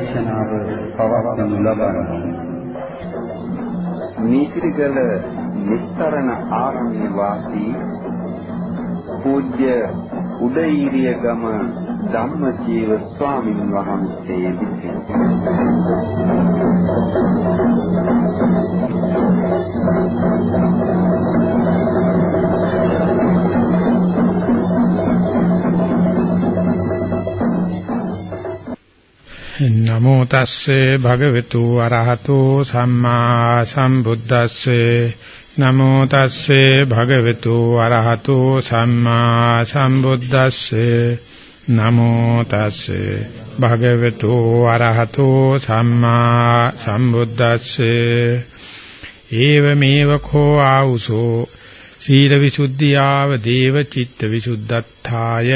ධර්ම දේශනාව පවත්වනු ලබන්නේ නීතිගල නිස්තරණ ආරණ්‍ය වාසී පූජ්‍ය උදේීරිය ගම ධම්මජීව ස්වාමීන් වහන්සේ විසින්. නමෝ තස්සේ භගවතු අරහතෝ සම්මා සම්බුද්දස්සේ. නමෝ තස්සේ භගවතු අරහතෝ සම්මා සම්බුද්දස්සේ. නමෝ තස්සේ භගවතු අරහතෝ සම්මා සම්බුද්දස්සේ. ඒවමේව කෝ ආ우සෝ සීල විසුද්ධියාව දේව චිත්ත විසුද්ධත්තාය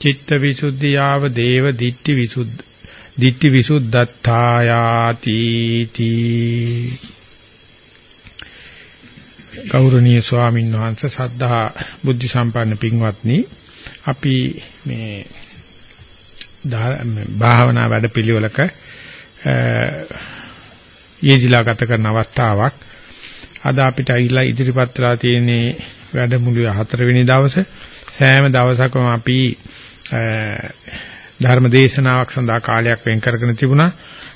චිත්ත විසුද්ධියාව දේව දිට්ඨි විසුද්ධ දිට්ඨි විසුද්ධත්තායාති තී. ගෞරවනීය ස්වාමීන් වහන්සේ සද්ධා බුද්ධ සම්පන්න පින්වත්නි අපි මේ භාවනා වැඩපිළිවෙලක යෙදිලා ගත කරන අවස්ථාවක්. අද අපිට ඇවිල්ලා ඉදිරිපත් වෙලා තියෙන වැඩමුළුවේ හතරවෙනි දවසේ. සෑම දවසකම අපි ධර්ම දේශනාවක් සඳහා කාලයක් වෙන් කරගෙන තිබුණා.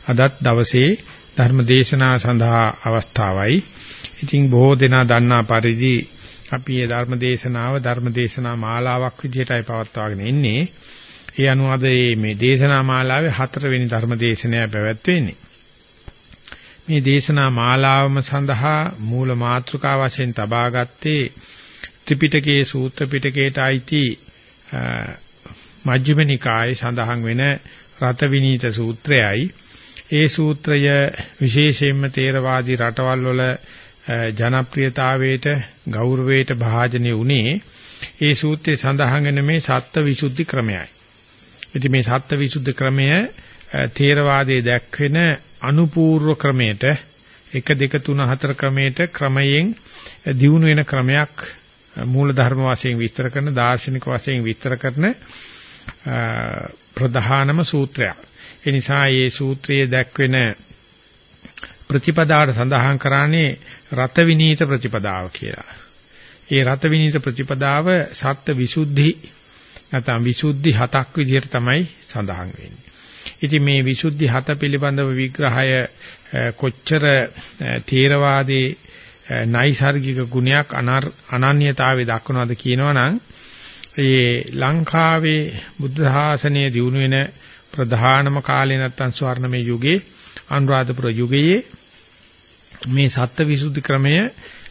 අදත් දවසේ ධර්ම දේශනාව සඳහා අවස්ථාවයි. ඉතින් බොහෝ දෙනා දන්නා පරිදි අපි මේ ධර්ම දේශනාව ධර්ම දේශනා මාලාවක් විදිහටයි පවත්වාගෙන ඉන්නේ. ඒ අනුව අද මේ දේශනා මාලාවේ හතරවෙනි ධර්ම දේශනය පැවැත්වෙන්නේ. මේ දේශනා මාලාවම සඳහා මූල මාතෘකා වශයෙන් තබා ගත්තේ ත්‍රිපිටකයේ සූත්‍ර පිටකයට අයිති මජ්ක්‍ධිම නිකායේ සඳහන් වෙන රත විනීත සූත්‍රයයි. ඒ සූත්‍රය විශේෂයෙන්ම තේරවාදී රටවල් වල ජනප්‍රියතාවයට ගෞරවයට භාජනය වුණේ ඒ සූත්‍රයේ සඳහන් වෙන මේ සත්ත්ව විසුද්ධි ක්‍රමයයි. ඉතින් මේ සත්ත්ව විසුද්ධි ක්‍රමය තේරවාදයේ දැක්වෙන අනුපූර්ව ක්‍රමයට 1 2 3 4 ක්‍රමයට ක්‍රමයෙන් දියුණු වෙන ක්‍රමයක් මූල ධර්ම වශයෙන් විස්තර කරන දාර්ශනික වශයෙන් විස්තර කරන ප්‍රධානම සූත්‍රයක්. ඒ නිසා මේ සූත්‍රයේ දැක්වෙන ප්‍රතිපදාවට සඳහන් කරන්නේ රත විනීත ප්‍රතිපදාව කියලා. ඒ රත විනීත ප්‍රතිපදාව සත්ත්ව විසුද්ධි නැත්නම් විසුද්ධි හතක් විදිහට තමයි සඳහන් වෙන්නේ. ඉතින් මේ විසුද්ධි හත පිළිබඳව විග්‍රහය කොච්චර තේරවාදී නයිසાર્ගික ගුණයක් අනන්‍යතාවය දක්වනවද කියනවනම් ඒ ලංකාවේ බුද්ධ ශාසනය දිනු වෙන ප්‍රධානම කාලේ නැත්තම් ස්වර්ණමය යුගයේ අනුරාධපුර යුගයේ මේ සත්ත්වවිසුද්ධි ක්‍රමය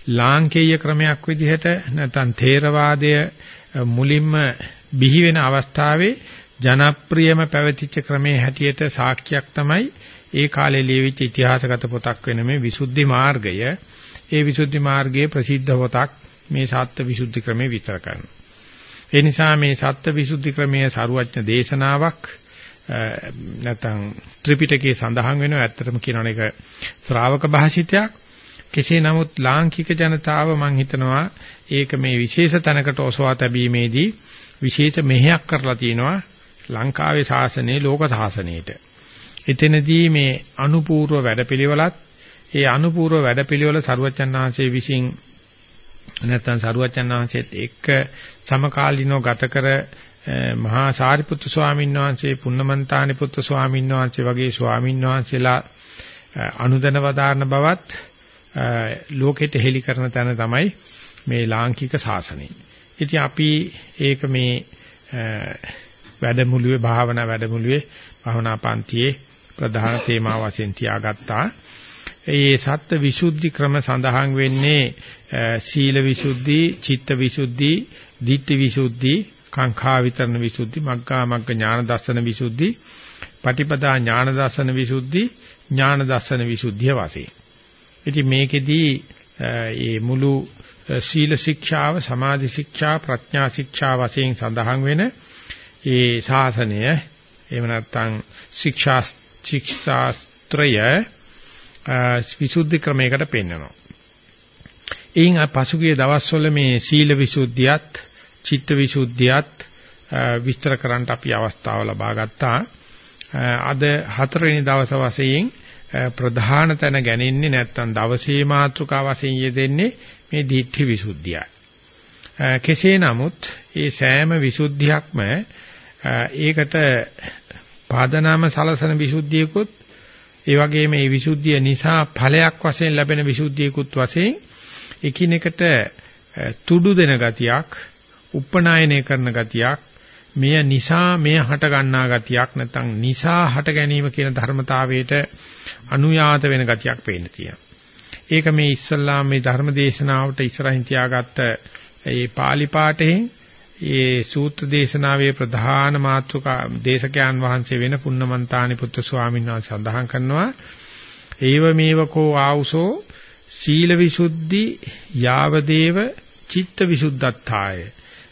ලාංකේය ක්‍රමයක් විදිහට නැත්නම් ථේරවාදය මුලින්ම බිහි වෙන අවස්ථාවේ ජනප්‍රියම පැවතිච්ච ක්‍රමයේ හැටියට සාක්ෂියක් තමයි ඒ කාලේ ලියවිච්ච ඉතිහාසගත පොතක් වෙන මේ විසුද්ධි මාර්ගය. ඒ විසුද්ධි මාර්ගයේ ප්‍රසිද්ධ පොතක් මේ සත්ත්ව විසුද්ධි ක්‍රමය විස්තර කරනවා. ඒ නිසා මේ සත්ත්ව විසුද්ධි ක්‍රමයේ සරුවඥ දේශනාවක් නැත්නම් ත්‍රිපිටකයේ සඳහන් වෙනවා. ඇත්තටම කියනවනේ ඒක ශ්‍රාවක භාෂිතයක්. කෙසේ නමුත් ලාංකික ජනතාව මම හිතනවා ඒක මේ විශේෂ තැනකට ඔසවා තැබීමේදී විශේෂ මෙහෙයක් කරලා තිනවා ලංකාවේ ශාසනයේ ලෝක ශාසනයේට. එතනදී මේ අනුපූර්ව වැඩපිළිවෙලත් ඒ අනුපූර්ව වැඩපිළිවෙල සරුවචන් විසින් නැත්නම් සරුවචන් වහන්සේත් එක්ක සමකාලීනව ගත කර මහා සාරිපුත්තු ස්වාමීන් වහන්සේ පුන්නමන්තානි පුත්තු ස්වාමීන් වහන්සේ වගේ ස්වාමීන් වහන්සේලා අනුදන වදාරන බවත් ලෝකෙට හෙළි කරන තැන තමයි මේ ලාංකික ශාසනය. ඉතින් අපි ඒක මේ වැඩමුළුවේ භාවනා වැඩමුළුවේ භාවනා පන්තියේ ප්‍රධාන තේමා වශයෙන් තියාගත්තා. ඒ සත්ත්ව විසුද්ධි ක්‍රම සඳහන් වෙන්නේ සීල විසුද්ධි, චිත්ත විසුද්ධි, ditthi විසුද්ධි, කාංඛා විතරණ විසුද්ධි, මග්ගා මග්ග ඥාන දර්ශන විසුද්ධි, පටිපදා ඥාන දර්ශන විසුද්ධි, ඥාන දර්ශන විසුද්ධිය වශයෙන්. ඉතින් මේකෙදී මේ මුළු සීල ශික්ෂාව, සමාධි ශික්ෂා, ප්‍රඥා ශික්ෂා වශයෙන් සඳහන් වෙන ඒ ශාසනය එහෙම නැත්නම් ශික්ෂා ශික්ෂාත්‍රය විසුද්ධි ක්‍රමයකට පෙන්වනවා. එයින් පසුගිය දවස්වල මේ සීල විසුද්ධියත් චිත්ත විසුද්ධියත් විස්තර කරන්නට අපි අවස්ථාව ලබා ගත්තා. අද හතරවෙනි දවස් වශයෙන් ප්‍රධාන තැන ගැනෙන්නේ නැත්නම් දවසේ මාතෘකා වශයෙන් යෙදෙන්නේ මේ දිට්ඨි විසුද්ධියයි. කෙසේ නමුත් මේ සෑම විසුද්ධියක්ම ඒකට පාදනාම සලසන විසුද්ධියකුත් ඒ වගේම මේ විසුද්ධිය නිසා ඵලයක් වශයෙන් ලැබෙන විසුද්ධියකුත් වශයෙන් එකිනෙකට තුඩු දෙන ගතියක්, උපනායනය කරන ගතියක්, මෙය නිසා මෙය හට ගන්නා ගතියක් නැත්නම් නිසා හට ගැනීම කියන ධර්මතාවයට අනුයාත වෙන ගතියක් පේන්න තියෙනවා. ඒක මේ ඉස්සල්ලාම මේ ධර්ම දේශනාවට ඉස්සරහින් තියාගත්ත ඒ pāli පාඨයෙන් ඒ සූත්‍ර දේශනාවේ ප්‍රධාන මාතෘකා දේශකයන් වහන්සේ වෙන පුන්නමන්තානි පුත්තු ස්වාමීන් වහන්සේ සඳහන් කරනවා ඒව මේවකෝ ආවුසෝ සීල විසුද්ධි යාවදේව චිත්ත විසුද්ධත්තාය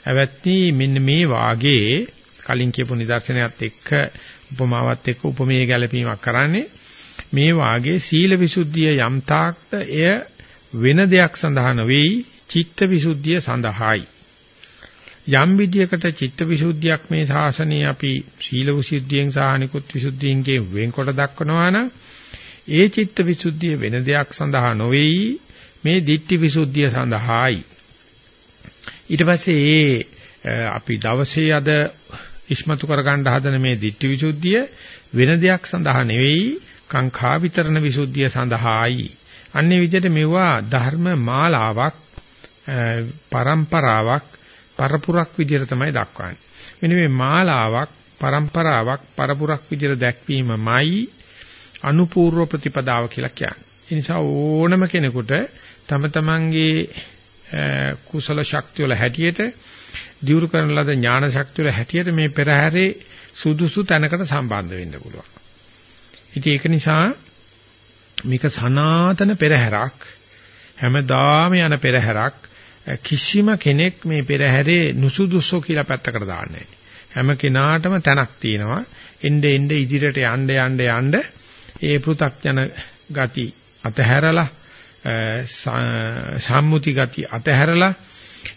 අවත්නි මෙන්න මේ වාගේ කලින් කියපු නිදර්ශනයත් එක්ක උපමාවත් එක්ක උපමේය ගැලපීමක් කරන්නේ මේ වාගේ සීල විසුද්ධිය යම් තාක්ත එය වෙන දෙයක් සඳහා නෙවෙයි චිත්ත විසුද්ධිය සඳහායි. යම් විදියකට චිත්තවිසුද්ධියක් මේ ශාසනයේ අපි සීල විසුද්ධියෙන් සහ අනිකුත් විසුද්ධියන්ගේ වෙන්කොට දක්වනවා නම් ඒ චිත්තවිසුද්ධිය වෙන දෙයක් සඳහා නොවේයි මේ ditthi විසුද්ධිය සඳහායි. ඊට පස්සේ ඒ අපි දවසේ අද ඉස්මතු කරගන්න හදන මේ ditthi විසුද්ධිය වෙන දෙයක් සඳහා නෙවෙයි කාංකා විතරණ විසුද්ධිය සඳහායි. අන්නේ විදිහට මෙවුවා ධර්ම මාලාවක් පරම්පරාවක් පරපුරක් විදිහට තමයි දක්වන්නේ. මෙන්න මේ මාලාවක්, પરම්පරාවක්, පරපුරක් විදිහට දැක්වීමමයි අනුපූර්ව ප්‍රතිපදාව කියලා කියන්නේ. ඒ නිසා ඕනම කෙනෙකුට තම තමන්ගේ කුසල ශක්තිය වල හැටියට දියුරු කරන ලද ඥාන ශක්තිය වල හැටියට මේ පෙරහැරේ සුදුසු තැනකට සම්බන්ධ වෙන්න පුළුවන්. ඉතින් ඒක නිසා මේක සනාතන පෙරහැරක් හැමදාම යන පෙරහැරක් කිසිම කෙනෙක් මේ පෙරහැරේ නුසුදුසු කියලා පැත්තකට දාන්නේ හැම කෙනාටම තැනක් තියෙනවා. එnde එnde ඉදිරියට යන්න යන්න යන්න ඒ පෘ탁ජන ගති අතහැරලා සම්මුති ගති අතහැරලා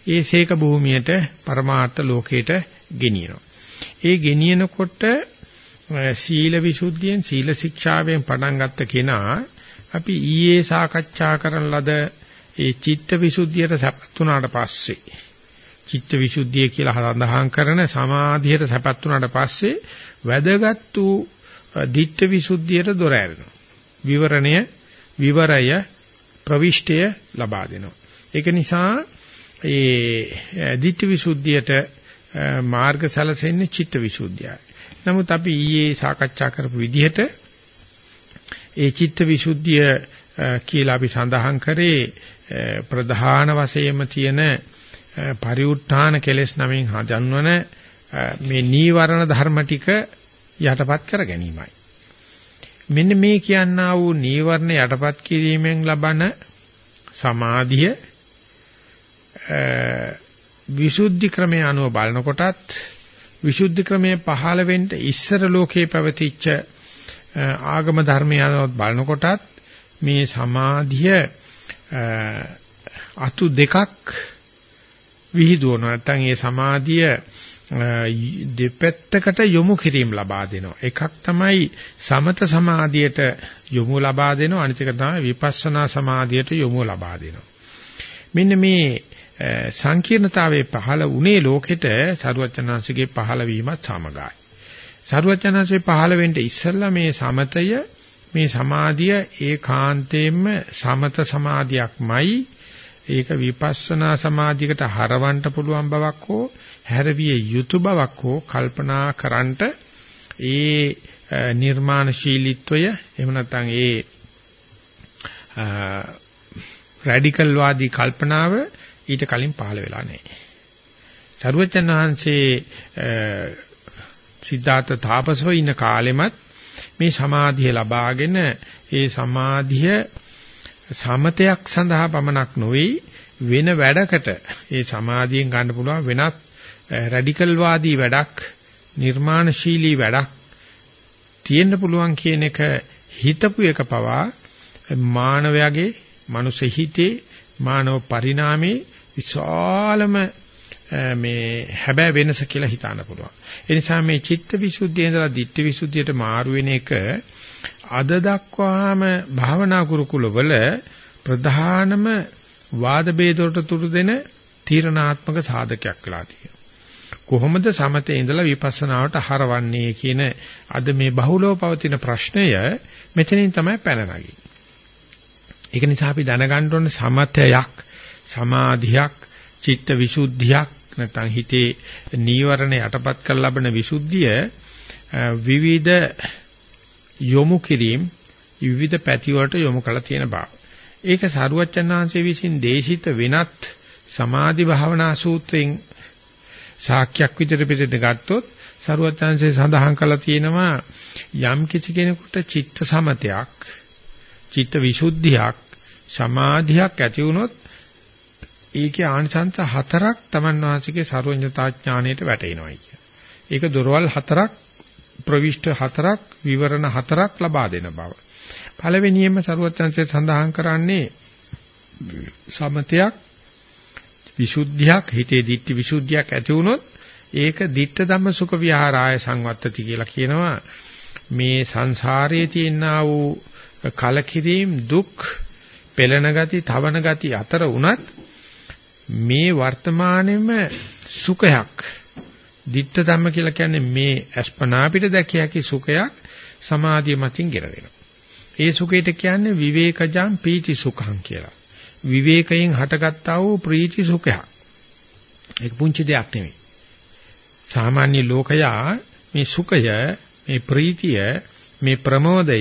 ඒ සීක භූමියට පරමාර්ථ ලෝකයට ගෙනියනවා. ඒ ගෙනියනකොට සීල විසුද්ධියෙන් සීල ශික්ෂාවෙන් පටන් ගත්ත කෙනා අපි ඊයේ සාකච්ඡා කරන ලද ඒ චිත්ත විසුද්ධියට සැපත් වුණාට පස්සේ චිත්ත විසුද්ධිය කියලා සඳහන් කරන සමාධියට සැපත් වුණාට පස්සේ වැදගත් වූ ධිට්ඨ විසුද්ධියට දොර ඇරෙනවා. විවරණය විවරය ප්‍රවිෂ්ඨය ලබා දෙනවා. ඒක නිසා ඒ ධිට්ඨ විසුද්ධියට මාර්ග සැලසෙන්නේ චිත්ත විසුද්ධියයි. නමුත් අපි ඊයේ සාකච්ඡා කරපු විදිහට ඒ චිත්ත විසුද්ධිය කියලා අපි සඳහන් කරේ ප්‍රධාන වශයෙන්ම තියෙන පරිඋත්ථාන කෙලෙස් නමින් හඳුන්වන මේ නීවරණ ධර්ම ටික යටපත් කර ගැනීමයි. මෙන්න මේ කියනා වූ නීවරණ යටපත් කිරීමෙන් ලබන සමාධිය විසුද්ධි ක්‍රමයේ අනුව බලනකොටත් විසුද්ධි ක්‍රමයේ පහළ වෙන්න ඉස්සර ලෝකේ පැවතිච්ච ආගම ධර්මය අනුව බලනකොටත් මේ සමාධිය අතු දෙකක් විහිදුවනවා නැත්නම් ඒ සමාධිය දෙපැත්තකට යොමු කිරීම ලබා දෙනවා. එකක් තමයි සමත සමාධියට යොමු ලබා දෙනවා අනිත් එක තමයි විපස්සනා සමාධියට යොමු ලබා දෙනවා. මෙන්න මේ සංකීර්ණතාවයේ පහළ උනේ ලෝකෙට සරුවචනාංශගේ පහළ වීමත් සමගායි. සරුවචනාංශේ පහළ වෙන්න ඉස්සෙල්ලා මේ සමතය මේ සමාධිය ඒකාන්තයෙන්ම සමත සමාධියක්මයි ඒක විපස්සනා සමාධියකට හරවන්න පුළුවන් බවක් හෝ හැරවිය යුතු බවක් හෝ කල්පනා කරන්නට ඒ නිර්මාණශීලීත්වය එහෙම නැත්නම් ඒ රැඩිකල් වාදී කල්පනාව ඊට කලින් පහළ වෙලා නැහැ. සරුවචන් වහන්සේ සිද්ධාර්ථ තාපසෝ ඉන්න කාලෙමත් මේ සමාධිය ලබාගෙන ඒ සමාධිය සමතයක් සඳහා පමණක් නොවේ. වෙන වැඩකට ඒ සමාධියෙන් ගන්න පුළුවන් වෙනත් රැඩිකල් වාදී වැඩක් නිර්මාණශීලී වැඩක් තියෙන්න පුළුවන් කියන එක හිතපු එක පවා මානවයාගේ මනුස්ස හිතේ මානව පරිණාමේ විශාලම මේ හැබෑ වෙනස කියලා හිතන්න පුළුවන්. ඒ නිසා මේ චිත්ත විසුද්ධිය ඉඳලා ditthi විසුද්ධියට මාරු වෙන එක අද දක්වාම භාවනා කුරුකුලවල ප්‍රධානම වාද ભેදවලට තුරු දෙන තීරණාත්මක සාධකයක් වෙලා තියෙනවා. කොහොමද සමතේ ඉඳලා විපස්සනාවට හරවන්නේ කියන අද මේ බහුලව පවතින ප්‍රශ්නය මෙතනින් තමයි පැන නගින්නේ. ඒක නිසා අපි දැනගන්න ඕනේ සමතයක්, සමාධියක්, චිත්ත විසුද්ධියක් නැත්නම් හිතේ නීවරණ යටපත් කර ලබන විසුද්ධිය විවිධ යොමු කිරීම විවිධ පැති වලට යොමු කළ තියෙන බව. ඒක සරුවච්චන්හන්සේ විසින් දේශිත වෙනත් සමාධි භාවනා සූත්‍රයෙන් සාක්ෂයක් විතර පිටට ගත්තොත් සරුවච්චන්හන්සේ සඳහන් කළා තියෙනවා යම් කිසි කෙනෙකුට චිත්ත සමතයක් චිත්ත විසුද්ධියක් සමාධියක් ඇති වුණොත් ඒකේ ආනිසංස හතරක් Taman වාසිකේ සර්වඥතා ඥාණයට වැටෙනවායි කිය. ඒක දොරවල් හතරක් ප්‍රවිෂ්ඨ හතරක් විවරණ හතරක් ලබා දෙන බව. පළවෙනියෙන්ම සරුවත්‍යංශය සඳහන් කරන්නේ සමතයක් විසුද්ධියක් හිතේ දිට්ඨි විසුද්ධියක් ඇති වුණොත් ඒක ditta ධම්ම සුඛ විහාරාය සංවත්තති කියලා කියනවා මේ සංසාරයේ තියෙනා වූ කලකිරීම දුක් පෙළෙන ගති තවන ගති අතර උනත් මේ වර්තමානයේම සුඛයක් ditta ධම්ම කියලා කියන්නේ මේ අස්පනා පිට දැකිය හැකි සුඛයක් සමාධිය මතින් ගෙර වෙනවා ඒ සුඛයට කියන්නේ විවේකජං පීති සුඛං කියලා. විවේකයෙන් හටගත්තා වූ ප්‍රීති සුඛයක්. ඒක පුංචි දෙයක් නෙවෙයි. සාමාන්‍ය ලෝකයා මේ සුඛය, මේ ප්‍රීතිය, මේ ප්‍රමෝදය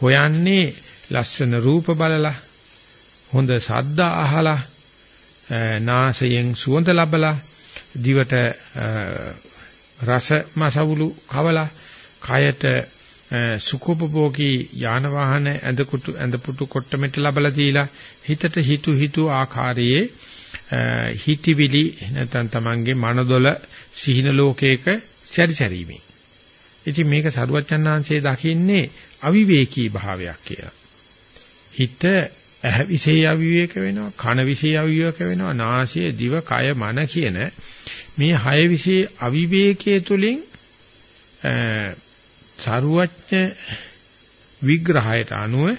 හොයන්නේ ලස්සන රූප බලලා, හොඳ ශබ්ද අහලා, නාසයෙන් සුවඳ ලබලා, දිවට රස මසවුලු කවලා, කයට සුඛෝපභෝගී යාන වාහන ඇඳකුටු ඇඳපුටු කොට්ටමෙට ලබලා දීලා හිතට හිතු හිතු ආකාරයේ හිතවිලි නැත්නම් Tamange මනදොල සිහින ලෝකයක සැරිසැරීමේ. ඉතින් මේක සරුවච්චන්හන්සේ දකින්නේ අවිවේකී භාවයක් කියලා. හිත ඇහ විශේෂ අවිවේක වෙනවා, කන විශේෂ අවිවේක වෙනවා, නාසය, දිව, කය, මන කියන මේ හය විශේෂ අවිවේකයේ තුලින් සරුවච්ච විග්‍රහයට අනුව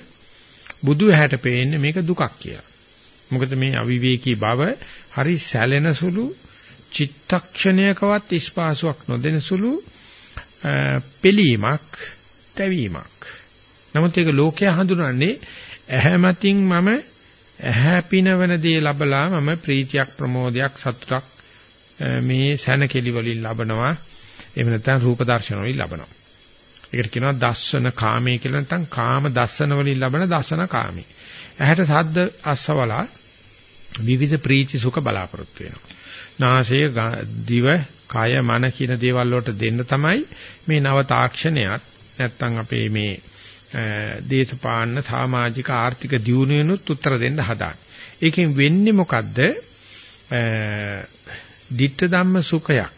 බුදු ඇහැට පේන්නේ මේක දුකක් කියලා. මොකද මේ අවිවේකී බව හරි සැලෙන සුළු චිත්තක්ෂණයකවත් ස්පාසුවක් නොදෙන සුළු පිළීමක් තැවීමක්. නමුත් ඒක ලෝකයා හඳුනන්නේ ඇහැ මතින් මම ඇහැ පිනවන දේ ලබලා මම ප්‍රීතියක් ප්‍රමෝදයක් සතුටක් මේ සැනකෙලි වලින් ලබනවා. එහෙම නැත්නම් රූප දර්ශන වලින් ලබනවා. ඒකට කියනවා දස්සන කාමයේ කියලා නැත්නම් කාම දස්සන වලින් ලබන දසන කාමී. ඇහැට සද්ද අස්සවලා විවිධ ප්‍රීති සුඛ බලාපොරොත්තු වෙනවා. නාසය දිව කය මන කියන දේවල් වලට දෙන්න තමයි මේ නව තාක්ෂණයක් නැත්නම් අපේ මේ දේශපාලන සමාජික ආර්ථික දියුණුවනුත් උත්තර දෙන්න හදාන්නේ. ඒකෙන් වෙන්නේ මොකද්ද? ditta ධම්ම සුඛයක්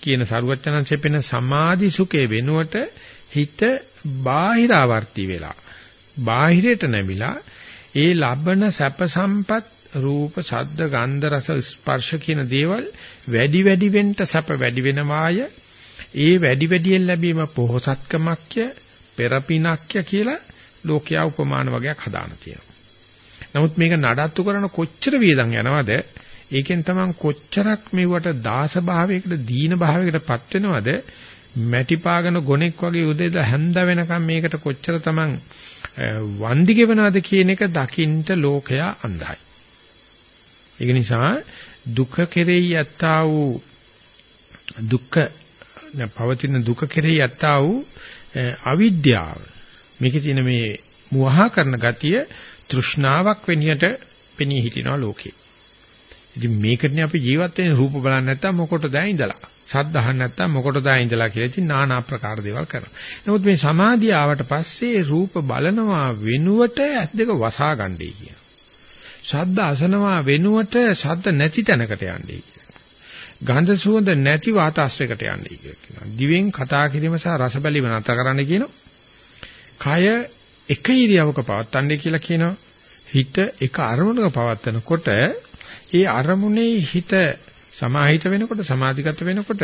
කියන සරුවචනංශයෙන් පෙන සමාධි සුඛේ වෙනුවට හිත බාහිරාවර්ති වෙලා බාහිරයට නැමිලා ඒ ලබන සැප සම්පත් රූප ශබ්ද ගන්ධ රස ස්පර්ශ කියන දේවල් වැඩි වැඩි වෙන්න සැප වැඩි වෙනවාය ඒ වැඩි වැඩියෙන් ලැබීම පොහසත්කමක්ය පෙරපිනක්ය කියලා ලෝකයා උපමාන වගේක් හදාන තියෙනවා. නමුත් මේක නඩත්තු කරන කොච්චර වේදන් යනවද ඒකෙන් තමන් කොච්චරක් මෙවට දාස භාවයකට දීන භාවයකටපත් වෙනවද මැටි පාගන ගොනෙක් වගේ උදේද හැන්ද වෙනකම් මේකට කොච්චර Taman වන්දි ගෙවනවද කියන එක දකින්න ලෝකයා අන්ධයි. ඒක නිසා දුක කෙරෙහි යත්තා වූ දුක්ඛ පවතින දුක කෙරෙහි යත්තා වූ අවිද්‍යාව මේකේ තියෙන මේ මුවහා කරන ගතිය තෘෂ්ණාවක් වෙනියට පෙනී හිටිනවා ලෝකේ. ඉතින් මේකනේ අපි ජීවත් වෙන්නේ රූප බලන්නේ නැත්තම් මොකටද ඉඳලා. සද්ද අහන්න නැත්තම් මොකටද ඉඳලා කියලා ඉතින් নানা ආකාර දේවල් කරනවා. නමුත් මේ සමාධිය ආවට පස්සේ රූප බලනවා වෙනුවට ඇස් දෙක වසා ගන්නයි කියනවා. ශබ්ද අසනවා වෙනුවට ශබ්ද නැති තැනකට යන්නයි කියනවා. ගන්ධ සුවඳ නැති වාතාශ්‍රයකට යන්නයි කියනවා. දිවෙන් කතා කිරීම සහ රස බැලීම නැතර කරන්න කියනවා. කය එක ඉරියවක පවත්තන්නේ කියලා කියනවා. හිත එක අරමුණක පවත්තනකොට ඒ අරමුණේ හිත සමාහිත වෙනකොට සමාධිගත වෙනකොට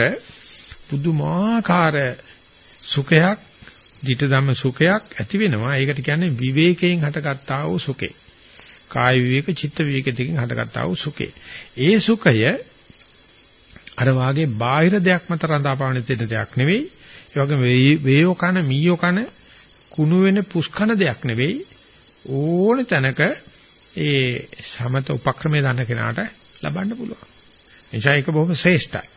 පුදුමාකාර සුඛයක්, ධිට ධම්ම සුඛයක් ඇති වෙනවා. ඒකට කියන්නේ විවේකයෙන් හටගත්තා වූ සුඛේ. කාය විවේක, චිත්ත විවේක දෙකෙන් හටගත්තා වූ සුඛේ. ඒ සුඛය අර වාගේ බාහිර දෙයක් මත රඳාපවන දෙන දෙයක් නෙවෙයි. ඒ වගේම වේයෝ කන මීයෝ කන කුණු වෙන පුස්කන දෙයක් නෙවෙයි. ඕන තැනක ඒ සමත උපක්‍රමයේ දන්න කෙනාට ලබන්න පුළුවන්. එනිසා ඒක බොහොම ශ්‍රේෂ්ඨයි.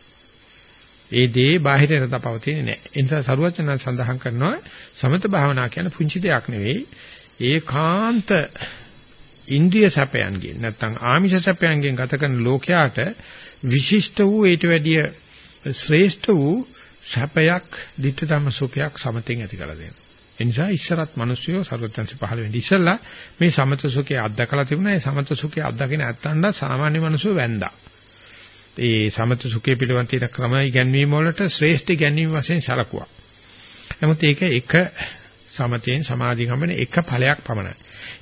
ඒ දේ බාහිරට තපවතින්නේ නැහැ. ඒ නිසා සරුවචන සඳහන් කරනවා සමත භාවනා කියන්නේ පුංචි දෙයක් නෙවෙයි. ඒකාන්ත ඉන්ද්‍රිය සැපයන්ගෙන් නැත්නම් ආමිෂ සැපයන්ගෙන් ගත කරන ලෝකයාට විශිෂ්ට වූ ඊට වැඩිය ශ්‍රේෂ්ඨ වූ සැපයක්, ditthතම සුඛයක් සමතෙන් ඇති කළ දෙනවා. ඒ නිසා ඉස්සරත් මිනිස්සුયો සර්වඥන්සි පහළ වෙන්නේ ඉස්සලා මේ සමත සුඛය අත්දකලා තිබුණා. ඒ සමත සුඛය අත්දකින ඇත්තන්ට සාමාන්‍ය මිනිස්සු වැන්දා. ඒ සමත සුඛය පිළිබඳ තියෙන ක්‍රම ඉගැන්වීම වලට ශ්‍රේෂ්ඨ ඉගැන්වීම වශයෙන් සලකුවා. නමුත් ඒක එක සමතයෙන් සමාධි ගමන එක ඵලයක් පමණයි.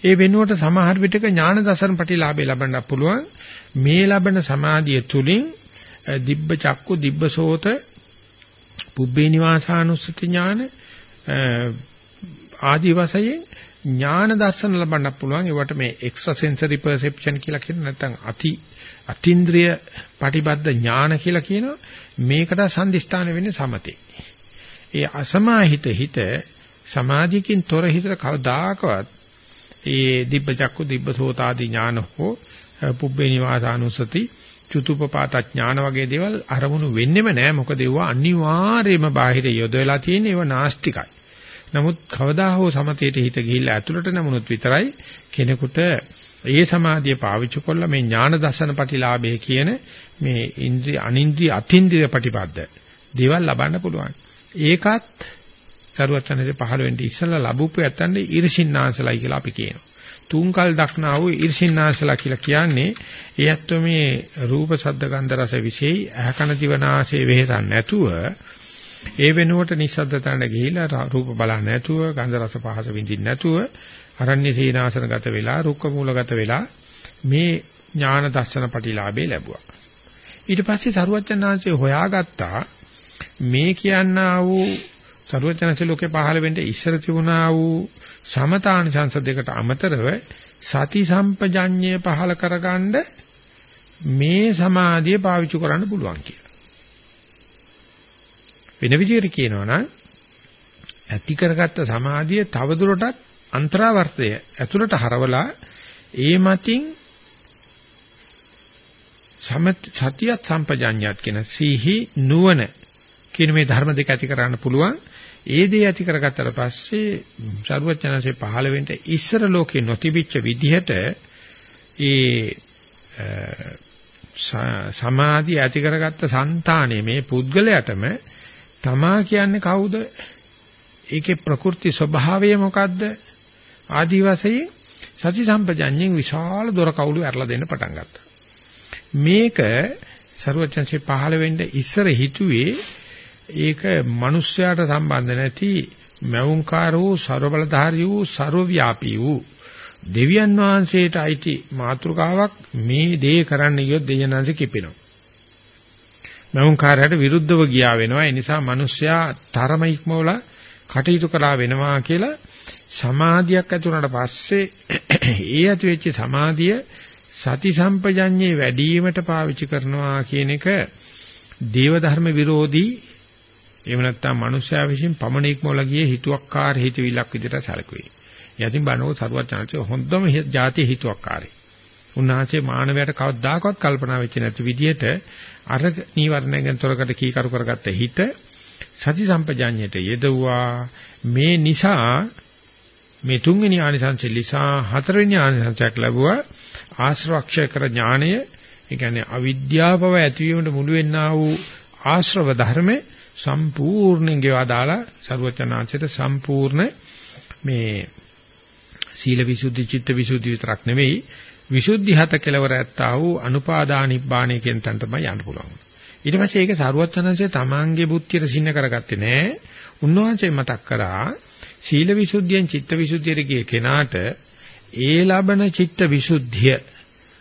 ඒ වෙනුවට සමහර විටක ඥාන දසන ප්‍රතිලාභය ලබන්න පුළුවන්. මේ ලබන සමාධිය තුලින් දිබ්බ චක්කු දිබ්බ සෝත පුබ්බේ නිවාසානුස්සති ඥාන ආදි වශයෙන් ඥාන දර්ශන ලබන්න පුළුවන්. ඒවට මේ එක්ස්ට්‍රා සෙන්සරි පර්සෙප්ෂන් කියලා කියන නැත්නම් අති අතින්ද්‍රිය පටිබද්ධ ඥාන කියලා කියනවා. මේකට සම්දිස්ථාන වෙන්නේ සමතේ. ඒ අසමාහිත හිත සමාධියකින් තොර හිතට කවදාකවත් ඒ දිබ්බ චක්කු දිබ්බ සෝතාදී ඥාන හෝ පුබ්බේ නිවාසානුසති චුතුපපාත ඥාන වගේ දේවල් අරමුණු වෙන්නෙම නෑ මොකද ඒවා අනිවාර්යයෙන්ම බාහිර යොදවලා තියෙන ඒවා නාස්තිකයි. නමුත් කවදා හෝ සමතේට හිත ගිහිල්ලා ඇතුළට නැමුණොත් විතරයි කෙනෙකුට ඒ සමාධිය පාවිච්චි කරලා මේ ඥාන දර්ශන ප්‍රතිලාභය කියන මේ ඉන්ද්‍රිය අනින්ද්‍රිය අතින්ද්‍රිය ප්‍රතිපද දේවල් ලබන්න පුළුවන්. ඒකත් සරුවචනයේ පහළ වෙන්නේ ඉස්සලා ලැබුපු ඇත්තන්ට ඊර්ෂින්නාංශලයි කියලා අපි කියනවා. තුන්කල් දක්නා වූ ඊර්ෂින්නාංශලා කියලා කියන්නේ ඒ ඇත්තෝ මේ රූප ශබ්ද ගන්ධ රස විශේෂයි අහකන දිවනාසේ වෙහසන් නැතුව ඒ වෙනුවට නිස්සද්දතන ගිහිලා රූප බලන්න නැතුව ගන්ධ රස පහස විඳින්න නැතුව අරණ්‍ය සීනාසනගත වෙලා රුක්ක මූලගත වෙලා මේ ඥාන දර්ශන ප්‍රතිලාභේ ලැබුවා. ඊට පස්සේ සරුවචනාංශය හොයාගත්තා මේ කියනා වූ සරුවචනසේ ලෝකේ පහළ වෙන්න ඉස්සර තිබුණා වූ සමතාන සංසදයකට අමතරව සති සම්පජඤ්ඤය පහළ කරගන්න මේ සමාධිය පාවිච්චි කරන්න පුළුවන් කියලා. වෙන විදිහට කියනවා නම් ඇති කරගත්ත සමාධිය තවදුරටත් අන්තරාවර්තය ඇතුළට හරවලා ඒ මතින් සතියත් සම්පජඤ්ඤයත් කියන සිහි නුවණ කියන මේ ධර්ම දෙක ඇති කරන්න පුළුවන් ඒ දේ ඇති කරගත්තට පස්සේ ਸਰුවචනanse පහළ වෙන්න ඉස්සර ලෝකේ නොතිබිච්ච විදිහට ඒ සමාධි ඇති කරගත්ත సంతානෙ මේ පුද්ගලයාටම තමා කියන්නේ කවුද? ඒකේ ප්‍රකෘති ස්වභාවය මොකද්ද? ආදි වශයෙන් සති සම්පජඤ්ඤයෙන් විශාල දොර කවුළු ඇරලා දෙන්න පටන් ගත්තා. මේක ਸਰුවචනanse පහළ වෙන්න ඉස්සර හිතුවේ ඒක මිනිස්යාට සම්බන්ධ නැති මෞංකාර වූ ਸਰබලධාරී වූ ਸਰවව්‍යාපී වූ දෙවියන් වහන්සේට අයිති මාතෘකාවක් මේ දේ කරන්න ගියොත් දෙයනanse කිපෙනවා. මෞංකාරයට විරුද්ධව ගියා වෙනවා. ඒ නිසා මිනිස්යා තරම ඉක්මවල කටයුතු කළා වෙනවා කියලා සමාධියක් ඇති වුණාට පස්සේ ඒ ඇති වෙච්ච සමාධිය සති සම්පජඤ්ඤේ වැඩි වීමට පාවිච්චි කරනවා කියන එක දේව ධර්ම විරෝධී එහෙම නැත්නම් මිනිස්සයා විසින් පමණ ඉක්මවල ගියේ හිතුවක්කාර හිතවිල්ලක් විදිහට සැලකුවේ. යතින් බණෝ සරුවත් chance හොඳම જાතිය හිතුවක්කාරයි. උන්වහන්සේ මානවයට කවදාකවත් කල්පනා වෙච්ච නැති විදිහට අර නීවරණයෙන් තොරකට කීකරු කරගත්ත හිත සති සම්පජාඤ්ඤයට යෙදුවා මේ නිසා මේ තුන්වෙනි ආනිසංසෙ නිසා හතරවෙනි ආනිසංසයක් ලැබුවා ආශ්‍රවක්ෂය කර ඥාණය ඒ කියන්නේ අවිද්‍යාවව ඇතිවීමට මුළු වෙන්නා වූ ආශ්‍රව ධර්ම සම්පූර්ණයෙන් ගෙවා දාලා ਸਰවචනාංශයට සම්පූර්ණ මේ සීල විසුද්ධි චිත්ත විසුද්ධි විතරක් නෙවෙයි විසුද්ධි හත කෙලවර ඇත්තා වූ අනුපාදා නිබ්බාණය කියන තැන තමයි යන්න පුළුවන්. ඊට පස්සේ ඒක සරුවචනන්සේ තමන්ගේ බුද්ධියට සින්න කරගත්තේ නෑ. උන්වහන්සේ මතක් කරා සීල විසුද්ධියෙන් චිත්ත විසුද්ධියට ගිය කෙනාට ඒ ලබන චිත්ත විසුද්ධිය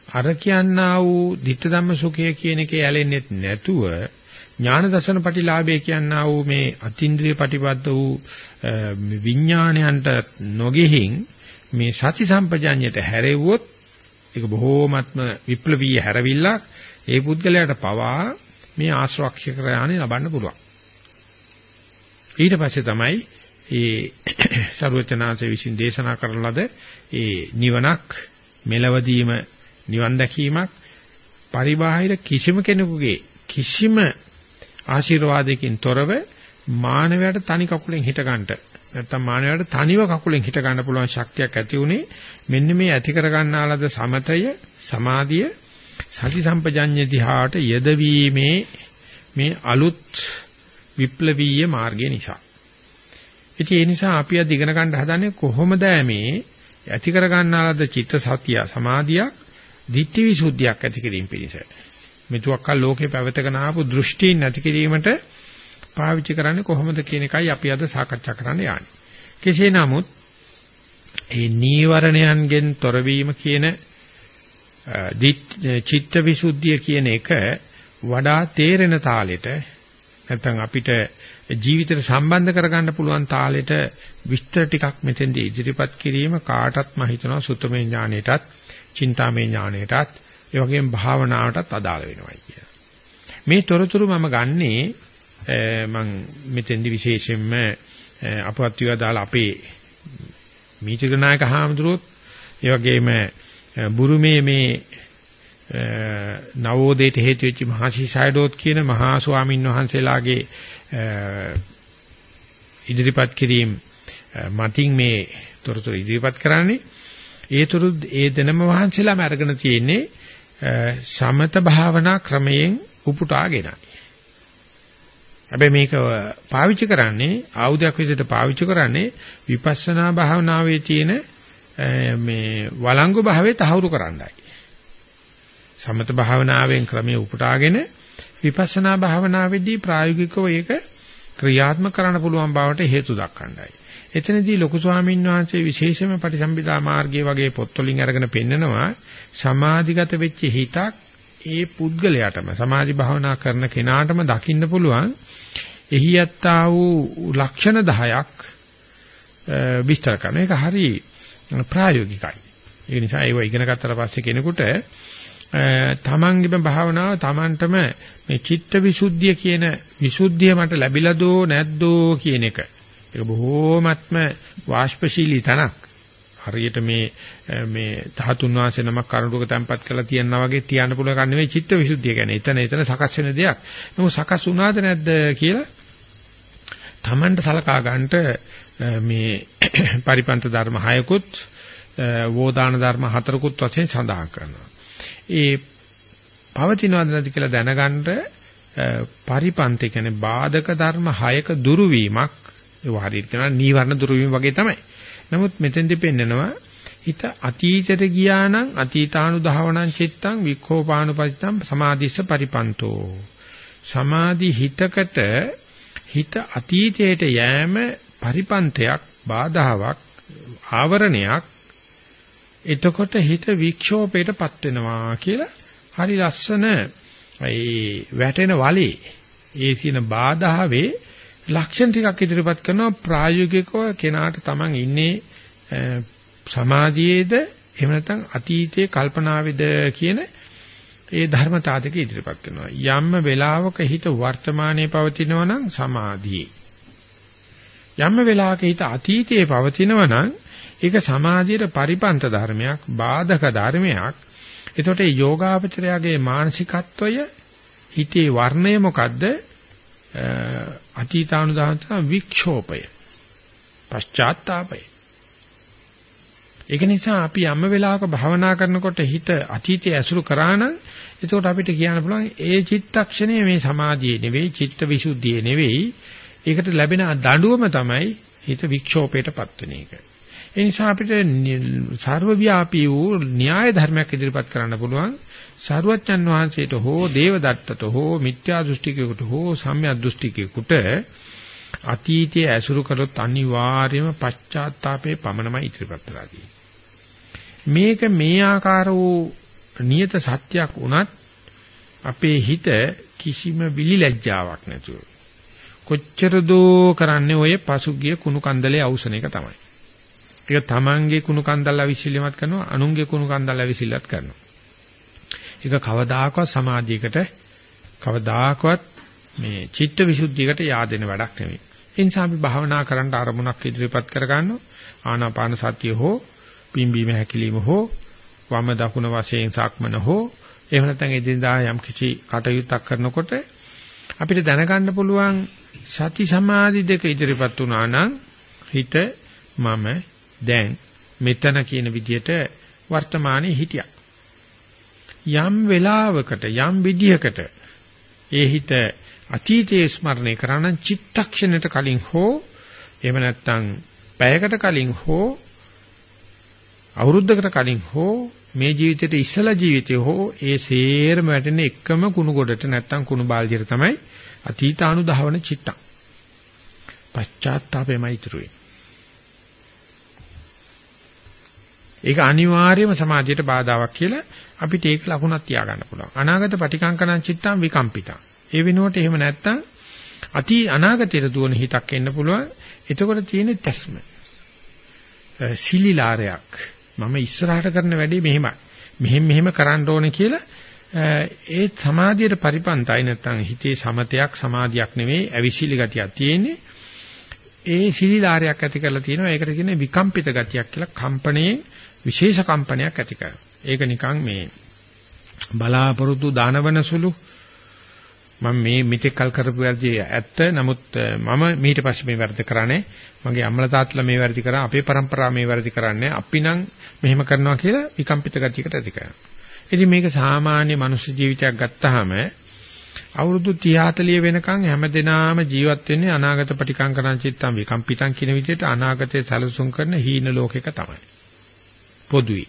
අර කියන්නා වූ ditta ධම්ම සුඛය කියන එකේ ඇලෙන්නේ නැතුව ඥාන දර්ශන ප්‍රතිලාභය කියන්නා වූ මේ අතින්ද්‍රිය ප්‍රතිපද වූ විඥාණයන්ට නොගෙහින් මේ සති සම්පජඤ්ඤයට හැරෙව්වොත් ඒක බොහෝමත්ම විප්ලවීය හැරවිල්ලක් ඒ පුද්ගලයාට පවා මේ ආශ්‍රක්ෂක ඥානෙ ලබන්න පුළුවන්. ඊට පස්සේ තමයි ඒ ਸਰවචනාංශ විසින් දේශනා කරන ලද ඒ නිවනක් මෙලවදීම නිවන් දැකීමක් පරිබාහිර කිසිම කෙනෙකුගේ කිසිම ආශිර්වාදයකින් තොරව මානවයාට තනි කකුලෙන් හිට ගන්නට නැත්තම් මානවයාට තනිව කකුලෙන් හිට ගන්න පුළුවන් ශක්තියක් ඇති උනේ මෙන්න මේ ඇති කර ගන්නාලද සමතය සමාධිය සති සම්පජඤ්ඤ දිහාට යදවීමේ මේ අලුත් විප්ලවීය මාර්ගය නිසා. ඉතින් ඒ නිසා අපි අද ඉගෙන ගන්න හදන්නේ කොහොමද මේ ඇති කර ගන්නාලද චිත්ත සතිය සමාධියක් ditthi visuddhiයක් ඇති කිරීම පිණිස. මෙතුක්කල් ලෝකේ පැවතගෙන ආපු දෘෂ්ටීන් නැති කිරීමට පාවිච්චි කරන්නේ කොහොමද කියන එකයි අපි අද සාකච්ඡා කරන්න යන්නේ. කෙසේ නමුත් ඒ නීවරණයන්ගෙන් තොරවීම කියන චිත්ත විසුද්ධිය කියන එක වඩා තේරෙන තාලෙට නැත්නම් අපිට ජීවිතයට සම්බන්ධ කරගන්න පුළුවන් තාලෙට විස්තර ටිකක් මෙතෙන්දී ඉදිරිපත් කිරීම කාටත් මම හිතනවා සුත්තමේ ඥාණයටත්, චින්තාමේ ඥාණයටත්, ඒ වගේම භාවනාවටත් අදාළ වෙනවා කියලා. මේ තොරතුරු මම ගන්නේ මම මෙතෙන්දි විශේෂයෙන්ම අපවත් විවා දාලා අපේ මීචකනායක හාමුදුරුවොත් ඒ වගේම බුරුමේ මේ නවෝදයට හේතු වෙච්ච මහසිසයඩෝත් කියන මහා ස්වාමින් වහන්සේලාගේ ඉදිරිපත් කිරීම මතින් මේ තොරතුරු ඉදිරිපත් කරන්නේ ඒ තුරු ඒ දෙනම වහන්සේලාම අරගෙන තියෙන්නේ සමත භාවනා ක්‍රමයෙන් උපුටාගෙනයි. හැබැයි මේක පාවිච්චි කරන්නේ ආයුධයක් විදිහට පාවිච්චි කරන්නේ විපස්සනා භාවනාවේ තියෙන මේ වළංගු භාවයේ තහවුරු කරන්නයි. සමත භාවනාවෙන් ක්‍රමයේ උපුටාගෙන විපස්සනා භාවනාවේදී ප්‍රායෝගිකව ඒක ක්‍රියාත්මක කරන්න පුළුවන් බවට හේතු දක්වන්නයි. එතනදී ලොකු ස්වාමීන් වහන්සේ විශේෂම පටිසම්භිදා මාර්ගයේ වගේ පොත්වලින් අරගෙන පෙන්නනවා සමාධිගත වෙච්ච හිතක් ඒ පුද්ගලයාටම සමාධි භාවනා කරන කෙනාටම දකින්න පුළුවන් එහි යත්තා වූ ලක්ෂණ 10ක් විස්තර කරන එක හරි ප්‍රායෝගිකයි. ඒ නිසා ඒව ඉගෙන ගත්තට පස්සේ කෙනෙකුට තමන්ගේම භාවනාව තමන්ටම මේ චිත්ත විසුද්ධිය කියන විසුද්ධිය මට ලැබිලාදෝ නැද්දෝ කියන එක. ඒක බොහෝමත්ම වාෂ්පශීලී තනක්. හරියට මේ මේ ධාතුන් වහන්සේ නමක් කරුණුක තැම්පත් කරලා තියනවා වගේ තියන්න පුළුවන් කන්නේ නෙවෙයි චිත්ත විසුද්ධිය කියන්නේ. එතන එතන සකස් වෙන දෙයක්. නමුත් සකස් වුණාද නැද්ද කියලා තමන්ට සලකා ගන්නට මේ පරිපන්ත ධර්ම 6කුත් වෝදාන ධර්ම 4කුත් වශයෙන් සඳහන් කරනවා. ඒ පවතිනවද නැති කියලා දැනගන්න පරිපන්ත කියන්නේ බාධක ධර්ම 6ක දුරු වීමක් ඒ හරියට කියනවා නීවරණ දුරු වීම වගේ තමයි. නමුත් මෙතෙන්දි පෙන්නනවා හිත අතීතයට ගියා නම් අතීතානුධාවනං චිත්තං වික්ඛෝපානුපතිතං සමාධිස්ස පරිපන්තෝ. සමාධි හිතකට හිත අතීතයට යෑම පරිපන්තයක් බාධාවක් ආවරණයක් එතකොට හිත වික්ෂෝපයටපත් වෙනවා කියලා හරි ලස්සන ඒ වැටෙන වලේ ඒ තියෙන බාධාවේ ලක්ෂණ ටිකක් ඉදිරිපත් කරනවා ප්‍රායෝගිකව කෙනාට Taman ඉන්නේ සමාධියේද එහෙම නැත්නම් අතීතයේ කල්පනාවේද කියන ඒ ධර්මතා දෙක ඉදිරිපත් කරනවා යම් වෙලාවක හිත වර්තමානයේ පවතිනවා නම් සමාධියේ යම් වෙලාවක හිත අතීතයේ පවතිනවා නම් ඒක සමාධියට පරිපන්ත ධර්මයක්, බාධක ධර්මයක්. එතකොට මේ යෝගාවචරයාගේ මානසිකත්වය හිතේ වර්ණය මොකද්ද? අතීතානුදාහතන වික්ෂෝපය. පශ්චාත්තාපය. ඒක නිසා අපි යම් වෙලාවක භවනා කරනකොට හිත අතීතයේ ඇසුරු කරා නම් එතකොට අපිට කියන්න පුළුවන් ඒ චිත්තක්ෂණය මේ සමාධියේ නෙවෙයි චිත්ත විසුද්ධියේ නෙවෙයි ඒකට ලැබෙන දඬුවම තමයි හිත වික්ෂෝපයටපත් වෙන එක. ඒ නිසා අපිට සර්වව්‍යාපී වූ න්‍යාය ධර්මයක් ඉදිරිපත් කරන්න පුළුවන්. සරුවච්චන් වහන්සේට හෝ දේවදත්තට හෝ මිත්‍යා දෘෂ්ටිකයෙකුට හෝ සම්‍යක් දෘෂ්ටිකයෙකුට අතීතයේ ඇසුරු කරොත් අනිවාර්යයෙන්ම පශ්චාත්තාපේ පමණමයි ඉදිරිපත් කරලා මේක මේ ආකාර වූ නියත සත්‍යයක් වුණත් අපේ හිත කිසිම විලිලැජ්ජාවක් නැතුව කොච්චර දෝ කරන්නේ ඔය පසුගිය කුණු කන්දලේ අවසන එක තමයි. ඒක තමන්ගේ කුණු කන්දල් අවිසිල්ලමත් කරනවා අනුන්ගේ කුණු කන්දල් අවිසිල්ලත් කරනවා. ඒක කවදාකවත් සමාධියකට කවදාකවත් මේ චිත්ත විසුද්ධියකට yaadෙන වැඩක් නෙවෙයි. ඒ නිසා අපි භාවනා කරන්න අරමුණක් ඉදිරිපත් කර ගන්නවා. ආනාපාන සතිය හෝ පිම්බීම හැකිලිම හෝ වම දකුණ වශයෙන් සක්මන හෝ එහෙම නැත්නම් එදිනදා යම් කිසි කටයුත්තක් කරනකොට අපිට දැනගන්න පුළුවන් සති සමාධි දෙක ඉදිරිපත් වුණා නම් හිත මම දැන් මෙතන කියන විදිහට වර්තමානයේ හිටියා. යම් වෙලාවකට යම් විදිහකට ඒ හිත අතීතයේ ස්මරණය කරන චිත්තක්ෂණයට කලින් හෝ එහෙම නැත්නම් පැයකට කලින් හෝ අවුරුද්දකට කලින් හෝ මේ ජීවිතේට ඉස්සලා ජීවිතේ හෝ ඒ සේරම වැටෙන එකම කුණු ගොඩට නැත්තම් කුණු බාල්දියට තමයි අතීතානුධාවන චිත්තං. පශ්චාත්තාපෙමයි ඉතුරු වෙන්නේ. ඒක අනිවාර්යයෙන්ම සමාධියට බාධාවක් කියලා අපිට ඒක ලකුණක් තියාගන්න පුළුවන්. අනාගත පටිකංකණං චිත්තං විකම්පිතං. ඒ වෙනුවට එහෙම නැත්තම් අති අනාගතයට දුවන හිතක් එන්න පුළුවන්. එතකොට තියෙන තැස්ම. සිලිලාරයක්. මම ඉස්සරහට කරන වැඩේ මෙහෙමයි. මෙහෙම මෙහෙම කරන්න ඕනේ කියලා ඒ සමාධියට පරිපන්තයි නැත්තම් හිතේ සමතයක් සමාධියක් නෙවෙයි අවිශීලී ගතියක් තියෙන්නේ. ඒ සිලිලාරයක් ඇති කරලා තියෙනවා. ඒකට කියන්නේ විකම්පිත ගතියක් කියලා කම්පණයේ විශේෂ කම්පනයක් ඇති කරනවා. ඒක නිකන් මේ බලාපොරොත්තු දානවන සුළු මම මේ මිත්‍ය කල් කරපු වැඩි ඇත්ත නමුත් මම ඊට පස්සේ මේ වැඩ කරන්නේ මගේ අම්මලා තාත්තලා මේ වැඩි කරා අපේ પરම්පරාව මේ වැඩි කරන්නේ අපි නම් මෙහෙම කරනවා කියලා විකම්පිත ගතියකට ඇති කරනවා. ඉතින් මේක සාමාන්‍ය මනුෂ්‍ය ජීවිතයක් ගත්තාම අවුරුදු 30 40 වෙනකන් හැමදෙනාම ජීවත් වෙන්නේ අනාගත පටිකංකරණ චිත්තම් විකම්පිතං කියන විදිහට අනාගතයේ සැලසුම් කරන හීන ලෝකයක තමයි. පොදුයි.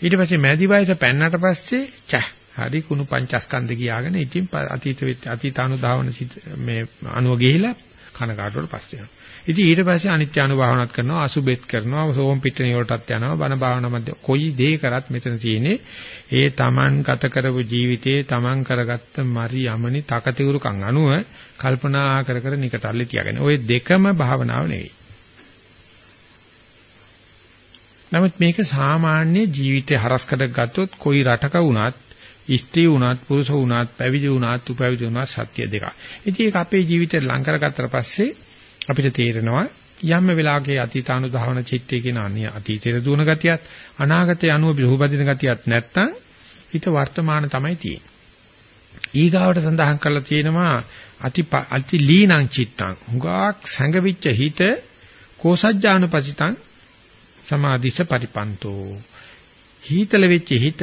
ඊට පස්සේ මැදි වයස පැන්නට පස්සේ චහ හරි කුණු පංචස්කන්ධ කියාගෙන ඉතින් අතීත අතීතානුධාවන මේ අනුව ගිහිලා කනකාටුවට පස්සේ යනවා. ඉතින් ඊට පස්සේ අනිත්‍ය අනුභවනත් කරනවා අසුබෙත් කරනවා සෝම් පිටණිය වලටත් යනවා බණ භාවනා මැද කොයි දේ කරත් මෙතන තියෙන්නේ ඒ Taman ගත කරපු ජීවිතයේ Taman කරගත්ත මරි යමනි තකතිරුකම් අනුව කල්පනා කර කර නිකටල්ලි තියාගෙන ওই දෙකම භාවනාව නෙවෙයි නමුත් මේක සාමාන්‍ය ජීවිතේ හරස්කඩ ගත්තොත් කොයි රටක වුණත් ස්ත්‍රී වුණත් පුරුෂ වුණත් පැවිදි වුණත් උපැවිදි වුණත් සත්‍ය දෙකක්. ඉතින් ඒක අපේ ජීවිතේ ලං කරගත්තට පස්සේ අපිට තේරෙනවා යම් වෙලාවක අතීතානුධාවන චිත්තය කියන අනිය අතීතේ දුවන ගතියත් අනාගතේ අනුව බිහුබදින ගතියත් නැත්තම් හිත වර්තමාන තමයි තියෙන්නේ. ඊගාවට සඳහන් කරලා තියෙනවා අති අති ලීනං චිත්තං. හුඟක් සංගවිච්ච හිත කෝසජ්ජානුපසිතං සමාධිස පරිපන්තෝ. හීතල වෙච්ච හිත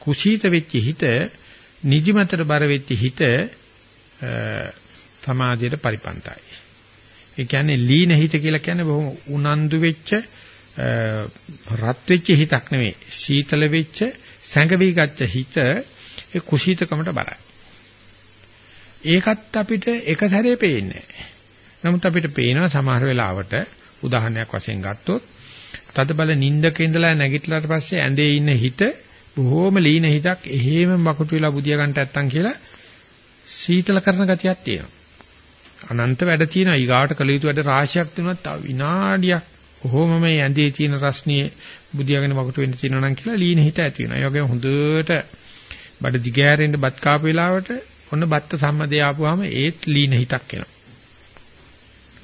කුසීත වෙච්ච හිත නිදිමතට බර වෙච්ච හිත සමාධියට පරිපන්තයි. ඒ කියන්නේ ලීන හිත කියලා කියන්නේ බොහොම උනන්දු වෙච්ච රත් වෙච්ච හිතක් නෙවෙයි. සීතල වෙච්ච සැඟවි ගච්ඡ හිත ඒ කුසීතකමට බරයි. ඒකත් අපිට එක සැරේ පේන්නේ නමුත් අපිට පේනවා සමහර වෙලාවට උදාහරණයක් වශයෙන් ගත්තොත් තද බල නිින්දක ඉඳලා නැගිටලාට පස්සේ ඇඳේ ඉන්න හිත බොහොම ලීන හිතක් එහෙම මකුටු වෙලා බුදියා ගන්නට නැත්තම් කියලා සීතල කරන ගතියක් තියෙනවා. අනන්ත වැඩ තියෙනවා. ඊගාට කළ යුතු වැඩ රාශියක් තියෙනවා. තව විනාඩියක් කොහොම මේ ඇඳේ තියෙන රස්නියේ බුදියාගෙන වකට වෙන්න තියෙනවා නම් කියලා ලීන හිත ඇති වෙනවා. ඒ වගේම හොඳට බඩ දිගෑරෙන්න බත් කාපු වෙලාවට ඔන්න බත්ත සම්මදේ ආපුවාම ඒත් ලීන හිතක් එනවා.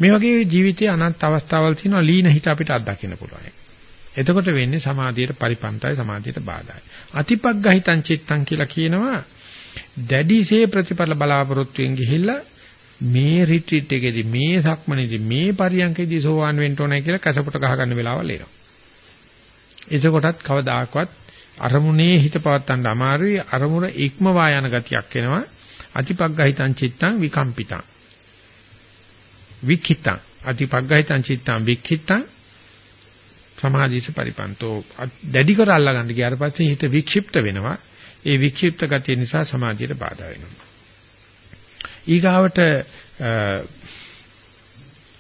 මේ වගේ ජීවිතයේ අනන්ත අවස්ථාවල් තියෙනවා ලීන හිත අපිට අත්දකින්න පුළුවන්. එතකොට වෙන්නේ සමාධියට පරිපන්තයි සමාධියට බාධායි. අතිපග්ගහිතං චිත්තං කියලා කියනවා දැඩිසේ ප්‍රතිඵල බලාපොරොත්තුෙන් ගිහිල්ලා මේ රිට්‍රීට් එකේදී මේ සක්මනේදී මේ පරියන්කේදී සෝවාන් වෙන්න ඕනේ කියලා කසපට ගහ ගන්න වෙලාවල් එනවා. එතකොටත් කවදාකවත් අරමුණේ හිත පවත්තන්න අමාරුයි අරමුණ ඉක්මවා යන ගතියක් එනවා. අතිපග්ගහිතං චිත්තං විකම්පිතං. වික්ඛිතං අතිපග්ගහිතං චිත්තං වික්ඛිතං සමාධිස පරිපන්තෝ දැඩි කර අල්ලා ගන්න ගියාට පස්සේ හිත වික්ෂිප්ත වෙනවා. ඒ වික්ෂිප්ත ගතිය නිසා සමාධියට බාධා වෙනවා. ඊගාවට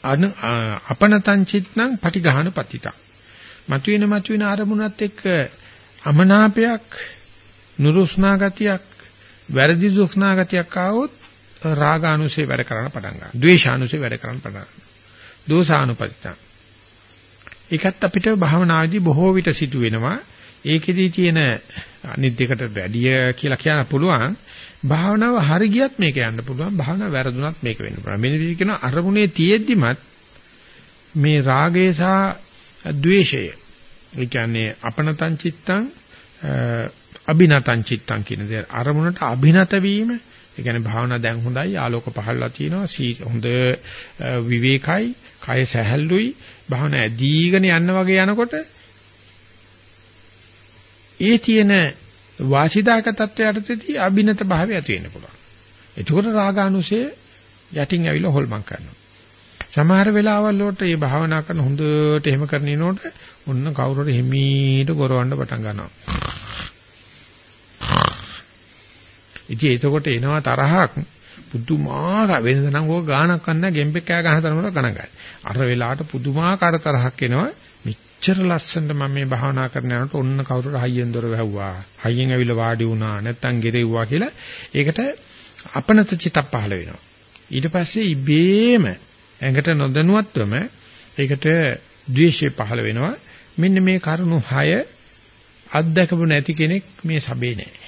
අන අපනතං චිත්නම් පටිඝාන පතිතං. මතුවෙන මතුවෙන අරමුණත් එක්ක අමනාපයක් නුරුස්නා ගතියක් වැරදි දුස්නා ගතියක් ආවොත් රාගානුසය වැඩ කරන්න පටන් ගන්නවා. ද්වේෂානුසය වැඩ කරන්න පටන් ගන්නවා. දෝසානුපතිතං. ඒකත් අපිට භාවනාදී බොහෝ විට සිදු වෙනවා. ඒකෙදී තියෙන අනිත් දෙකට වැඩිය කියලා කියන්න පුළුවන්. භාවනාව හරි ගියත් මේක යන්න පුළුවන්. භාවනාව වැරදුනත් මේක වෙන්න පුළුවන්. මෙන්න විදිහ කියන අරමුණේ තියෙද්දිමත් මේ රාගය සහ ද්වේෂය. ඒ කියන්නේ අපනතං චිත්තං අභිනතං චිත්තං කියන දේ අරමුණට අභිනත වීම ඒ කියන්නේ භාවනා දැන් හොඳයි ආලෝක පහළලා තියෙනවා හොඳ විවේකයි කය සැහැල්ලුයි භාවනා ඇදීගෙන යන්න වගේ යනකොට ඒ තියෙන වාසිදායක තත්වයටදී අභිනත භාවය ඇති වෙන්න පුළුවන්. එතකොට රාගානුසය යටින් ඇවිල්ලා හොල්මන් කරනවා. සමහර වෙලාවල් වලට මේ භාවනා කරන හොඳට එහෙම කරනිනකොට ඔන්න කවුරුහරි හිමීට ගොරවන්න පටන් ගන්නවා. ඉතින් එතකොට එනවා තරහක් පුදුමාකාර වෙනදනම් ඕක ගානක් ගන්න ගෙම්බෙක් කෑ ගන්න තරමට ගණන් ගන්න. අර වෙලාවට පුදුමාකාර තරහක් එනවා. මෙච්චර ලස්සනට මම මේ භාවනා කරන යනකොට ඔන්න කවුරුර හයියෙන් දොර වැහුවා. හයියෙන් ඇවිල්ලා වාඩි වුණා. නැත්තම් ගෙරෙව්වා කියලා ඒකට අපනත චිතක් පහළ වෙනවා. ඊට පස්සේ ඉබේම ඇඟට නොදැනුවත්වම ඒකට ද්වේෂය පහළ වෙනවා. මෙන්න මේ කරුණු 6 අත්දකපු නැති කෙනෙක් මේ සබේ නැහැ.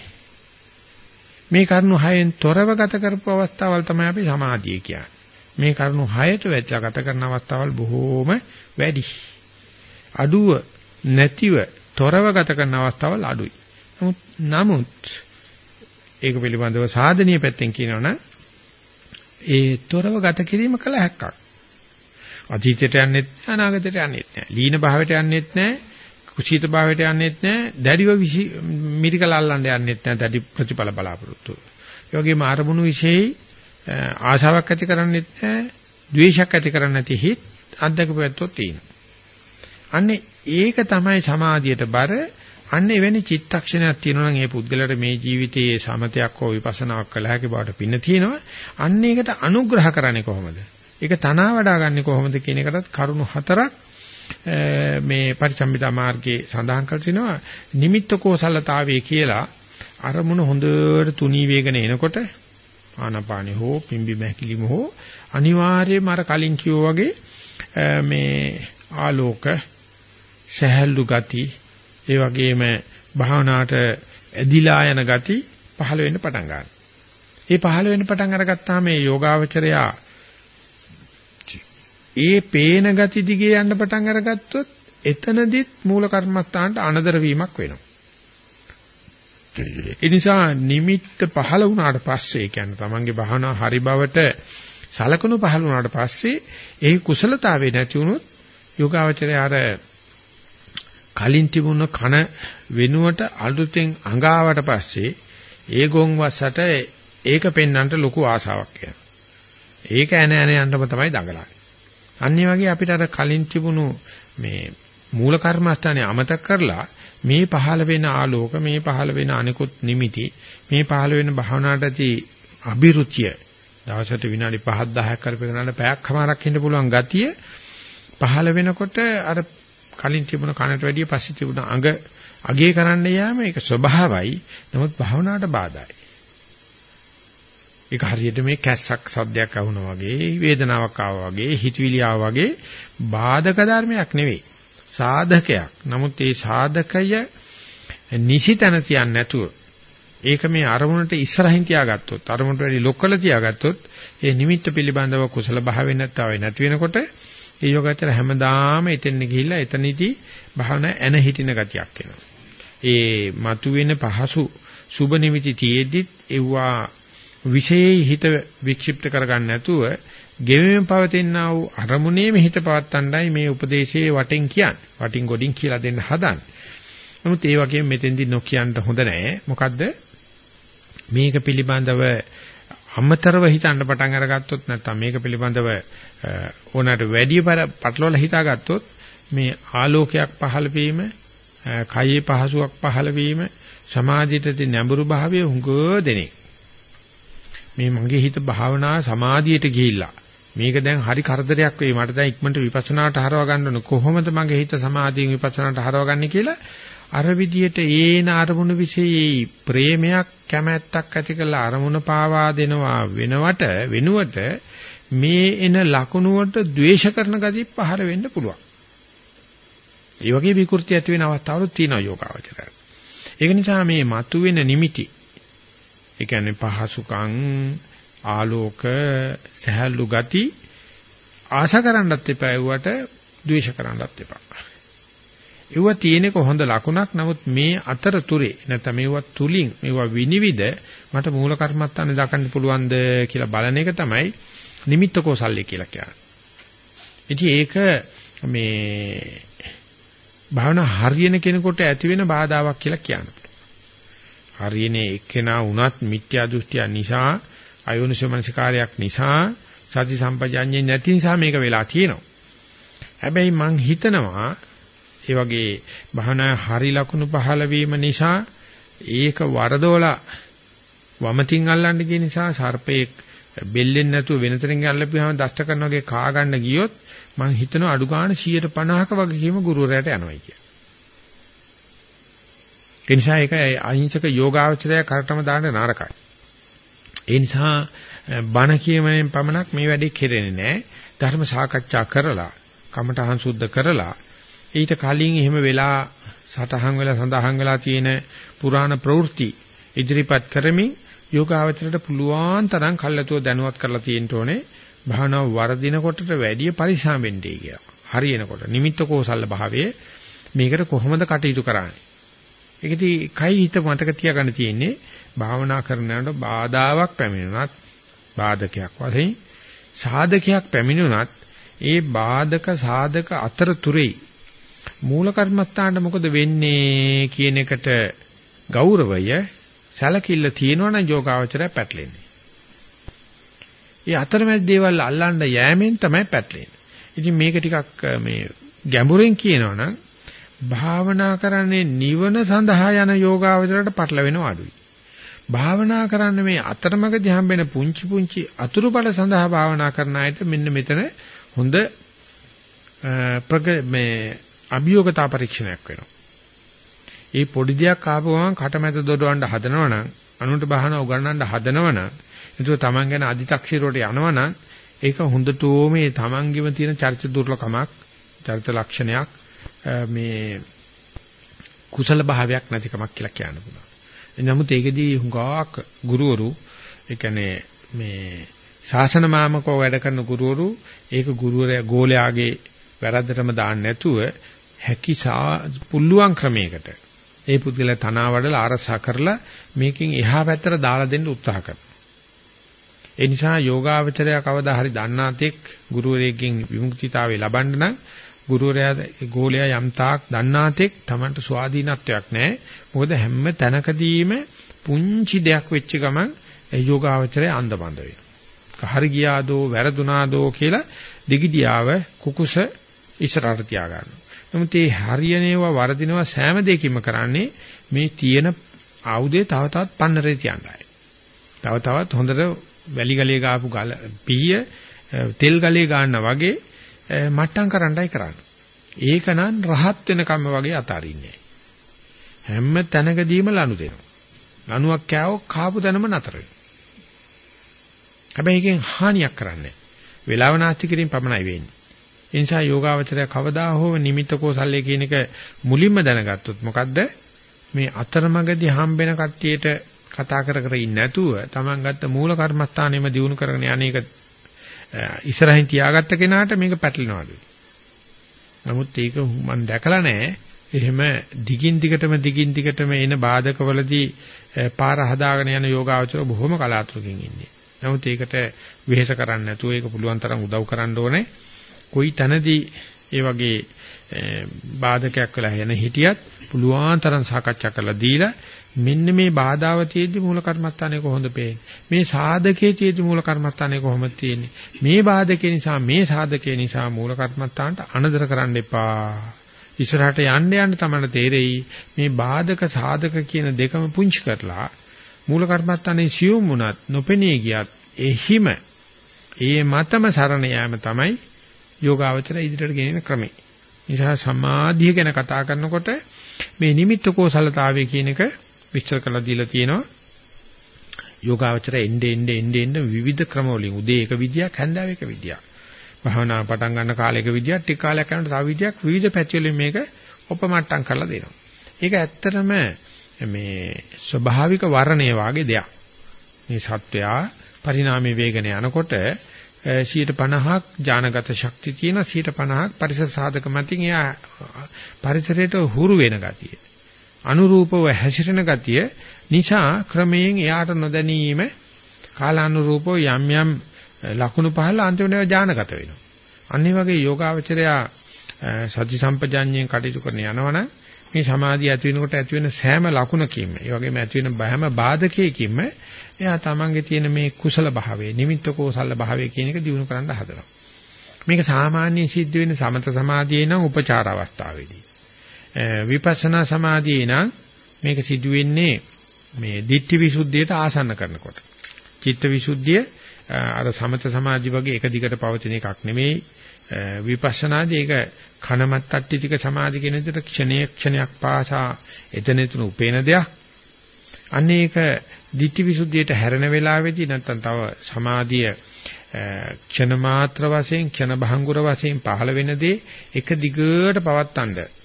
මේ කරුණු හයෙන් තොරව ගත කරපු අවස්ථාවල් තමයි අපි සමාධිය කියන්නේ. මේ කරුණු හයට වැටලා ගත කරන අවස්ථාවල් බොහෝම වැඩි. අඩුව නැතිව තොරව ගත කරන අවස්ථාවල් අඩුයි. නමුත් නමුත් ඒක පිළිබඳව සාධනීය පැත්තෙන් කියනවනම් ඒ තොරව ගත කිරීම කළ හැක්කක්. අතීතයට යන්නෙත් නැහැ අනාගතයට යන්නෙත් නැහැ. ලීන භාවයට යන්නෙත් නැහැ. කුසීත භාවයට යන්නෙත් නැහැ. දැඩිව මිරිකල අල්ලන්න යන්නෙත් නැහැ. දැඩි ප්‍රතිඵල බලාපොරොත්තු. ඒ වගේම අරමුණු વિશેයි ආශාවක් ඇති කරන්නෙත් නැහැ. ද්වේෂයක් ඇති කරන්නේ නැති හිත් අධ්‍යක්ෂ පැත්තොත් තියෙනවා. අන්නේ ඒක තමයි සමාධියට බර අන්න එවැනි චිත්තක්ෂණයක් තියෙනවා නම් ඒ පුද්ගලයාට මේ ජීවිතයේ සමතයක් හෝ විපස්සනාවක් කළ හැකි බවට පින්න තියෙනවා. අන්න ඒකට අනුග්‍රහ කරන්නේ කොහොමද? ඒක තනවා වඩා ගන්න කොහොමද කියන එකටත් කරුණු හතරක් මේ පරිසම්මිතා මාර්ගයේ සඳහන් කර තිනවා නිමිත්ත කෝසලතාවය කියලා අරමුණ හොඳට තුනී වේගන එනකොට ආනාපානෙ හෝ පිම්බි මහකිලිම හෝ අනිවාර්යයෙන්ම අර කලින් කිව්වා වගේ මේ ආලෝක සහැල්ලු ගති ඒ වගේම භාවනාවට ඇදිලා යන ගති පහළ වෙන්න පටන් ගන්නවා. ඒ පහළ වෙන්න පටන් අරගත්තාම මේ යෝගාවචරයා ඒ පේන ගති දිගේ යන්න පටන් අරගත්තොත් එතනදිත් මූල කර්මස්ථානට අනදර වීමක් වෙනවා. ඒ නිසා නිමිත්ත පහළ වුණාට පස්සේ කියන්නේ තමන්ගේ භාවනා හරි බවට සලකනු පහළ වුණාට පස්සේ ඒ කුසලතාවේ නැති වුණොත් යෝගාවචරය අර කලින් තිබුණ කන වෙනුවට අලුතෙන් අඟාවට පස්සේ ඒ ගොන් වස්සට ඒක පෙන්වන්නට ලොකු ආසාවක් එනවා. ඒක ඇන ඇන යන්නම තමයි දඟලන්නේ. අනිත් වගේ අපිට අර කලින් තිබුණු මේ මූල කර්මස්ථානේ අමතක කරලා මේ පහළ වෙන ආලෝක මේ පහළ වෙන අනිකුත් නිමිති මේ පහළ වෙන භාවනාවට ඇති අභිරුචිය දවසට විනාඩි 5 10ක් කරපේකනට පැයක් කමාරක් ඉන්න පුළුවන් ගතිය පහළ වෙනකොට අර කලින් තිබුණ කනට වැඩිය පස්සේ තිබුණ අඟ අගේ කරන්න යාම ඒක ස්වභාවයි. නමුත් භාවනාවට බාධායි. ඒක හරියට මේ කැස්සක් සද්දයක් අහුනා වගේ වේදනාවක් ආවා වගේ හිතවිලි ආවා වගේ බාධක ධර්මයක් නෙවෙයි සාධකයක්. නමුත් මේ සාධකය නිසිතන තියන්නේ නැතුව ඒක මේ අරමුණට ඉස්සරහින් තියාගත්තොත් අරමුණට වැඩි ලොක්කල තියාගත්තොත් ඒ නිමිත්ත පිළිබඳව කුසල භාවයෙන් නැත්තාවේ නැති වෙනකොට ඒ යෝගාචර හැමදාම එතෙන් ගිහිල්ලා එතනදී භාවන එන හිටින ගතියක් එනවා. ඒ මතුවෙන පහසු සුබ නිමිති තියේද්දිත් එව්වා විශේෂ හිත වික්ෂිප්ත කරගන්න නැතුව ගෙවෙමින් පවතිනා වූ අරමුණේම හිත පවත්තණ්ඩයි මේ උපදේශයේ වටෙන් කියන්නේ. වටින් ගොඩින් කියලා දෙන්න හදන්නේ. නමුත් ඒ වගේම මෙතෙන්දි නොකියන්න හොඳ නැහැ. මොකද්ද? මේක පිළිබඳව අමතරව හිතන්න පටන් අරගත්තොත් නැත්නම් මේක පිළිබඳව ඕනට වැඩි පටලවල හිතාගත්තොත් මේ ආලෝකයක් පහළ වීම, කයේ පහසුවක් පහළ වීම, සමාධියට නැඹුරු භාවය හුඟ දෙනේ. මේ මගේ හිත භාවනා සමාධියට ගිහිල්ලා මේක දැන් හරි කරදරයක් වෙයි මට දැන් ඉක්මනට විපස්සනාට හරව ගන්න ඕන කොහොමද මගේ හිත සමාධියෙන් විපස්සනාට හරව ගන්න කියලා අර විදියට ඒන අරමුණු વિશેයි ප්‍රේමයක් කැමැත්තක් ඇති කරලා අරමුණ පාවා දෙනවා වෙනවට වෙනුවට මේ එන ලකුණු වලට ද්වේෂ කරන ගතිය පහර වෙන්න පුළුවන්. ඒ වගේ විකෘති ඇති වෙන අවස්ථාවලු තියෙනවා යෝගාවචරය. ඒක නිසා මේ මතුවෙන නිමිති ඒ කියන්නේ පහසුකම් ආලෝක සහැල්ලු ගති ආශා කරන්නත් එපා ඒවට ද්වේෂ කරන්නත් එපා. ඒව තියෙනක හොඳ ලකුණක් නමුත් මේ අතරතුරේ නැත්නම් මේවා තුලින් මේවා විනිවිද මට මූල කර්මත්තානේ දකින්න පුළුවන්ද කියලා බලන එක තමයි නිමිත්ත කෝසල්ලේ කියලා කියන්නේ. ඉතින් ඒක මේ භාවනා හරියන කෙනෙකුට ඇති වෙන බාධාවක් කියලා කියනවා. හරියන එක්කෙනා වුණත් මිත්‍යා දෘෂ්ටිය නිසා අයෝනිසමනසිකාරයක් නිසා සති සම්පජාඤ්ඤේ නැති නිසා මේක වෙලා තියෙනවා. හැබැයි මං හිතනවා ඒ වගේ භවනා හරි ලකුණු පහළ වීම නිසා ඒක වරදෝලා වමතින් අල්ලන්න කියන නිසා සර්පේ බෙල්ලෙන් නැතුව වෙනතරින් අල්ලපුවාම දෂ්ට කරන වගේ කා ගන්න ගියොත් මං හිතනවා අඩු ගන්න 150ක වගේ කීම ගුරුවරයාට යනවා කියලා. ඒ නිසා ඒක අහිංසක යෝගාවචරය කරටම දාන්න නරකයි. ඒ නිසා බණ කියමෙන් පමණක් මේ වැඩේ කෙරෙන්නේ නැහැ. ධර්ම සාකච්ඡා කරලා, කමඨහං සුද්ධ කරලා, ඊට කලින් එහෙම වෙලා සතහන් වෙලා සඳහන් වෙලා තියෙන පුරාණ ප්‍රවෘත්ති ඉදිරිපත් කරමින් යෝගාවචරයට පුළුවන් තරම් කල්ැතුව දැනුවත් කරලා තියෙන්න ඕනේ. භාවනාව වර්ධින කොටට වැඩි පරිශාම වෙන්නේ කියලා. හරියනකොට නිමිත්ත කෝසල්ල භාවයේ මේකට කොහොමද කටයුතු කරන්නේ? ඒකදී කයි හිත මතක තියාගන්න තියෙන්නේ භාවනා කරනකොට බාධාවක් පැමිණුණත් බාධකයක් වශයෙන් සාධකයක් පැමිණුණත් ඒ බාධක සාධක අතරතුරේ මූල කර්මත්තාන්ට මොකද වෙන්නේ කියන එකට ගෞරවය සැලකිල්ල තියෙනවනම් යෝගාවචරය පැටලෙන්නේ. ඒ අතරමැද දේවල් අල්ලන්න යෑමෙන් තමයි පැටලෙන්නේ. ඉතින් මේක ටිකක් මේ ගැඹුරෙන් කියනවනම් භාවනා කරන්නේ නිවන සඳහා යන යෝගාවචරයට පටලවෙනව අඩුයි. භාවනා කරන්න මේ අතරමඟදී හම්බෙන පුංචි පුංචි අතුරුඵල සඳහා භාවනා කරන අයට මෙන්න මෙතන හොඳ ප්‍රග මේ අභියෝගතා පරීක්ෂණයක් වෙනවා. ඒ පොඩි දෙයක් ආපුවම කටමැද දොඩවන්න හදනවනම් අනුන්ට බහන උගන්නන්න හදනවනම් ඒක තමන් ගැන අදි탁සිරුවට යනවනම් ඒක හොඳටම මේ තමන්ගෙම තියෙන චරිත දුර්ලභකමක් චරිත ලක්ෂණයක් මේ කුසල භාවයක් නැතිකමක් කියලා කියන්න පුළුවන්. නමුත් ඒකෙදී හුඟක් ගුරුවරු ඒ කියන්නේ මේ ශාසන මාමකව වැඩ කරන ගුරුවරු ඒක ගුරුවරයා ගෝලයාගේ වැරද්දටම දාන්න නැතුව හැකි පුළුවන් ක්‍රමයකට ඒ පුද්ගලයා තනවා වඩලා ආරසා කරලා මේකෙන් එහා පැත්තට දාලා දෙන්න උත්සාහ කරනවා. ඒ නිසා යෝගාවචරය කවදා හරි දන්නාතෙක් ගුරුවරයෙක්ගෙන් විමුක්තිතාවය ලබන්න නම් ගුරුවරයා ගෝලයා යම් තාක් දන්නාතෙක් Tamanට ස්වාධීනත්වයක් නැහැ. මොකද හැම තැනකදීම පුංචි දෙයක් වෙච්ච ගමන් යෝගාවචරය අන්දබඳ වෙනවා. හරි ගියාදෝ වැරදුනාදෝ කියලා දිගිඩියාව කුකුස ඉස්සරහට තියා ගන්නවා. නමුත් මේ හරියනේවා වරදිනවා සෑම දෙයකින්ම කරන්නේ මේ තියෙන ආයුධය තව තවත් පන්නරේ තියන්නයි. තව තවත් හොඳට වැලි ගලේ ගාපු ගල පීය තෙල් ගලේ ගන්නා වගේ මට්ටම් කරන්නයි කරන්නේ. ඒක නම් රහත් වෙනකම්ම වගේ අතාරින්නේ හැම තැනකදීම ලනු දෙනවා. ලනුවක් කෑවෝ කාපු තැනම නතර වෙනවා. හැබැයි එකෙන් හානියක් කරන්නේ වෙලාව නාස්ති කිරීම පමණයි වෙන්නේ. ඒ නිසා යෝගාවචරය කවදා හෝ නිමිත්ත කෝසල්ලේ කියන එක මුලින්ම දැනගත්තොත් මොකද්ද මේ අතරමඟදී හම්බෙන කට්ටියට කතා කර කර ඉන්නේ නැතුව Taman ගත්ත මූල කර්මස්ථානෙම දිනු කරගෙන යන්නේක ඉස්සරහින් තියාගත්ත කෙනාට මේක පැටලෙනවලු. නමුත් ඒක මම දැකලා නැහැ. එහෙම දිගින් දිගටම දිගින් දිගටම එන බාධකවලදී පාර හදාගෙන යන යෝගාවචර බොහොම කලාතුරකින් ඉන්නේ. නමුත් ඒකට වෙහෙස කරන්නේ නැතුව ඒක පුළුවන් තරම් උදව් කරන්න ඕනේ. කොයි තැනදී ඒ වගේ බාධකයක් වෙලා යන හිටියත් පුළුවන් තරම් සාකච්ඡා කරලා දීලා මෙන්න මේ බාධාව තියෙද්දි මූල කර්මස්ථානේ කොහොමද පේන්නේ? මේ සාධකයේ තියෙද්දි මූල කර්මස්ථානේ කොහොමද තියෙන්නේ? මේ බාධකේ නිසා මේ සාධකේ නිසා මූල කර්මස්ථානට අනදර කරන්න එපා. ඉස්සරහට යන්න යන්න තමයි තේරෙයි මේ බාධක සාධක කියන දෙකම පුංචි කරලා මූල කර්මස්ථානේ සියුම් වුණත් නොපෙනී ගියත් එහිම ඒ මතම සරණ යාම තමයි යෝගාවචර ඉදිරියට ගෙනෙන ක්‍රමය. නිසා සමාධිය ගැන කතා කරනකොට මේ නිමිත්ත කෝසලතාවය කියන එක විස්තර කරලා දීලා තියෙනවා. යෝගාවචර එnde ende ende ende විවිධ ක්‍රම වලින් උදේ එක විදියක් හැන්දෑව එක විදියක්. භාවනා පටන් ගන්න කාලයක විදියක් ටික කාලයක් යනකොට තව විදියක් විවිධ පැති වලින් මේක ඔපමට්ටම් කරලා දෙනවා. ඒක ඇත්තටම මේ ස්වභාවික වර්ණය වාගේ දෙයක්. මේ සත්වයා පරිණාමයේ වේගන යනකොට 150ක් ඥානගත ශක්තිය තියෙන 150ක් පරිසර සාධක මතින් එයා පරිසරයට හුරු වෙන ගතිය. අනුරූපව හැසිරෙන ගතිය නිසා ක්‍රමයෙන් එයාට නොදැනීම කාලානුරූපව යම් යම් ලකුණු පහළ අන්තිමට ඥානගත වෙනවා. අනිත් වගේ යෝගාවචරයා සති සම්පජාඤ්ඤයෙන් කටයුතු කරන යනවනම් මේ සමාධිය ඇති වෙනකොට ඇති වෙන සෑම ලකුණකින්ම ඒ වගේම ඇති වෙන බහැම බාධකයකින්ම එයා තමන්ගේ තියෙන මේ කුසල භාවයේ නිමිත්ත කෝසල භාවයේ කියන එක දිනු කරන්න හදනවා. මේක සාමාන්‍යයෙන් සිද්ධ වෙන සමත සමාධියේ නම් උපචාර අවස්ථාවේදී. විපස්සනා සමාධියේ නම් මේක සිදු වෙන්නේ මේ ditthi visuddhiyට ආසන්න කරනකොට. චිත්ත විසුද්ධිය අර සමත සමාධි වගේ එක දිගට පවතින එකක් නෙමෙයි. විපස්සනාදී ඒක කනමත් අට්ටි ටික සමාධි කියන විදිහට ක්ෂණයක් ක්ෂණයක් පාසා එතන එතන උපේන දෙයක්. අන්න ඒක ditthi visuddhiyට හැරෙන වෙලාවේදී නැත්තම් තව සමාධිය ක්ෂණ මාත්‍ර වශයෙන් ක්ෂණ භංගුර වශයෙන් පහළ වෙන දේ එක දිගට පවත්තන්න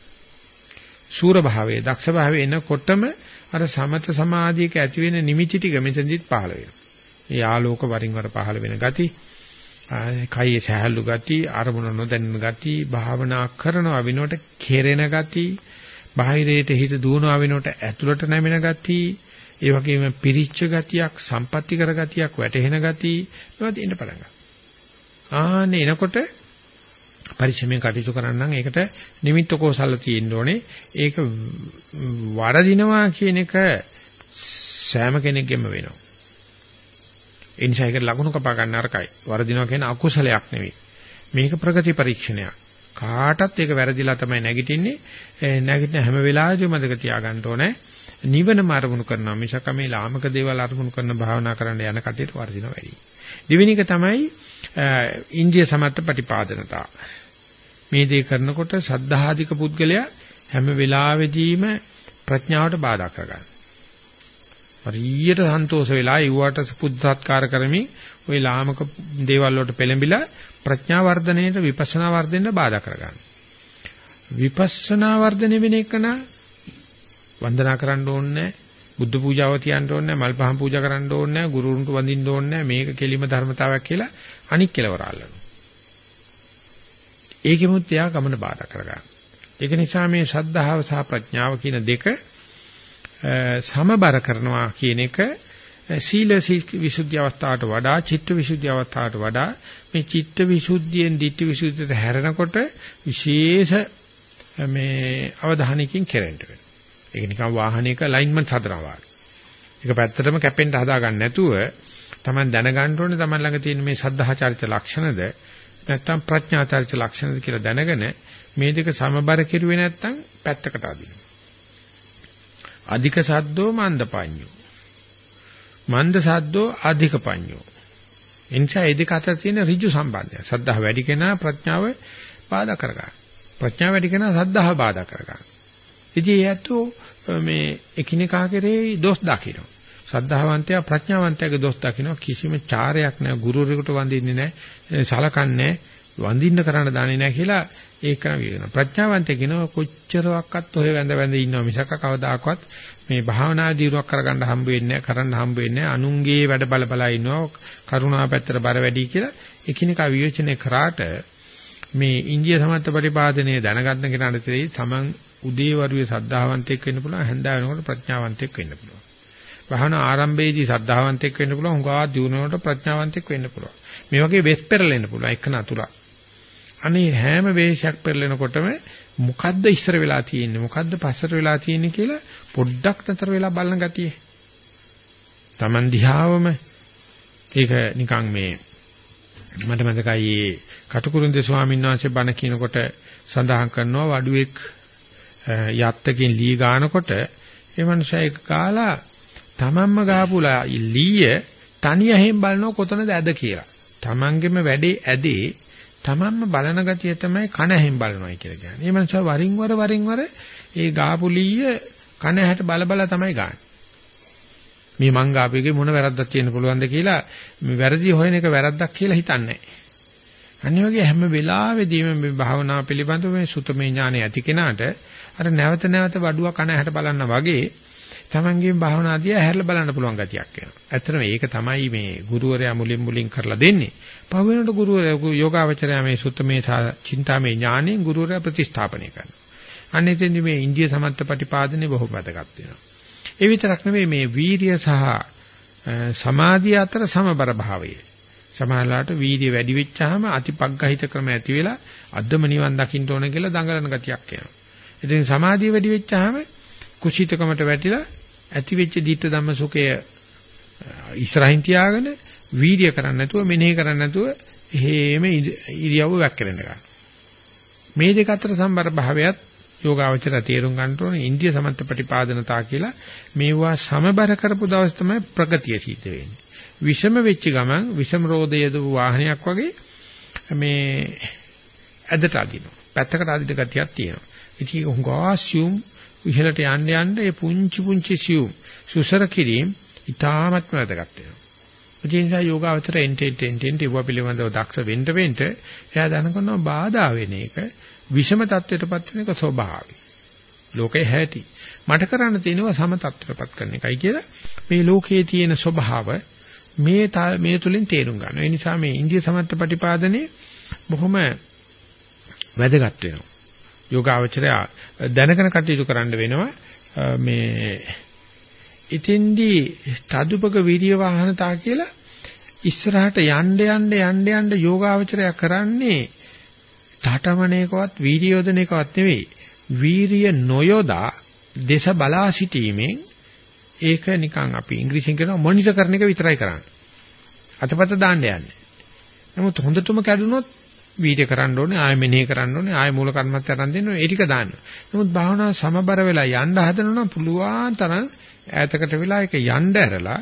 සූර භාවයේ දක්ෂ භාවයේ එනකොටම අර සමත සමාධියක ඇති වෙන නිමිති ටික මෙතනදිත් පහළ වෙනවා. ඒ ආලෝක වරින් වර පහළ වෙන ගති, කයේ සහැල්ලු ගති, අරමුණ නොදැනෙන ගති, භාවනා කරනවා විනෝට කෙරෙන ගති, බාහිරයට හිත දුවනවා විනෝට ඇතුළට නැමෙන ගති, ඒ වගේම පිරිච්ච ගතියක්, සම්පatti කර ගතියක්, වැටහෙන ගති ඒවා දෙන්න පටන් ගන්නවා. ආන්නේ එනකොට පරිශ්‍රමයෙන් කටයුතු කරන්නම් ඒකට නිමිත්ත කෝසල තියෙන්න ඕනේ. ඒක වරදිනවා කියන එක සෑම කෙනෙක්ගෙම වෙනවා. ඒ නිසා ඒකට ලකුණු කපා ගන්න අරකයි. වරදිනවා කියන අකුසලයක් නෙවෙයි. මේක ප්‍රගති පරීක්ෂණයක්. කාටත් ඒක වැරදිලා තමයි නැගිටින්නේ. නැගිටින හැම වෙලාවෙම මතක තියාගන්න ඕනේ. නිවනම අරමුණු කරනවා මිසක මේ ලාමක දේවල් අරමුණු කරන භාවනා කරන්න යන කටියට වර්ධින වැඩි. දෙවෙනි එක තමයි ඉන්ද්‍රිය සමත්ත ප්‍රතිපාදනතා. මේ දේ කරනකොට සද්ධාධික පුද්ගලයා හැම වෙලාවෙදීම ප්‍රඥාවට බාධා කරගන්නවා. හරියට සන්තෝෂ වෙලා ඊවට පුද්ධත්කාර කරමින් ওই ලාමක දේවල් වලට පෙළඹිලා ප්‍රඥා වර්ධනයේට විපස්සනා වර්ධනයට බාධා කරගන්නවා. විපස්සනා වර්ධනය වෙන එක නා වන්දනා කරන්න ඕනේ බුද්ධ පූජාව තියන්න ඕනේ මල් පහන් පූජා කරන්න ඕනේ ගුරුන්ට වඳින්න ඕනේ මේක කෙලිම ධර්මතාවයක් කියලා අනික් කෙලවර අල්ලනවා. ඒකෙමුත් එයා ගමන බාධා කරගන්න. ඒක නිසා මේ ශද්ධාව සහ ප්‍රඥාව කියන දෙක සමබර කරනවා කියන එක සීල විසුද්ධි අවස්ථාවට වඩා චිත්ත විසුද්ධි අවස්ථාවට වඩා මේ චිත්ත විසුද්ධියෙන් ditthi විසුද්ධියට හැරෙනකොට විශේෂ මේ අවධානයකින් කෙරෙන්න වෙනවා. ඒක නිකන් වාහනයක ලයින්මන්ට් හදනවා වගේ. ඒක පැත්තටම කැපෙන්න හදා ගන්න නැතුව Taman දැනගන්න ඕනේ Taman ළඟ තියෙන මේ සද්ධාචාරිත ලක්ෂණද නැත්නම් ප්‍රඥාචාරිත ලක්ෂණද කියලා දැනගෙන මේ දෙක සමබර කෙරුවේ නැත්නම් පැත්තකට අදිනවා. අධික සද්දෝ මන්දපඤ්ඤෝ. මන්ද සද්දෝ අධික පඤ්ඤෝ. එනිසා මේ දෙක අතර තියෙන ඍජු සම්බන්ධය. සද්ධා වැඩි කෙනා ප්‍රඥාව බාධා කරගන්න. ප්‍රඥාව වැඩි කෙනා සද්ධාව බාධා කරගන්න. ඉතින් ඒත් මේ එකිනෙකා කෙරෙහි දොස් දකිනවා. ශ්‍රද්ධාවන්තයා ප්‍රඥාවන්තයාගේ දොස් දකිනවා. කිසිම චාරයක් නැහැ ගුරුවරයෙකුට වඳින්නේ නැහැ සලකන්නේ වඳින්න කරන්න දන්නේ නැහැ කියලා ඒක කරනවා ප්‍රඥාවන්තය කියනවා කොච්චරවක්වත් ඔය වැඳ වැඳ ඉන්නවා මිසක කවදාකවත් මේ භාවනා දියුණුවක් කරගන්න හම්බ වෙන්නේ නැහැ කරන්න හම්බ වෙන්නේ නැහැ අනුන්ගේ වැඩ බල බල ඉන්නවා කරුණා පැත්තට බර වැඩි කියලා එකිනෙකා විවේචනය කරාට මේ ඉන්දිය සමත්ත පරිපාදනයේ දැනගන්න කෙනාට තේරෙයි තමන් උදේවරුේ සද්ධාවන්තෙක් වෙන්න පුළුවන් හැන්දා වෙනකොට ප්‍රඥාවන්තෙක් වෙන්න පුළුවන්. වහන ආරම්භයේදී සද්ධාවන්තෙක් වෙන්න පුළුවන් හුඟා දිනුනකොට ප්‍රඥාවන්තෙක් වෙන්න පුළුවන්. මේ වගේ වෙස් පෙරලෙන්න පුළුවන් එක නතුරක්. අනේ හැම වේශයක් පෙරලෙනකොටම මොකද්ද ඉස්සර වෙලා තියෙන්නේ මොකද්ද පස්සට වෙලා තියෙන්නේ කියලා පොඩ්ඩක් නතර වෙලා බලන ගතිය. Taman දිහාවම ඒක නිකන් මේ මට මතකයි කටුකුරුන්දේ ස්වාමීන් වහන්සේ බණ කියනකොට සඳහන් කරනවා වඩුවෙක් යත්තකින් ලී ගන්නකොට ඒ මනුස්සයා ඒක කාලා තමන්ම ගාපුලා ලීය තනියෙන් බලනවා කොතනද ඇද කියලා. තමන්ගෙම වැඩේ ඇදේ තමන්ම බලන ගතිය තමයි කන හැම් බලනවායි කියලා කියන්නේ. මේ මනුස්සයා වරින් වර වරින් වර ඒ ගාපුලීය කන හැට බල බල තමයි ගන්න. මේ මං ගාපේගේ මොන වැරද්දක් තියෙන්න පුළුවන්ද කියලා මේ වැරදි හොයන එක වැරද්දක් කියලා හිතන්නේ නැහැ. අනිත් වගේ හැම වෙලාවෙදීම මේ භාවනා පිළිබඳව මේ සුතමේ ඥානය ඇති කෙනාට අර නැවත නැවත වඩුව කන හැට බලන්න වගේ තමන්ගේ භාවනාදී ඇහැරලා බලන්න පුළුවන් ගතියක් එනවා. ඇත්තටම ඒක තමයි මේ ගුරුවරයා මුලින් මුලින් කරලා දෙන්නේ. පහ වෙනකොට ගුරුවරයා යෝගාවචරයා මේ සුත්තමේ චින්තාමේ ඥාණයෙන් ගුරුවරයා ප්‍රතිස්ථාපනය කරනවා. අන්න එතෙන්දි මේ ඉන්දිය සමත්ත ප්‍රතිපාදනේ බොහොම වැදගත් වෙනවා. ඒ විතරක් නෙවෙයි මේ වීරිය සහ සමාධිය අතර සමබර භාවය. සමාහලට වීර්ය වැඩි වෙච්චාම අතිපග්ගහිත ක්‍රම ඇති වෙලා අද්දම නිවන් දකින්න ඕන කියලා දඟලන ගතියක් එනවා. ඉතින් සමාධිය වැඩි වෙච්චාම කුසීතකමට වැටිලා ඇති වෙච්ච ධිට්ඨ ධම්ම සුඛය ඉස්සරහින් තියාගෙන වීර්ය කරන්නේ නැතුව මෙනෙහි කරන්නේ නැතුව එහෙම ඉරියව්ව වැක්කෙන්න ගන්නවා. මේ දෙක අතර සම්බර භාවයත් යෝගාවචර තේරුම් ගන්න ඕනේ ඉන්දිය සමත්ත ප්‍රතිපාදනතා කියලා මේවා සමබර කරපු දවස් තමයි ප්‍රගතිය සිද්ධ වෙන්නේ. විෂම වෙච්ච ගමන් විෂම රෝධයද වාහනයක් වගේ මේ ඇදට අදිනවා. පැත්තකට අදිට ගතියක් තියෙනවා. ඉතින් හුඟා සියුම් ඉහළට යන්න යන්න ඒ පුංචි පුංචි සියුම් සුසර කිරීම ඉතාමත්ම වැදගත් වෙනවා. ඒ නිසා යෝගාවචර එන්ටෙන්ට එන්ටෙන්ට ඉව පිළිබඳව දක්ෂ වෙන්න වෙන්න එයා දැනගන්නවා බාධා වෙන එක විෂම තත්වයටපත් වෙන එක ස්වභාවයි. ලෝකේ හැටි. මට කරන්න තියෙනවා සම තත්වයටපත් කරන එකයි කියලා මේ ලෝකයේ තියෙන ස්වභාව මේ මේ තුලින් තේරුම් ගන්න. ඒ නිසා මේ ඉන්දිය සමත්ත ප්‍රතිපාදනයේ බොහොම වැදගත් වෙනවා. යෝගාවචරය දැනගෙන කටයුතු කරන්න වෙනවා. මේ ඉතින්දී තදුපක විරිය වාහනතා කියලා ඉස්සරහට යන්න යන්න යන්න යන්න යෝගාවචරය කරන්නේ තාඨමණේකවත් වීර්යෝදනේකවත් නෙවෙයි. වීරිය නොයොදා දේශ බලා සිටීමෙන් ඒක නිකන් අපි ඉංග්‍රීසියෙන් කියනවා මොනිටර් කරන එක විතරයි කරන්නේ. අතපත දාන්න යන්නේ. නමුත් හොඳටම කැඩුනොත් වීඩිය කරන්න ඕනේ, ආය මෙනෙහි කරන්න ඕනේ, ආය මූල කර්මත් අරන් දෙන්න ඕනේ, ඒ ටික දාන්න. නමුත් භාවනාව සමබර වෙලා යන්න හදනවා නම් පුළුවන් තරම් ඈතකට වෙලා ඒක යන්න ඇරලා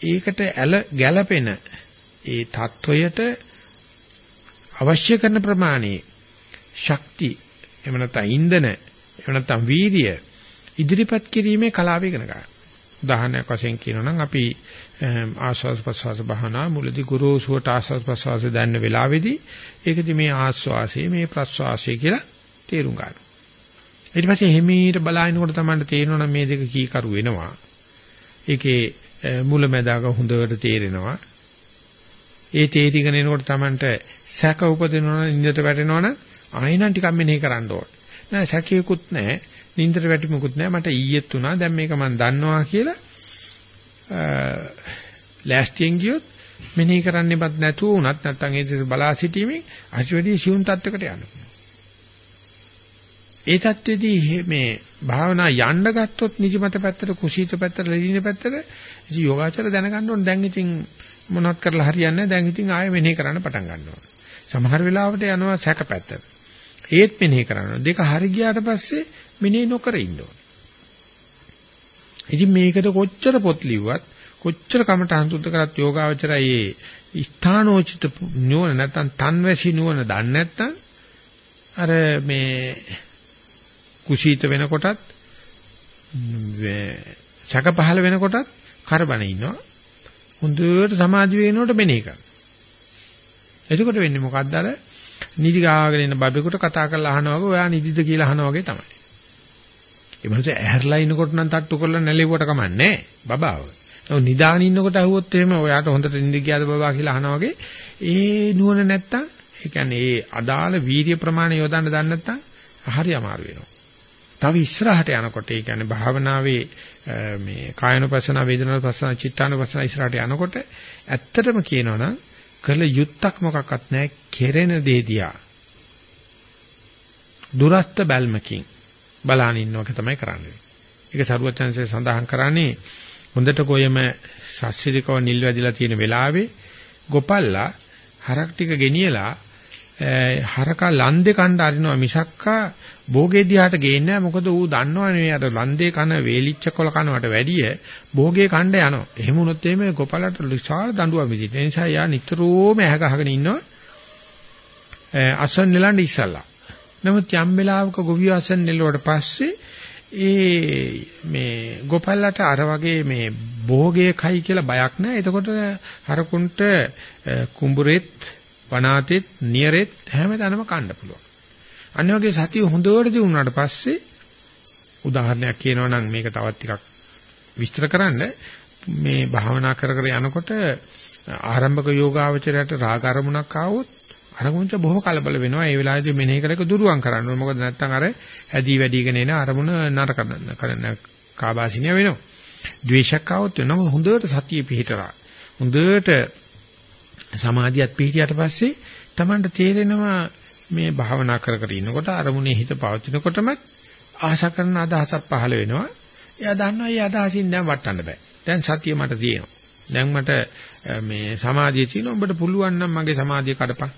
ඒකට ඇල ගැළපෙන ඒ தত্ত্বයට අවශ්‍ය කරන ප්‍රමාණයේ ශක්ති එහෙම නැත්නම් ඉන්ධන එහෙම නැත්නම් වීර්ය ඉදිරිපත් කිරීමේ කලාව ඉගෙන ගන්න. උදාහරණයක් වශයෙන් කියනවා නම් අපි ආස්වාද ප්‍රසවාස භාවනා මුලදී ගුරුසුවට ආස්වාද ප්‍රසවාස දැනන වෙලාවේදී ඒකදී මේ ආස්වාසය මේ ප්‍රසවාසය කියලා තේරුම් ගන්න. ඊට පස්සේ හිමීට බලනකොට තමයි තේරෙනවා මේ දෙක කීකරු වෙනවා. ඒකේ මුලැමැදාක හොඳට තේරෙනවා. ඒ තේරිගෙන එනකොට Tamanට සැක උපදිනවා නින්දට වැටෙනවනම් ආයෙනම් ටිකක් මෙනෙහි කරන්න ඕනේ. නෑ සැකේකුත් නෑ නින්දට වැටි මොකුත් නැහැ. මට ඊයේත් උනා. දැන් මේක මම දන්නවා කියලා ලෑස්තියෙන් ගියොත් මෙනෙහි කරන්නේවත් නැතුව උනත් නැත්තම් ඒ දේ බලා සිටීමෙන් අරිවැඩිය සියුම් තත්වයකට යනවා. ඒ தത്വෙදී මේ භාවනා යන්න ගත්තොත් නිදිමත පැත්තට කුසීත පැත්තට ලැබින පැත්තට ඉතින් යෝගාචර දැනගන්න ඕන දැන් ඉතින් මොනවත් කරලා හරියන්නේ නැහැ දැන් ඉතින් ආයෙ මෙනෙහි කරන්න පටන් ගන්නවා. සමහර වෙලාවට යනවා සැක පැත්තට. ඒත් මෙනෙහි කරනවා. දෙක හරි ගියාට පස්සේ මෙනෙහි නොකර ඉන්න ඕනේ. ඉතින් මේකට කොච්චර පොත් ලිව්වත් කොච්චර කමටහන් සුද්ධ කරත් යෝගාවචරයේ ස්ථානෝචිත නුවණ නැත්නම් තන්වැසි නුවණ දන්නේ නැත්නම් අර මේ කුසීත වෙනකොටත් සැක පහල වෙනකොටත් කරබන ඉන්නවා හොඳට සමාධි වෙනකොට මෙනේ කරනවා එතකොට වෙන්නේ මොකද්ද අර නිදි ගාගෙන ඉන්න බබෙකුට කතා කරලා අහනවා වගේ ඔයා නිදිද කියලා අහනවා වගේ තමයි ඒ මොකද ඇහැරලා ඉනකොට නම් තට්ටු කරලා නැලෙව්වට කමන්නේ බබාව. නෝ නිදාගෙන ඉන්නකොට අහුවොත් එහෙම ඔයාට හොඳට නිදි ගියාද බබා කියලා අහනවා වගේ ඒ නුවණ නැත්තම් ඒ කියන්නේ ඒ අදාළ වීර්ය ප්‍රමාණය යොදන්න දන්නේ නැත්තම් හරි අමාරු වෙනවා. තව ඉස්සරහට යනකොට ඒ කියන්නේ භාවනාවේ මේ කායනුපස්සන වේදනානුපස්සන චිත්තානුපස්සන ඉස්සරහට යනකොට ඇත්තටම කියනවනම් කළ යුත්තක් මොකක්වත් නැහැ කෙරෙන දේ දිහා දුරස්ත බැල්මකින් බලාන ඉන්නවක තමයි කරන්නේ. ඒක සරුවචන්සේ සඳහන් කරන්නේ හොඳට කොයම ශාස්ත්‍රීයකව නිල් වැදිලා තියෙන වෙලාවේ ගොපල්ලා හරක් ටික ගෙනියලා හරකා ලන්දේ කණ්ඩ අරිනවා මිසක්කා භෝගේ දිහාට ගේන්නේ මොකද ඌ දන්නවනේ අර ලන්දේ කන වේලිච්ච කොල කනවට වැඩිය භෝගේ කණ්ඩ යනවා. එහෙම වුණොත් එimhe ගොපලට විශාල දඬුවම් විදිහට. ඒ නිසා යා නිතරම ඇහ ගහගෙන ඉන්නවා. අසන් නෙලන්න ඉස්සලා. නමුත් යම් වෙලාවක ගොවිය අසන් නෙලුවට පස්සේ ඒ මේ ගොපල්ලට අර වගේ මේ භෝගයේ කයි කියලා බයක් නැහැ. එතකොට හරකුන්ට කුඹුරෙත් වනාතෙත් නියරෙත් හැමතැනම කන්න පුළුවන්. අනිත් වගේ සතිය හොඳට දිනුනාට පස්සේ උදාහරණයක් කියනවා නම් මේක තවත් ටිකක් විස්තර කරන්න මේ භාවනා කර කර යනකොට ආරම්භක යෝගාවචරයට රාග අරමුණක් ආවොත් අරමුණට බොහොම කලබල වෙනවා. ඒ වෙලාවේදී මෙනෙහි කරක දුරුවන් කරන්න ඕනේ. මොකද නැත්තම් අර ඇදී වැඩිගෙන එන අරමුණ නරක කරන කාබාසිනිය වෙනවා. ද්වේෂයක් આવොත් වෙනවා. හොඳට සතිය පිහිටලා. හොඳට සමාධියත් පිහිටියට පස්සේ Tamanට තේරෙනවා මේ භාවනා කර කර ඉන්නකොට අරමුණේ හිත පවතිනකොටම ආශා කරන අදහසක් පහළ වෙනවා. එයා දන්නවා මේ අදහසින් දැන් වටන්න බෑ. දැන් සතිය මට තියෙනවා. දැන් මට මේ සමාධිය තියෙනවා. ඔබට පුළුවන් නම් මගේ සමාධිය කඩපන්.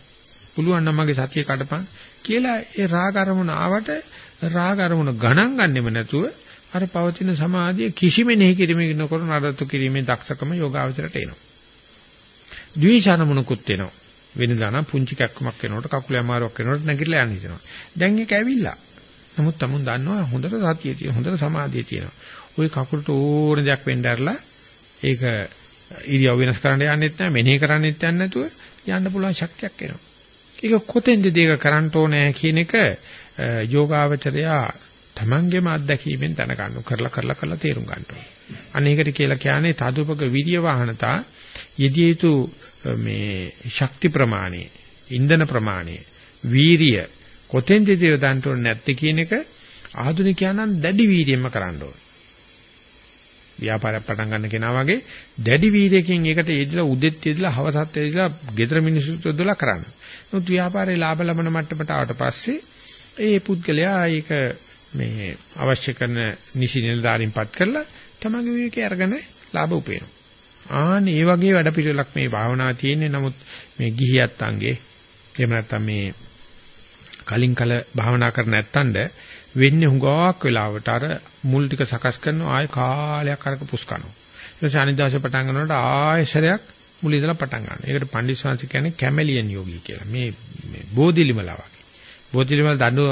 පුළුවන් නම් මගේ සතිය කඩපන් කියලා ඒ රාග අරමුණ ආවට රාග අරමුණ ගණන් ගන්නෙම නැතුව අර පවතින සමාධිය කිසිම නෙහි කිරීමේ නොකර නඩත්තු කිරීමේ දක්ෂකම යෝගාවචරයට එනවා. ද්වේෂානමුණකුත් එනවා. වෙනදා නම් පුංචි කැක්කමක් වෙනකොට කකුලේ අමාරුවක් වෙනකොට නැගිටලා යන්න හිතෙනවා. දැන් ඒක ඇවිල්ලා. නමුත් තමුන් දන්නවා හොඳට සතිය තියෙන හොඳට සමාධිය තියෙනවා. ওই කකුලට ඕන දෙයක් වෙන්න ඇරලා ඒක ඉරියව් වෙනස් කරන්න යන්නෙත් නැහැ මෙනෙහි කරන්නෙත් නැතුව යන්න පුළුවන් ශක්තියක් එනවා. ඒක කොතෙන්ද දෙයක කරන්න ඕනේ කියන එක යෝගාවචරයා තමන්ගේම අත්දැකීමෙන් දැනගන්න කරලා කරලා කරලා තේරුම් ගන්න ඕනේ. අනේකට කියලා කියන්නේ තදුපක විරිය වාහනතා යෙදිය යුතු මේ ශක්ති ප්‍රමාණය, ඉන්ධන ප්‍රමාණය, වීරිය කොතෙන්ද දේව දන්ට ඕනේ නැත්තේ කියන එක ආධුනිකයන්න් දැඩි වීරියෙන්ම කරන්න ඕනේ. ව්‍යාපාරයක් පටන් ගන්න කෙනා වගේ දැඩි වීර්යයෙන් ඒකට යෙදලා උදෙත් යෙදලා හවසත් යෙදලා gedara මිනිසුත් යොදලා කරන්න. නමුත් ව්‍යාපාරේ ලාභ ලබන මට්ටමට ආවට පස්සේ ඒ පුද්ගලයා ඒක මේ අවශ්‍ය කරන නිසි නිලධාරින්පත් කරලා තමගේ විවේකේ අරගෙන ලාභ උපයනවා. ආන් මේ වගේ වැඩ පිළිවෙලක් මේ භාවනාව තියෙන්නේ නමුත් මේ ගිහියත් අංගේ එහෙම නැත්නම් මේ කලින් කල භාවනා කර නැත්තඳ වෙන්නේ හුඟක් වෙලාවට අර මුල් ටික සකස් කරනවා ආය කාලයක් අරක පුස් කරනවා. ඊට පස්සේ අනිද්දාසේ පටන් ගන්නකොට ආයශරයක් මුල ඉඳලා පටන් ගන්නවා. ඒකට පණ්ඩිත ශාන්ති කියන්නේ කැමලියන් යෝගී කියලා. මේ මේ බෝධිලිමල වගේ. බෝධිලිමල දඬු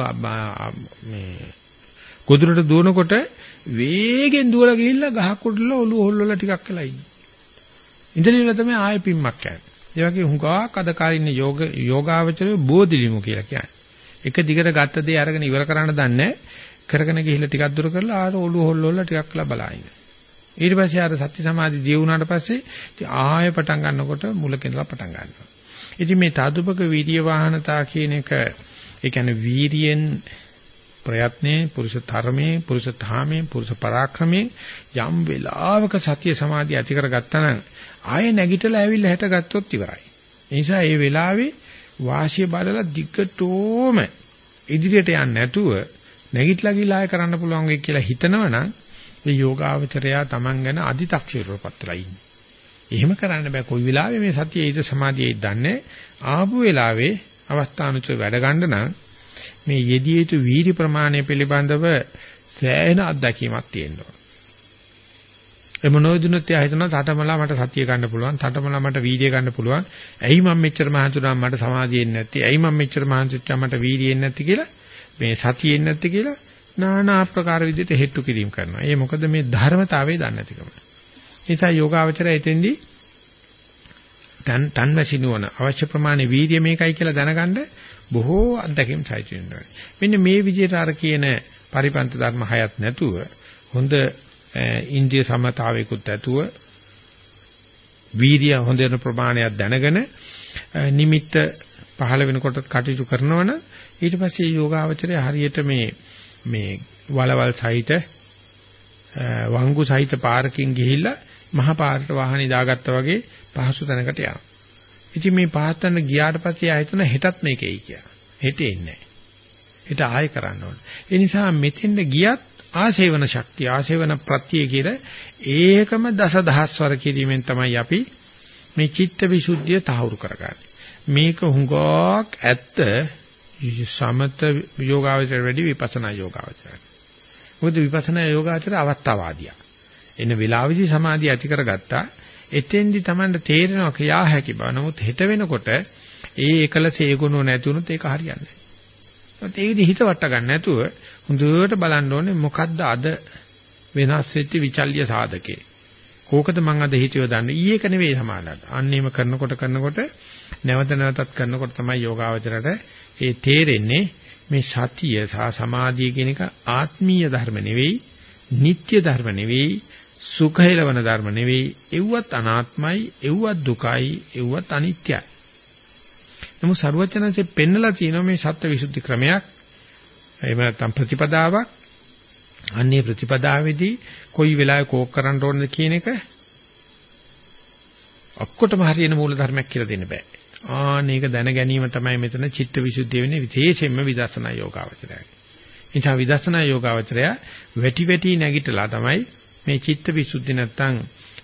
මේ ගොදුරට දුවනකොට වේගෙන් දුවලා ගිහිල්ලා ගහක් උඩලා ඔළුව හොල්ලලා ටිකක් වෙලා ඉන්නේ. ඉඳලිලා තමයි ආයෙ පිම්මක් යන්නේ. ඒ වගේ හුඟක් අද කාලේ ඉන්න යෝග යෝගාවචරය බෝධිලිමු කියලා කියන්නේ. එක දිගට ගත්ත දේ අරගෙන ඉවර කරන්න දන්නේ කරගෙන ගිහිල්ලා ටිකක් දුර කරලා ආර ඔළුව හොල්ලොල්ලා ටිකක් කරලා බලائیں۔ ඊට පස්සේ ආර සත්‍ය සමාධි ජී වුණාට පස්සේ ඉතින් ආයෙ පටන් ගන්නකොට මුලකෙන්දලා පටන් ගන්නවා. ඉතින් මේ තාදුපක වීර්ය වාහනතා කියන එක ඒ කියන්නේ වීරියෙන් ප්‍රයත්නේ පුරුෂ ධර්මයේ පුරුෂ ධාමයේ පුරුෂ පරාක්‍රමයේ යම් වෙලාවක සත්‍ය සමාධි ඇති කරගත්තා නම් ආයෙ නැගිටලා ඇවිල්ලා හැට ගත්තොත් ඉවරයි. ඒ නිසා මේ වෙලාවේ වාසිය බලලා දිගටම ඉදිරියට යන්නේ නැතුව නැගිටලා ගිහලා ආයෙ කරන්න පුළුවන් වෙයි කියලා හිතනවනම් ඒ යෝගාවචරයා Taman ගැන අදි탁ෂීරවපත් වෙලා ඉන්නේ. එහෙම කරන්න බෑ කොයි වෙලාවෙ මේ සතියේ ඉද සමාධියේ දන්නේ ආපු වෙලාවේ අවස්ථානුච වැඩ ගන්න නම් මේ යෙදිය යුතු වීර්ය ප්‍රමාණය පිළිබඳව සෑහෙන අත්දැකීමක් තියෙන්න ඕන. එම නොයදුනත් එයා හිතනවා තටමලා මට සතිය ගන්න පුළුවන් තටමලා මට වීර්යය ගන්න පුළුවන් ඇයි මම මෙච්චර මහන්සි වුණා මට සමාධියෙන්නේ නැත්තේ ඇයි මම මෙච්චර මහන්සි වෙච්චා මට වීර්යයෙන්නේ නැත්තේ කියලා මේ සතියෙන්නේ නැත්තේ කියලා নানা ආකාර විදිහට හෙට්ටු කිරීම කරනවා. ඒ මොකද මේ ධර්මතාවයේ දන්නේ නැතිකම. ඒ නිසා යෝගාවචරය එතෙන්දී තන් තන් වැසිනුවන අවශ්‍ය ප්‍රමාණය වීර්ය මේකයි කියලා දැනගන්න බොහෝ අත්දැකීම් සායිචින්නවා. මෙන්න මේ විදිහට අර කියන පරිපන්ත ධර්ම හයත් නැතුව හොඳ ඉන්ද්‍රිය සමතාවයකුත් ඇතුව වීර්ය හොඳන ප්‍රමාණයක් දැනගෙන නිමිත්ත පහළ වෙනකොට කටයුතු කරනවනම් ඊට පස්සේ යෝගාවචරය හරියට මේ මේ වලවල් සහිත වංගු සහිත පාරකින් ගිහිල්ලා මහ පාරට වාහනේ දාගත්තා වගේ පහසු තැනකට යනවා. ඉතින් මේ පහත්තන්න ගියාට පස්සේ ආයතන හෙටත් මේකෙයි කියලා. හෙට එන්නේ නැහැ. හෙට ආයෙ කරන්න ඕනේ. ඒ නිසා මෙතෙන්ද ගියත් ආශේවන ශක්තිය ආශේවන ප්‍රත්‍ය කියලා ඒකම දසදහස්වර කිරීමෙන් තමයි අපි මේ චිත්ත විසුද්ධිය තහවුරු කරගන්නේ. මේක හුඟක් ඇත්ත සමත යෝගාවචර වැඩි විපස්සනා යෝගාවචර. මොකද විපස්සනා යෝගාවචර අවස්ථාවාදියා. එන වෙලාවෙදි සමාධිය ඇති කරගත්තා. එතෙන්දි Tamanට තේරෙනවා කියා හැකි බව. නමුත් හෙට වෙනකොට ඒ එකලස ඒ ගුණ නැති වුණොත් ඒක හරියන්නේ නැහැ. ඒ විදිහ හිත වට ගන්න නැතුව හොඳට බලන්න ඕනේ මොකද්ද අද වෙනස් වෙච්ච විචල්්‍ය සාධකේ. කෝකද මං අද හිතියව දන්නේ ඊයේක නෙවෙයි සමානලට. අන්නේම කරනකොට කරනකොට නැවත නැවතත් කරනකොට තමයි යෝගාවචරයට ඒ තේරෙන්නේ මේ සතිය සහ සමාධිය කියන එක ආත්මීය ධර්ම නෙවෙයි, නিত্য ධර්ම නෙවෙයි, සුඛයලවන ධර්ම නෙවෙයි, එව්වත් අනාත්මයි, එව්වත් දුකයි, එව්වත් අනිත්‍යයි. නමුත් සරුවචනanse පෙන්නලා තියෙනවා මේ සත්‍ය විසුද්ධි ක්‍රමයක්. එහෙම නැත්නම් ප්‍රතිපදාවක්. අන්නේ ප්‍රතිපදාවේදී කොයි වෙලාවෙ කෝක් කරන්න ඕනද කියන එක ඔක්කොටම හරියන මූල ධර්මයක් කියලා දෙන්න බෑ. ආනේක දැන ගැනීම තමයි මෙතන චිත්ත විසුද්ධිය වෙන්නේ විශේෂයෙන්ම විදර්ශනා යෝගාවචරයයි. එනිසා විදර්ශනා යෝගාවචරය වැටි වැටි නැගිටලා තමයි මේ චිත්ත විසුද්ධි නැත්තම්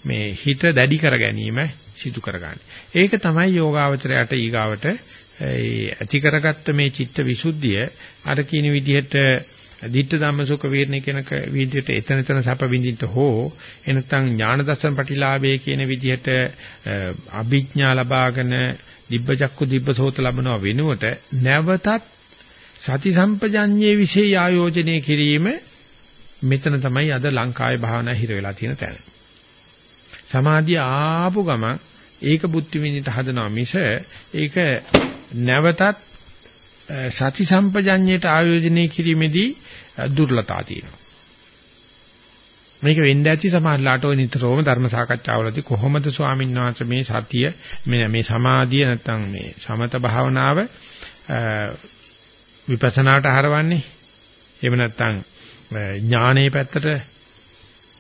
මේ හිත දැඩි කර ගැනීම සිදු කරගන්නේ. ඒක තමයි යෝගාවචරයට ඊගාවට ඇති කරගත්ත මේ චිත්ත විසුද්ධිය අර කියන විදිහට දිට්ඨ ධම්මසුඛ වීර්ණ කියන විදිහට එතන එතන සැප විඳින්න හෝ එනතන් ඥාන දර්ශන ප්‍රතිලාභයේ කියන විදිහට අභිඥා ලබාගෙන දිබ්බචක්කු දිබ්බසෝත ලැබනවා වෙනුවට නැවතත් සති සම්පජඤ්ඤයේ විශේෂ ආයෝජනය කිරීම මෙතන තමයි අද ලංකාවේ භාවනා හිර වෙලා තියෙන තැන. සමාධිය ආපු ගමන් ඒක බුද්ධ විඳින්න හදනවා මිස ඒක නැවතත් සති සම්පජඤ්ඤයට ආයෝජනය කිරීමේදී දුර්ලභතා තියෙනවා. මේක වෙන්න ඇති සමාජලාට ඔය නිතරම ධර්ම සාකච්ඡාවලදී කොහොමද ස්වාමීන් වහන්සේ මේ සතිය මේ මේ සමාධිය නැත්තම් මේ සමත භාවනාව විපස්සනාට හරවන්නේ එහෙම නැත්තම් ඥානයේ පැත්තට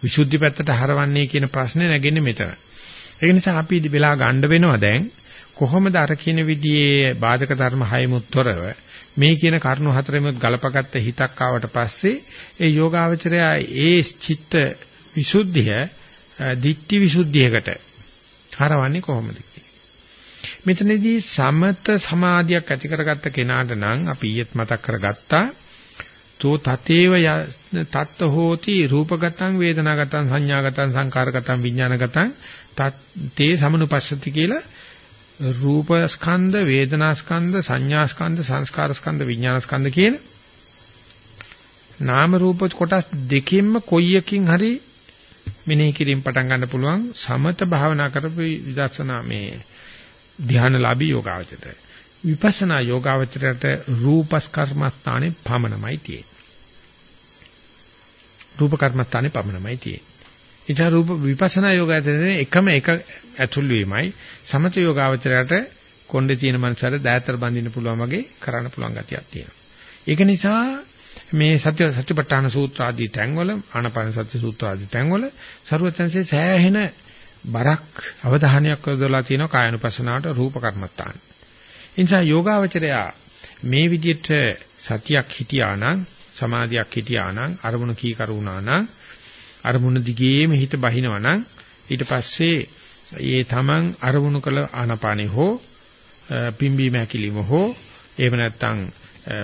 විසුද්ධි පැත්තට හරවන්නේ කියන ප්‍රශ්නේ නැගෙන්නේ මෙතන. ඒක නිසා අපි වෙලා ගන්න වෙනවා දැන් කොහොමද අර කියන විදිහේ බාධක ධර්ම හයමුත් තොරව මේ කියන කරුණු හතරෙමුත් ගලපගත්ත හිතක් ආවට පස්සේ ඒ යෝගාවචරය ඒ චිත්ත විසුද්ධිය දිට්ටි විසුද්ධියකට හරවන්නේ කොහොමද මෙතනදී සමත සමාධියක් ඇති කරගත්ත කෙනාට නම් අපි ඊයේත් මතක් කරගත්තා. තෝ තතේව තත්ත හෝති රූපගතං වේදනාගතං සංඥාගතං සංකාරගතං විඥානගතං තේ සමනුපස්සති කියලා රූප ස්කන්ධ, වේදනා ස්කන්ධ, සංඥා ස්කන්ධ, සංස්කාර ස්කන්ධ, විඥාන ස්කන්ධ කියන නාම රූප කොටස් දෙකෙන්ම කොයි එකකින් හරි මෙනෙහි කිරීම පටන් ගන්න පුළුවන් සමත භාවනා කරපු විදර්ශනා මේ ධානලාභී යෝගාවචරයට. විපස්සනා යෝගාවචරයට රූපස් කර්මස්ථානේ පමණමයි තියෙන්නේ. රූප කර්මස්ථානේ පමණමයි තියෙන්නේ. ඉතින් රූප විපස්සනා යෝගාවචරයේ එකම එක ඇතුල් වීමයි සමත යෝගාවචරයට කොණ්ඩේ තියෙන මනසට දෑතර බඳින්න පුළුවන් වගේ කරන්න පුළුවන් ගතියක් තියෙනවා. ඒක නිසා මේ සත්‍ය සත්‍යපට්ඨාන සූත්‍ර ආදී තැන්වල ආනපාන සත්‍ය සූත්‍ර ආදී තැන්වල ਸਰවඥන්සේ සෑහෙන බරක් අවධානයක් යොදලා තියෙනවා කායනුපස්සනාවට රූප කර්මත්තාන. ඒ නිසා යෝගාවචරය මේ විදිහට සතියක් හිටියා නම් සමාධියක් හිටියා නම් අරමුණු කී කරුණා නම් අරමුණ දිගේම හිත බහිනවා නම් ඊට පස්සේ ඒ තමන් අරමුණු කළ ආනපානෙ හෝ පිම්බීම හැකිලිම හෝ එහෙම නැත්නම්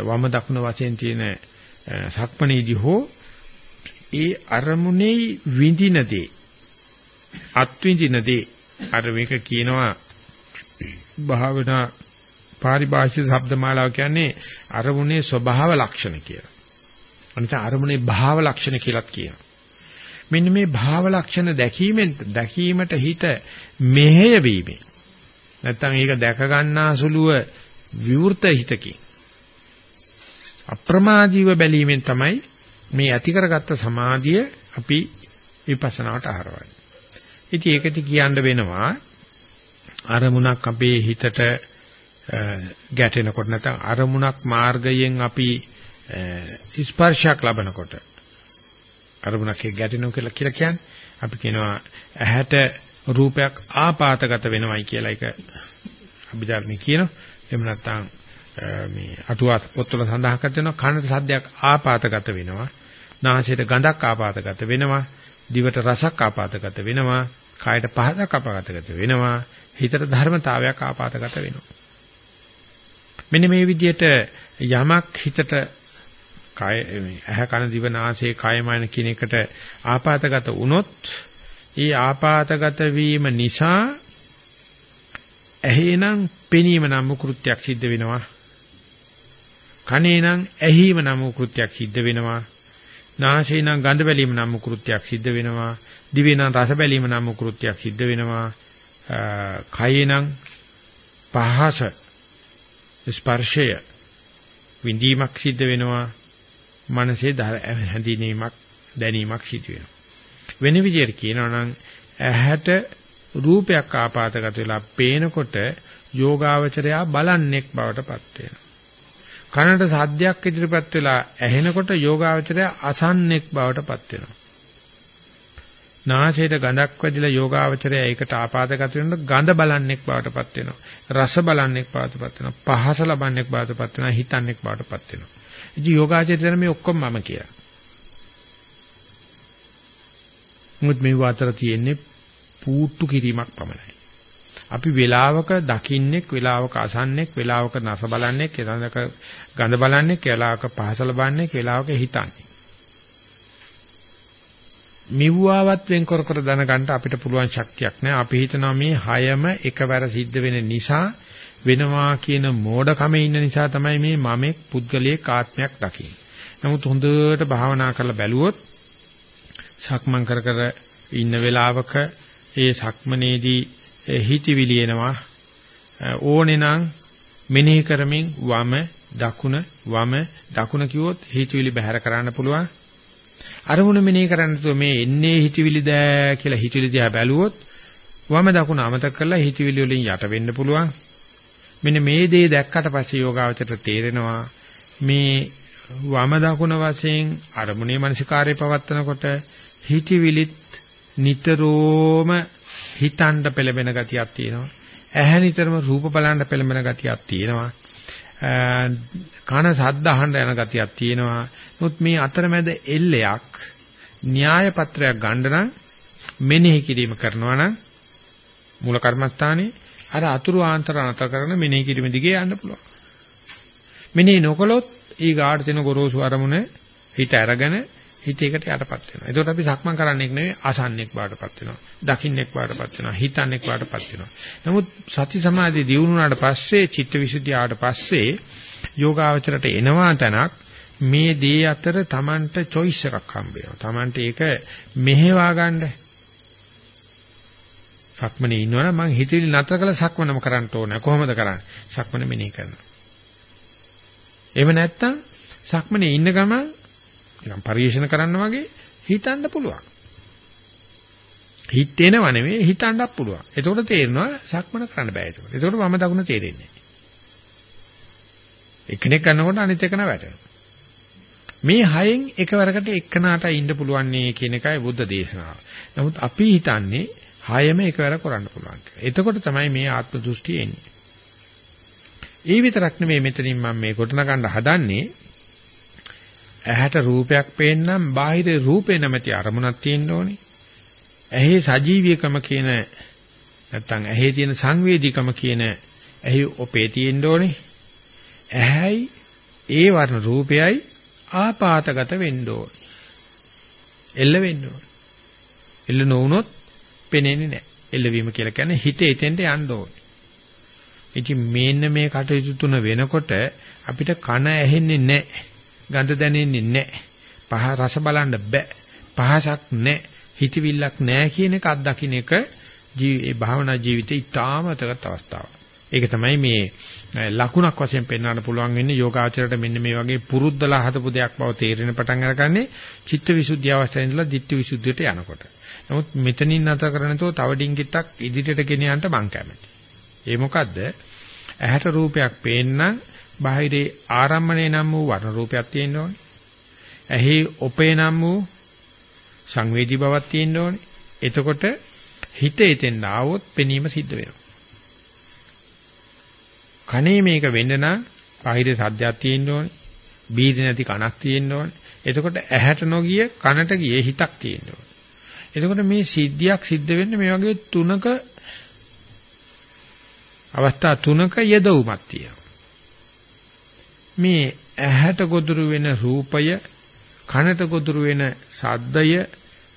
වම දකුණ වශයෙන් තියෙන සක්මණේදී හෝ ඒ අරමුණේ විඳිනදී අත්විඳිනදී අර මේක කියනවා භාවනා පාරිභාෂික શબ્දමාලාව කියන්නේ අරමුණේ ස්වභාව ලක්ෂණ කියලා. අනිත් අරමුණේ භාව ලක්ෂණ කියලාත් කියනවා. මෙන්න මේ භාව ලක්ෂණ දැකීමෙන් දැකීමට හිත මෙහෙය වීමෙන් නැත්තම් ඒක දැක ගන්නාසුලුව විවෘත හිතකින් අප්‍රමාදීව බැලීමෙන් තමයි මේ ඇති කරගත්ත සමාධිය අපි විපස්සනාවට ආරවන්නේ. ඉතින් ඒකට කියන්න වෙනවා අරමුණක් අපේ හිතට ගැටෙනකොට නැත්නම් අරමුණක් මාර්ගයෙන් අපි ස්පර්ශයක් ලබනකොට අරමුණක් එක්ක ගැටෙනවා කියලා කියලා කියන්නේ. අපි කියනවා ඇහැට රූපයක් ආපాతගත වෙනවයි කියලා ඒක අභිධර්මයේ කියනවා. එහෙම නැත්නම් මේ අටුවාස් පොත්වල සඳහන් කරනවා කනට සද්දයක් ආපాతගත වෙනවා. නාසයට ගඳක් ආපాతගත වෙනවා. දිවට රසක් ආපాతගත වෙනවා. කායට පහසක් ආපాతගත වෙනවා. හිතට ධර්මතාවයක් ආපాతගත වෙනවා. මෙන්න මේ විදිහට යමක් හිතට කය ඇහ කන දිව නාසය කය මන කියන එකට ආපాతගත වුණොත් ඒ ආපాతගත වීම නිසා ඇහේනම් පෙනීම නම් කෘත්‍යයක් සිද්ධ වෙනවා. කනේනම් ඇහිම නම් කෘත්‍යයක් සිද්ධ වෙනවා. නාසේනම් ගඳ බැලීම නම් කෘත්‍යයක් සිද්ධ වෙනවා. දිවේනම් රස බැලීම නම් කෘත්‍යයක් සිද්ධ වෙනවා. කයේනම් පහස ස්පර්ශය විඳීමක් සිද්ධ වෙනවා. මනසේ හැඳිනීමක් දැනීමක් සිදු වෙනවා. වෙන විදිහට කියනවා නම් ඇහැට රූපයක් ආපాతගත වෙලා පේනකොට යෝගාවචරයා බලන්නෙක් බවට පත් වෙනවා. කනට සද්දයක් ඉදිරිපත් වෙලා ඇහෙනකොට යෝගාවචරය අසන්නෙක් බවට පත් වෙනවා. නාසයට ගඳක් වැදිලා යෝගාවචරය ඒකට ආපాతගත වෙනකොට ගඳ බලන්නෙක් බවට පත් වෙනවා. රස බලන්නෙක් බවට පත් වෙනවා. පහස ලබන්නෙක් බවට පත් වෙනවා. හිතන්නෙක් බවට පත් වෙනවා. ඉතින් යෝගාචරය මේ ඔක්කොම මම කියලා. මුත් මේ අතර තියෙන්නේ පූට්ටු කිරීමක් පමණයි. අපි වේලාවක දකින්නෙක්, වේලාවක අසන්නෙක්, වේලාවක නස බලන්නෙක්, වේලාවක ගඳ බලන්නෙක්, වේලාවක පහස ලබන්නෙක්, වේලාවක හිතන්නේ. මිව්වාවත් වෙන්කර කර දැනගන්න අපිට පුළුවන් ශක්තියක් නැහැ. අපි හිතනවා මේ හයම එකවර සිද්ධ වෙන නිසා වෙනවා කියන මෝඩකමේ ඉන්න නිසා තමයි මේ මමෙක් පුද්ගලයේ ආත්මයක් දකින්නේ. නමුත් හොඳට භාවනා කරලා බැලුවොත් සක්මන් කර කර ඉන්න වෙලාවක ඒ සක්මනේදී හිතවිලි එනවා ඕනේ නම් මෙනෙහි කරමින් වම දකුණ වම දකුණ කිව්වොත් හිතවිලි බැහැර කරන්න පුළුවන්. අරමුණ මෙනෙහි කරන්න තු මේ එන්නේ හිතවිලි දෑ කියලා හිතවිලි දිහා බැලුවොත් වම දකුණ අමතක කරලා හිතවිලි වලින් යට වෙන්න පුළුවන්. මෙන්න මේ දේ දැක්කට පස්සේ යෝගාවචරයට තේරෙනවා මේ වම දකුණ වශයෙන් අරමුණේ මානසිකාර්යය පවත්නකොට හිතවිලිත් නිතරම හිතන්න පෙළඹෙන ගතියක් තියෙනවා. ඇහැ නිතරම රූප බලන්න පෙළඹෙන ගතියක් තියෙනවා. කන සද්ද අහන්න යන ගතියක් තියෙනවා. නමුත් මේ අතරමැද එල්ලයක් න්‍යාය පත්‍රයක් ගන්න නම් මෙනෙහි කිරීම කරනවා නම් මූල කර්මස්ථානයේ අර අතුරු ආන්තර අනතර කරන මෙනෙහි කිරීම දිගේ යන්න පුළුවන්. මෙනෙහි නොකළොත් ඊ ගාඩ දෙන ගොරෝසු අරමුණ හිත අරගෙන හිත ඒකට යටපත් වෙනවා. ඒකට අපි සක්මන් කරන්නෙක් නෙවෙයි අසන්නෙක් බාටපත් වෙනවා. දකින්නෙක් බාටපත් වෙනවා. හිතන්නෙක් බාටපත් වෙනවා. නමුත් සති සමාධිය දියුණුවාට පස්සේ චිත්තවිසුද්ධිය ආවට පස්සේ යෝගාවචරයට එනවා තැනක් මේ දේ අතර Tamanට choice එකක් හම්බ වෙනවා. Tamanට ඒක මෙහෙවා ගන්න. සක්මනේ ඉන්නවනම් මං හිතවිලි නතර කළ සක්මනම කරන්න ඕනේ. කොහොමද කරන්නේ? සක්මන මෙනෙහි කරනවා. එහෙම නැත්නම් සක්මනේ ඉන්න ගමන් නිකන් පරිේෂණ කරන්න වගේ හිතන්න පුළුවන්. හිතේනව නෙවෙයි හිතන්නත් පුළුවන්. එතකොට තේරෙනවා සක්මන කරන්න බෑ ඒක. එතකොට වම දකුණ තේරෙන්නේ නැහැ. එක්කෙනෙක් කරනකොට අනිත් එකන වැටෙනවා. මේ හයෙන් එකවරකට එක්කනට ඉන්න පුළුවන් නේ කියන එකයි බුද්ධ දේශනාව. නමුත් අපි හිතන්නේ හයම එකවර කරන්න පුළුවන් කියලා. එතකොට තමයි මේ ආත්ම දෘෂ්ටිය එන්නේ. ඒ විතරක් නෙමෙයි මෙතනින් මම මේ ගොඩනගන්න හදන්නේ ඇහැට රූපයක් පේන්නම් බාහිර රූපේ නැමැති අරමුණක් තියෙන්න ඕනේ. ඇහි සජීවීකම කියන නැත්තම් ඇහි තියෙන සංවේදීකම කියන ඇහි ඔපේ තියෙන්න ඕනේ. ඇහැයි ඒ වර්ණ රූපයයි ආපාතගත වෙන්න ඕනේ. එල්ල වෙන්න ඕනේ. එල්ල නොවුනොත් පෙනෙන්නේ නැහැ. එල්ලවීම කියලා කියන්නේ හිතේ එතෙන්ට යන්න ඕනේ. ඉතින් මේන්න මේ කටයුතු තුන වෙනකොට අපිට කන ඇහෙන්නේ නැහැ. ගඳ දැනෙන්නේ නැහැ. පහ රස බලන්න බෑ. පහසක් නැහැ. හිතවිල්ලක් නැහැ කියන එක අත්දකින්න එක ජී භාවනා ජීවිතේ ඉතාමතගත් අවස්ථාවක්. ඒක තමයි මේ ලකුණක් වශයෙන් පෙන්වන්න පුළුවන් වෙන්නේ යෝගාචරයට මෙන්න මේ වගේ පුරුද්දලා හදපු දෙයක් බව තේරෙන පටන් අරගන්නේ චිත්තවිසුද්ධිය අවස්ථාවේ ඉඳලා ditthිවිසුද්ධියට යනකොට. නමුත් මෙතනින් නැත කරනතෝ තව ඩිංගිත්තක් ඉදිරියට ගෙන යන්න මං කැමතියි. ඒ මොකද්ද? ඇහැට රූපයක් පේන්න බාහිරේ ආරම්මණය නම් වූ වර්ණ රූපයක් තියෙන්න ඕනේ. ඇහි ඔපේ නම් වූ සංවේදී බවක් තියෙන්න ඕනේ. එතකොට හිත එතෙන් ආවොත් පෙනීම සිද්ධ වෙනවා. කනේ මේක වෙන්න නම් බාහිර සද්දයක් තියෙන්න ඕනේ. බීරි නැති කනක් තියෙන්න ඕනේ. එතකොට ඇහැට නොගිය කනට ගියේ හිතක් තියෙන්න ඕනේ. එතකොට මේ සිද්ධියක් සිද්ධ වෙන්නේ මේ වගේ තුනක අවස්ථා තුනක යෙදවුමක් තියෙනවා. මේ ඇහැට ගොදුරු වෙන රූපය, කනට ගොදුරු වෙන ශබ්දය,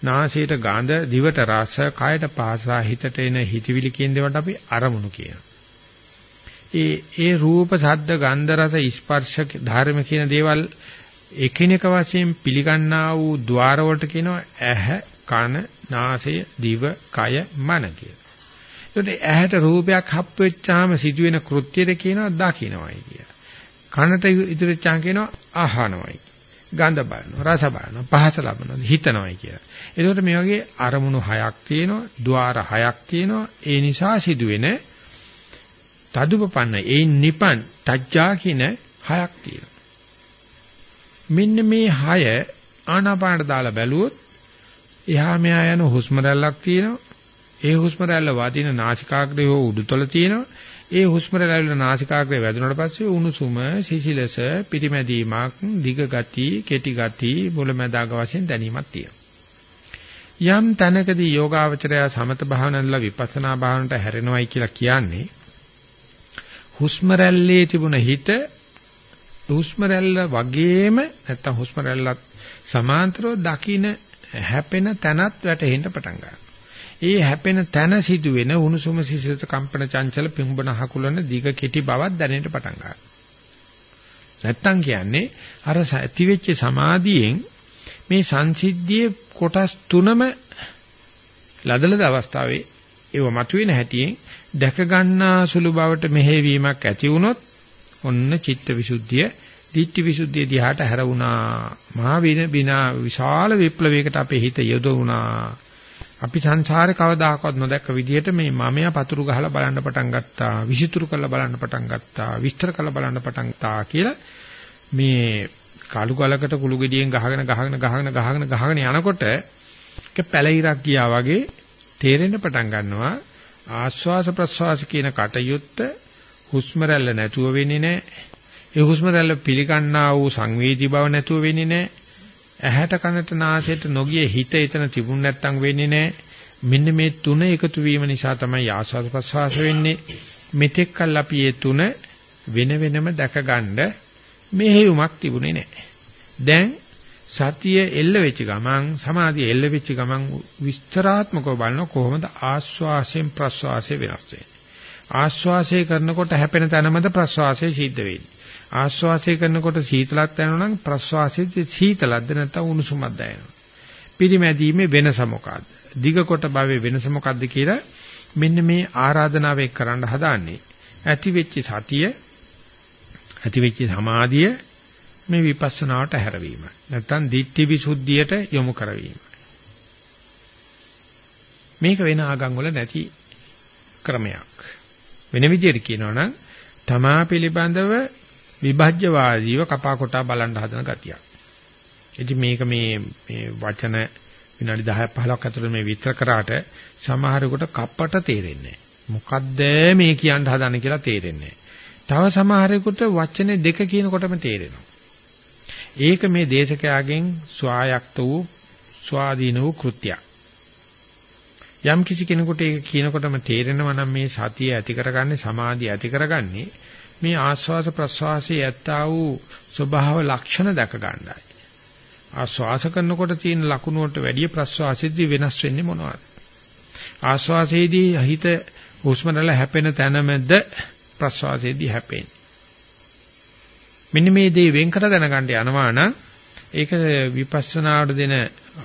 නාසයට ගඳ, දිවට රස, කයට පහස, හිතට එන හිතවිලි කියන දේවල්ට අපි අරමුණු කියනවා. ඒ ඒ රූප, ශබ්ද, ගන්ධ, රස, ස්පර්ශ ධර්ම කියන දේවල් එකිනෙක වශයෙන් පිළිගන්නා වූ ద్వාර වලට කියනවා ඇහ, කන, නාසය, දිව, කය, මන කියලා. ඒකට ඇහැට රූපයක් හප් වෙච්චාම සිදුවෙන කෘත්‍යයට කියනවා දකින්නවයි කියලා. කනට ඉදිරිච්චාම කියනවා අහනවයි. ගඳ බලනවා, රස බලනවා, පහස ලබනවා, හිතනවයි කියලා. ඒකට මේ වගේ අරමුණු හයක් තියෙනවා, ద్వාර හයක් තියෙනවා. ඒ නිසා සිදුවෙන තදුපපන්න ඒ නිපන් තජ්ජා කියන හයක් තියෙනවා. මෙන්න මේ හය ආනාපානට දාලා බැලුවොත් එහා මෙහා යන හුස්ම රැල්ලක් තියෙනවා. ඒ හුස්ම රැල්ල වදින නාසිකාග්‍රය හෝ උඩුතල තියෙනවා. ඒ හුස්ම රැල්ල නාසිකාග්‍රය වැදුනට පස්සේ උණුසුම, සිසිලස, පිරිමැදීමක්, දිග ගති, කෙටි ගති, මුලැමැදාග වශයෙන් දැනීමක් තියෙනවා. යම් තැනකදී යෝගාවචරය සමත භාවනාවල විපස්සනා භාවනට හැරෙනවයි කියලා කියන්නේ හුස්ම රැල්ලේ තිබුණ හිත හුස්ම රැල්ල වගේම නැත්තම් හුස්ම රැල්ලත් සමාන්තරව දකින හැපෙන තැනත් වැටෙන්න පටන් ගන්නවා. ඒ හැපෙන තැන සිදුවෙන උණුසුම සිසිලස කම්පන චංචල පිඹන හකුලන දිග කෙටි බවක් දැනෙන්න පටන් ගන්නවා. නැත්තම් කියන්නේ අර ඇති වෙච්ච සමාධියෙන් මේ සංසිද්ධියේ කොටස් තුනම ලදලද අවස්ථාවේ ඒව මතුවෙන හැටියෙන් දැක ගන්නා සුළු බවට මෙහෙවීමක් ඇති වුණොත් ඔන්න චිත්තවිසුද්ධිය, ditthිවිසුද්ධිය දිහාට හැරුණා. මහා වින බිනා විශාල විප්ලවයකට අපේ හිත යොදුණා. අපි සංසාරේ කවදාකවත් නොදැක්ක විදිහට මේ මමයා පතුරු ගහලා බලන්න පටන් ගත්තා, විසිතුරු කරලා බලන්න පටන් ගත්තා, විස්තර කරලා බලන්න පටන් ගත්තා කියලා මේ කාලු ගලකට කුළු ගෙඩියෙන් ගහගෙන ගහගෙන ගහගෙන ගහගෙන ගහගෙන යනකොට ඒක පැලිරක් ගියා වගේ තේරෙන්න පටන් ගන්නවා ආශ්වාස ප්‍රශ්වාස කියන කටයුත්ත හුස්ම රැල්ල නැතුව වෙන්නේ නැහැ. ඒ හුස්ම රැල්ල පිළිගන්නා වූ සංවේදී බව නැතුව වෙන්නේ නැහැ. ඇහැට කනට නාසයට නොගිය හිත එතන තිබුණ නැත්තම් වෙන්නේ නැහැ. මෙන්න මේ තුන එකතු වීම නිසා තමයි ආස්වාද ප්‍රසවාස වෙන්නේ. මෙතෙක් කල් අපි මේ තුන වෙන වෙනම දැක ගන්න මෙහෙයුමක් තිබුණේ නැහැ. දැන් සතිය එල්ල වෙච්ච ගමන් සමාධිය එල්ල වෙච්ච ගමන් විස්තරාත්මකව බලන කොහොමද ආස්වාසයෙන් ප්‍රස්වාසය වෙනස් වෙන්නේ. ආශ්වාසය කරනකොට හැපෙන තැනමද ප්‍රශ්වාසය සිද්ධ වෙන්නේ. ආශ්වාසය කරනකොට සීතලක් දැනෙනවා නම් ප්‍රශ්වාසයේ සීතලක්ද නැත්නම් උණුසුමක්ද දැනෙනවා. පිරිමැදීමේ වෙනස මොකක්ද? දිග කොට භාවයේ වෙනස මොකක්ද කියලා මෙන්න මේ ආරාධනාව එක් කරන්න හදාන්නේ. ඇති වෙච්ච සතිය ඇති වෙච්ච සමාධිය මේ විපස්සනාවට හැරවීම. නැත්නම් ditthi visuddhiyට යොමු කරවීම. මේක වෙන ආගම් වල නැති ක්‍රමයක්. වෙන විදිහට කියනවා නම් තමා පිළිබඳව විභජ්‍යවාදීව කපා කොටා බලන්න හදන ගතියක්. ඉතින් මේක මේ මේ වචන විනාඩි 10ක් 15ක් ඇතුළත මේ විතර කරාට සමහරෙකුට කප්පට තේරෙන්නේ මොකද්ද මේ කියන්න හදන්නේ කියලා තේරෙන්නේ තව සමහරෙකුට වචනේ දෙක කියනකොටම තේරෙනවා. ඒක මේ දේශකයාගෙන් ස්වායක්ත වූ ස්වාධීන වූ කෘත්‍යයක්. යම් කිසි කෙනෙකුට ඒක කියනකොටම තේරෙනවා නම් මේ සතිය ඇති කරගන්නේ සමාධිය ඇති කරගන්නේ මේ ආස්වාස ප්‍රස්වාසයේ ඇත්තා වූ ස්වභාව ලක්ෂණ දැක ගන්නයි. ආස්වාස කරනකොට තියෙන ලකුණු වලට වැඩිය ප්‍රස්වාසයේදී වෙනස් වෙන්නේ මොනවද? ආස්වාසයේදී හිත හුස්ම රැල්ල හැපෙන තැනමද ප්‍රස්වාසයේදී හැපෙන්නේ. මෙන්න මේ දේ වෙන් කර දැනගන්න යනවා නම් ඒක විපස්සනාවට දෙන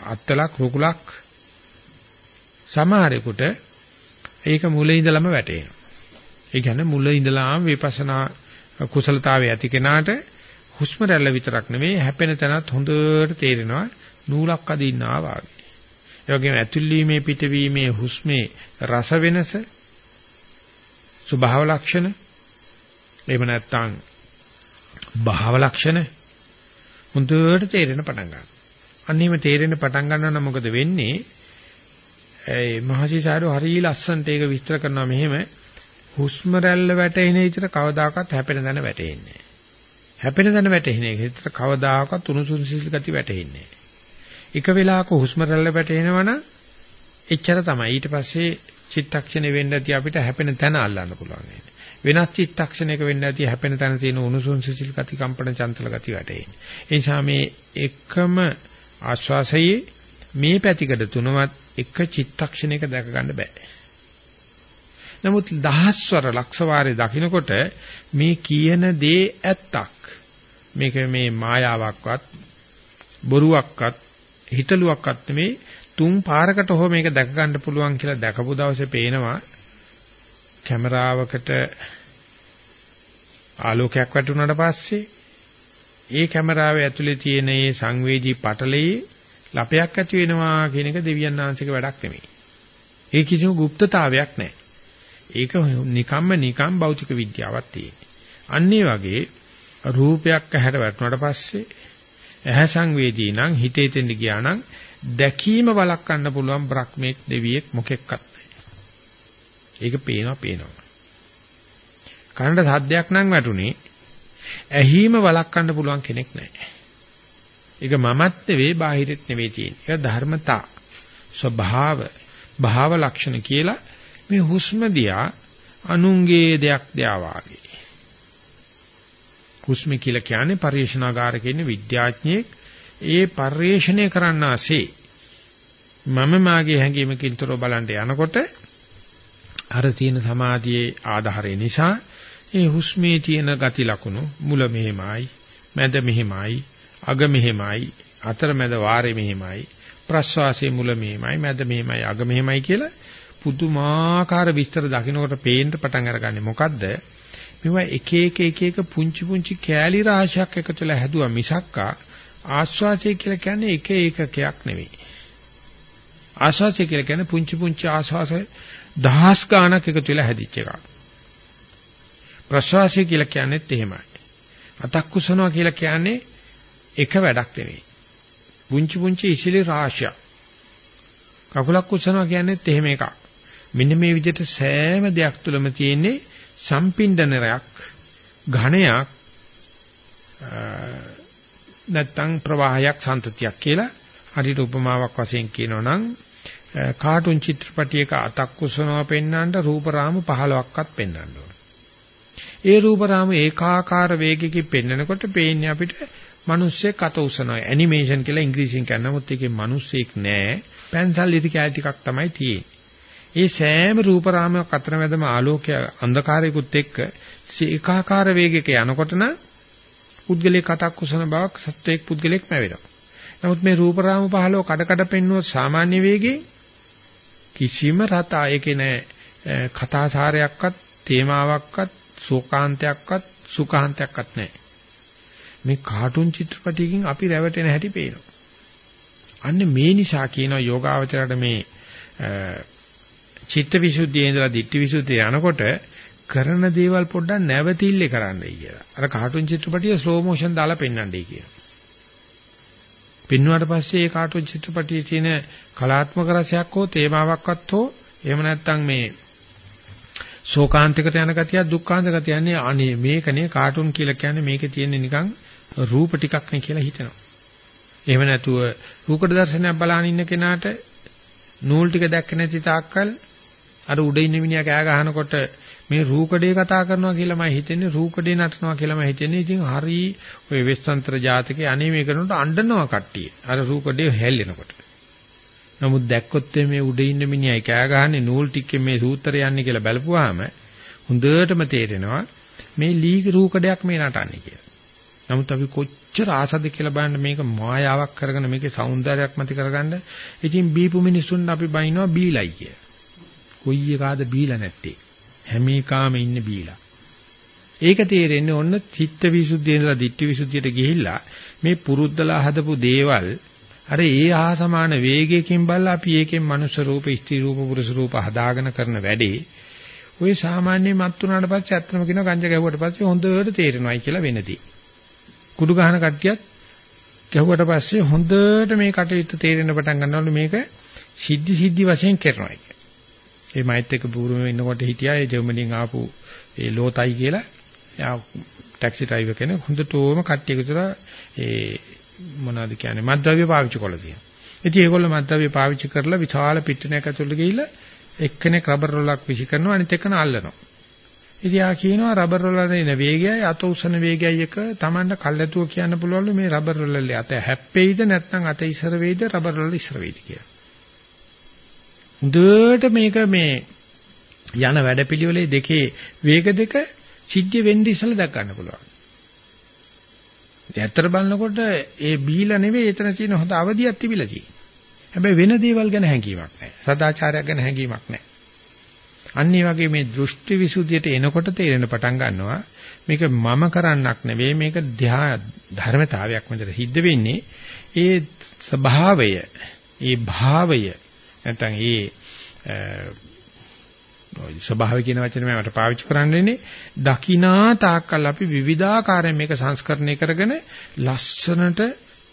අත්ලක් රුකුලක් සමහරෙකුට ඒක මුලින් ඉඳලම වැටේනවා. ඒ කියන්නේ මුලින් ඉඳලාම විපස්සනා කුසලතාවයේ ඇති කෙනාට හුස්ම රැල්ල විතරක් නෙමෙයි හැපෙන තැනත් හොඳට තේරෙනවා නූලක් අදින්නා වාගේ. ඒ වගේම ඇතුල්ීමේ පිටවීමේ හුස්මේ රස වෙනස ස්වභාව ලක්ෂණ එහෙම නැත්නම් භාව ලක්ෂණ හොඳට තේරෙන පටන් ගන්නවා. අන්නේම තේරෙන පටන් ගන්නවා නම් මොකද වෙන්නේ? ඒ මහසිසාරෝ හරිය ලස්සනට ඒක විස්තර කරනවා මෙහෙම හුස්ම රැල්ල වැටෙන විතර කවදාකවත් හැපෙන දන වැටෙන්නේ නැහැ. හැපෙන දන වැටෙන එක විතර කවදාකවත් උණුසුම් සිසිල් ගති වැටෙන්නේ නැහැ. එක වෙලාවක හුස්ම රැල්ල වැටෙනවනම් එච්චර තමයි. ඊට පස්සේ චිත්තක්ෂණේ වෙන්න ඇති අපිට හැපෙන තැන අල්ලන්න පුළුවන් වෙන්නේ. වෙනස් චිත්තක්ෂණයක වෙන්න ඇති හැපෙන තැන තියෙන උණුසුම් සිසිල් ගති කම්පන චංචල ගති වැටෙන්නේ. ඒ නිසා මේ එකම නමුත් දහස්වර ලක්ෂ වාරේ දකින්නකොට මේ කියන දේ ඇත්තක්. මේක මේ මායාවක්වත් බොරුවක්වත් හිතලුවක්වත් නෙමේ තුන් පාරකට හෝ මේක දැක ගන්න පුළුවන් කියලා දැකපු දවසේ පේනවා කැමරාවකට ආලෝකයක් වැටුණාට පස්සේ ඒ කැමරාවේ ඇතුලේ තියෙන මේ සංවේදී පටලයේ ලපයක් ඇති වෙනවා කියන එක දෙවියන් ආංශික වැඩක් නෙමෙයි. ඒ කිසිම গুপ্তතාවයක් නැහැ. ඒක නිකම්ම නිකම් භෞතික විද්‍යාවක් තියෙන්නේ. අන්න ඒ වගේ රූපයක් ඇහැට වැටුණාට පස්සේ ඇහැ සංවේදී නම් හිතේ තෙන්න ගියා නම් දැකීම වළක්වන්න පුළුවන් බ්‍රහ්මෙක් දෙවියෙක් මොකෙක්වත් නැහැ. ඒක පේනවා පේනවා. කනට සද්දයක් නම් වැටුනේ ඇහිම වළක්වන්න පුළුවන් කෙනෙක් නැහැ. ඒක මමත් නෙවෙයි බාහිරෙත් නෙවෙයි තියෙන්නේ. ඒක ධර්මතා ස්වභාව භාව ලක්ෂණ කියලා මේ හුස්ම දිහා අනුන්ගේ දෙයක් දිහා වාගේ. හුස්ම කියලා කියන්නේ පරිශනාගාරක ඉන්න විද්‍යාඥයෙක් ඒ පරිශ්‍රණය කරන්න ASCII මම මාගේ හැඟීමකින් තොරව බලන්න යනකොට අර තියෙන සමාධියේ ආධාරය නිසා ඒ හුස්මේ තියෙන ගති ලකුණු මුල මෙහෙමයි මැද මෙහෙමයි අග මෙහෙමයි අතර මැද වාරේ මෙහෙමයි ප්‍රශ්වාසයේ මුල මෙහෙමයි මැද මෙහෙමයි අග මෙහෙමයි කියලා පුදුමාකාර විස්තර දකින්නකොට පේන්න පටන් අරගන්නේ. මොකද්ද? මේවා එක එක එක එක පුංචි පුංචි කෑලි රාශියක් එකතුලා හැදුවා මිසක්කා. ආස්වාසය කියලා කියන්නේ එක ඒකකයක් නෙවෙයි. ආස්වාසය කියලා කියන්නේ පුංචි පුංචි ආස්වාස දහස් ගාණක් එකතු වෙලා හැදිච්ච එකක්. ප්‍රශ්වාසය කියලා කියන්නේත් එහෙමයි. අතක් කුසනවා කියලා කියන්නේ එක වැඩක් නෙවෙයි. පුංචි පුංචි ඉසිලි රාශියක්. කකුලක් කුසනවා කියන්නේත් එහෙම එකක්. මෙන්න මේ විදිහට සෑම දෙයක් තුළම තියෙන්නේ සම්පින්ඩනරයක් ඝණයක් නැත්තම් ප්‍රවාහයක් සම්තතියක් කියලා හරියට උපමාවක් වශයෙන් කියනවා නම් කාටුන් චිත්‍රපටයක අතක් කුසනවා පෙන්වන්නට රූප රාම 15ක්වත් පෙන්වන්න ඕන. ඒ රූප රාම ඒකාකාර වේගයකින් පෙන්නකොට පේන්නේ අපිට මිනිස්සෙක් අත උසනවා. ඇනිමේෂන් කියලා ඉංග්‍රීසියෙන් කියන නමුත් ඒකේ මිනිස්සෙක් නෑ. පැන්සල් ඉති කැලි ටිකක් තමයි තියෙන්නේ. ඒ සෑම රූප රාමයක් අතර මැදම ආලෝකය අන්ධකාරයකුත් එක්ක ඒකාකාර වේගයක යනකොට නම් පුද්ගලයෙක් අතක් උසන බවක් සත්වයක් පුද්ගලයෙක්ම වෙනවා. නමුත් මේ රූප රාම 15 කඩ කඩ පෙන්වුවොත් සාමාන්‍ය වේගයෙන් කිසිම රත ආයකේ නෑ කතාසාරයක්වත් තේමාවක්වත් සෝකාන්තයක්වත් සුඛාන්තයක්වත් නැහැ. මේ කාටුන් චිත්‍රපටයකින් අපි රැවටෙන හැටි පේනවා. අන්න මේ නිසා කියනවා යෝගාවචරයට මේ චිත්තවිසුද්ධියේ ඉඳලා ditthිවිසුද්ධිය යනකොට කරන දේවල් පොඩ්ඩක් නැවතිල්ලේ කරන්නයි කියලා. අර කාටුන් චිත්‍රපටිය ස්ලෝ මෝෂන් දාලා පෙන්වන්නයි කියලා. පෙන්වුවාට පස්සේ ඒ කාටුන් චිත්‍රපටියේ තියෙන කලාත්මක රසයක් හෝ තේමාවක්වත් හෝ එහෙම නැත්නම් මේ ශෝකාන්තයකට යන ගතිය දුක්ඛාන්ත ගතිය යන්නේ අනේ මේකනේ කාටුන් කියලා කියන්නේ මේකේ තියෙන්නේ නිකන් රූප ටිකක් නේ කියලා හිතනවා. එහෙම නැතුව රූකඩ දර්ශනයක් බලන ඉන්න කෙනාට නූල් ටික දැක්ක නැති තාක්කල් අර උඩ ඉන්න මිනිහා කෑ ගහනකොට මේ රූකඩේ කතා කරනවා කියලා මම හිතන්නේ රූකඩේ නටනවා කියලා මම හිතන්නේ ඉතින් හරි ඔය වෙස්සන්තර ජාතකයේ අනේ මේ කරනකොට අඬනවා කට්ටිය. අර රූකඩේ හැල්ලෙනකොට. නමුත් දැක්කොත් මේ උඩ ඉන්න මිනිහයි කෑ ගහන්නේ නූල් ටිකේ මේ සූත්‍රය යන්නේ කියලා බලපුවාම හොඳටම තේරෙනවා මේ ලීග රූකඩයක් මේ නටන්නේ කියලා. නමුත් අපි කොච්චර ආසද කියලා බලන්න මේක මායාවක් කරගෙන මේකේ సౌందර්යයක් මත කරගන්න. ඉතින් බීපු මිනිස්සුන් අපි බයිනවා බීලයි කිය. කොයි එකාද බීලා නැත්තේ? හැම එකාම ඉන්නේ බීලා. ඒක තේරෙන්නේ ඔන්න චිත්ත විසුද්ධිය ඉඳලා ditthi විසුද්ධියට ගිහිල්ලා මේ පුරුද්දලා හදපු දේවල් අර ඒ හා සමාන වේගයකින් බලලා අපි ඒකෙන් මනුෂ්‍ය රූප, ස්ත්‍රී රූප, පුරුෂ රූප හදාගෙන කරන වැඩේ ওই සාමාන්‍ය මත් උනාට පස්සේ අත්‍තරම කියන ගංජා ගැහුවට පස්සේ හොඳට තේරෙනවායි කියලා වෙනදී. කුඩු ගහන කට්ටියත් ගැහුවට පස්සේ හොඳට මේ කටයුත්ත තේරෙන්න පටන් ගන්නවලු මේක සිද්ධි සිද්ධි වශයෙන් කරනවා කියන්නේ. ඒ මයිත් එක බූරුමේ ඉන්නකොට හිටියා ඒ ජර්මනියෙන් ආපු ඒ ලෝතයි කියලා එයා ටැක්සි ඩ්‍රයිවර් කෙනෙක් හොඳටම කට්ටිය විතර ඒ මොනවද කියන්නේ මත්ද්‍රව්‍ය පාවිච්චි කරලා තියෙනවා. ඉතින් ඒගොල්ලෝ මත්ද්‍රව්‍ය පාවිච්චි කරලා විශාල පිට්ටනයක් ඇතුළට ගිහිල්ලා එක්කෙනෙක් රබර් රෝලක් විසි කරනවා අනිත් එක්කන අල්ලනවා. ඉතින් ආ කියනවා රබර් රෝලරේ ඉන වේගයයි අත උස්සන වේගයයි එක Tamanට කල්ැතුව කියන්න පුළුවන්ලු මේ රබර් රෝලරේ අත හැප්පෙයිද නැත්නම් අත ඉස්සර වෙයිද රබර් රෝලර ඉස්සර වෙයිද කියලා. හොඳට මේක මේ යන වැඩපිළිවෙලේ දෙකේ වේග දෙක සිද්ධිය වෙන්න ඉස්සලා දැක් ගන්න පුළුවන්. ඇත්තට බලනකොට ඒ බීලා නෙවෙයි එතන තියෙන හොඳ අවදියක් තිබිලා තියෙන්නේ. හැබැයි වෙන දේවල් ගැන හැඟීමක් නැහැ. සදාචාරයක් ගැන හැඟීමක් නැහැ. අන්න ඒ වගේ මේ දෘෂ්ටි විසුද්ධියට එනකොට තේරෙන පටන් ගන්නවා මේක මම කරන්නක් නෙවෙයි මේක ධර්මතාවයක් මෙතන සිද්ධ වෙන්නේ ඒ ස්වභාවය ඒ භාවය නැත්නම් ඒ ස්වභාවය කියන වචනේ මම පාවිච්චි කරන්නේ දකිනා තාක්කල් අපි විවිධාකාරයෙන් මේක සංස්කරණය කරගෙන ලස්සනට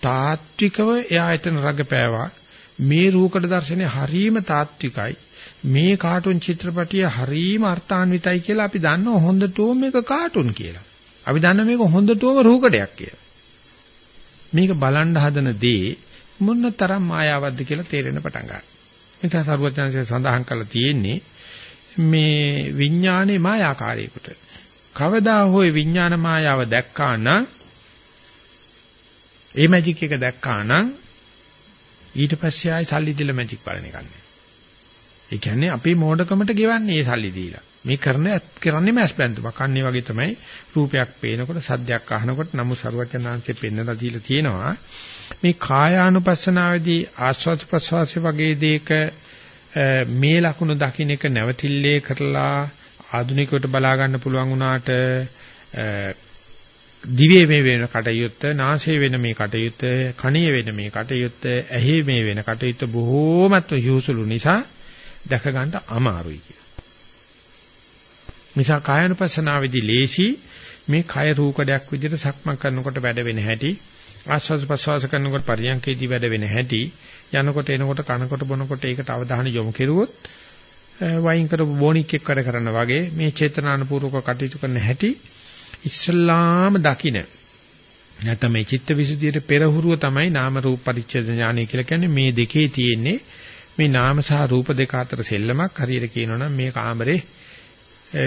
තාත්විකව එයා එතන රඟපෑවා මේ රූකඩ දර්ශනේ හරීම තාත්විකයි මේ කාටුන් චිත්‍රපටිය හරීම අර්ථාන්විතයි කියලා අපි දන්නවා හොඳටම මේක කාටුන් කියලා. අපි දන්නවා මේක හොඳටම රූකඩයක් කියලා. මේක බලන්න හදන දේ මොන තරම් මායාවක්ද කියලා තේරෙන පටන් ගන්නවා. නිසා සරුවචනසේ සඳහන් කරලා තියෙන්නේ මේ විඥානේ මායාකාරයකට. කවදා හෝ විඥාන මායාව දැක්කා නම් ඒ මැජික් එක දැක්කා නම් ඊට පස්සේ ආයි සල්ලි දීලා මැජික් බලන එක නෑ. ඒ කියන්නේ අපේ මෝඩකමට ගෙවන්නේ ඒ සල්ලි දීලා. මේ කරන කරන්නේම ඇස්බැඳුමක්. අන්නේ වගේ තමයි රූපයක් පේනකොට සද්දයක් අහනකොට නමු සරුවචනාංශයේ පෙන්නලා දීලා තියෙනවා. මේ කායානුපස්සනාවේදී ආස්වාද ප්‍රසවාසය වගේ දෙයක මේ ලකුණු දකින්න එක නැවතිල්ලේ කරලා ආධුනිකවට බලා ගන්න පුළුවන් වුණාට දිවේ මේ වෙන කටයුත්ත, නාසයේ වෙන මේ කටයුත්ත, කණේ වෙන මේ කටයුත්ත, ඇහි මේ වෙන කටයුත්ත බොහෝමත්ව යොසුළු නිසා දැක ගන්න අමාරුයි කියලා. නිසා කායනුපස්සනාවේදී ලේසි මේ කය රූකඩයක් විදිහට සක්මන් කරනකොට වැඩ වෙන හැටි ආස්වාද ප්‍රසවාස කරනකොට පරියන්කේදී වැඩ වෙන හැටි යනකොට එනකොට කනකොට බොනකොට ඒකට අවධානය යොමු කෙරුවොත් වයින් කරපු බොනික් එක් වැඩ කරන වගේ මේ චේතනානුපූර්වක කටයුතු කරන හැටි ඉස්සල්ලාම දකින්න නැත්නම් මේ චිත්තවිසුද්ධියට පෙරහුරුව තමයි නාම රූප පරිච්ඡේද ඥානය කියලා කියන්නේ. මේ දෙකේ තියෙන්නේ මේ නාම සහ රූප දෙක අතර සෙල්ලමක්. හරියට කියනවනම් මේ කාමරේ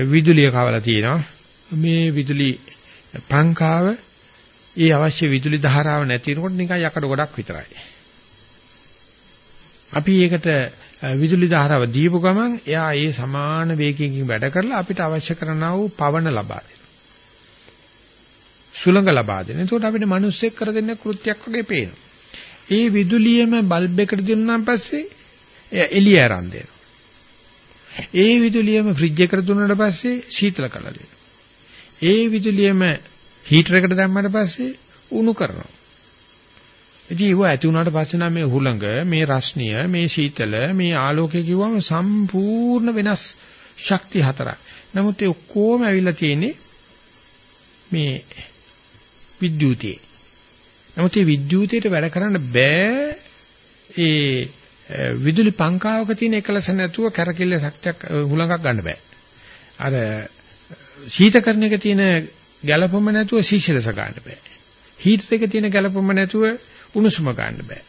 විදුලිය කවලා තියෙනවා. මේ විදුලි පංකාව ඒ අවශ්‍ය විදුලි ධාරාව නැති වෙනකොට නිකන් යකඩ ගොඩක් විතරයි. අපි ඒකට විදුලි ධාරාව දීපු ගමන් එයා ඒ සමාන වේගයකින් වැඩ කරලා අපිට අවශ්‍ය කරනා වූ පවන ලබා දෙනවා. සුළඟ ලබා දෙනවා. එතකොට අපිට මිනිස්සෙක් කර දෙන්න කෘත්‍යයක් වගේ පේනවා. ඒ විදුලියම බල්බ් එකට දුන්නාන් පස්සේ එළිය ආරම්භ දෙනවා. ඒ විදුලියම ෆ්‍රිජ් එකට දුන්නාට පස්සේ සීතල කරලා දෙනවා. ඒ විදුලියම හීටර් එකට දැම්මට පස්සේ උණු කරනවා. ඉතින් ඒව ඇති වුණාට පස්සේ නම් මේ හුළඟ, මේ රස්නිය, මේ සීතල, මේ ආලෝකය කිව්වම සම්පූර්ණ වෙනස් ශක්ති හතරක්. නමුත් ඒ ඔක්කොම ඇවිල්ලා තියෙන්නේ මේ විද්‍යුතයේ. නමුත් මේ විද්‍යුතයට වැඩ කරන්න බෑ ඒ විදුලි පංකාවක තියෙන එකලස නැතුව කැරකිල්ල ශක්තියක් හුලඟක් ගන්න බෑ. අර ශීතකරණයක තියෙන ගැළපෙම නැතුව සීසලස ගන්න බෑ. හීටර් එකක තියෙන ගැළපෙම නැතුව උණුසුම ගන්න බෑ.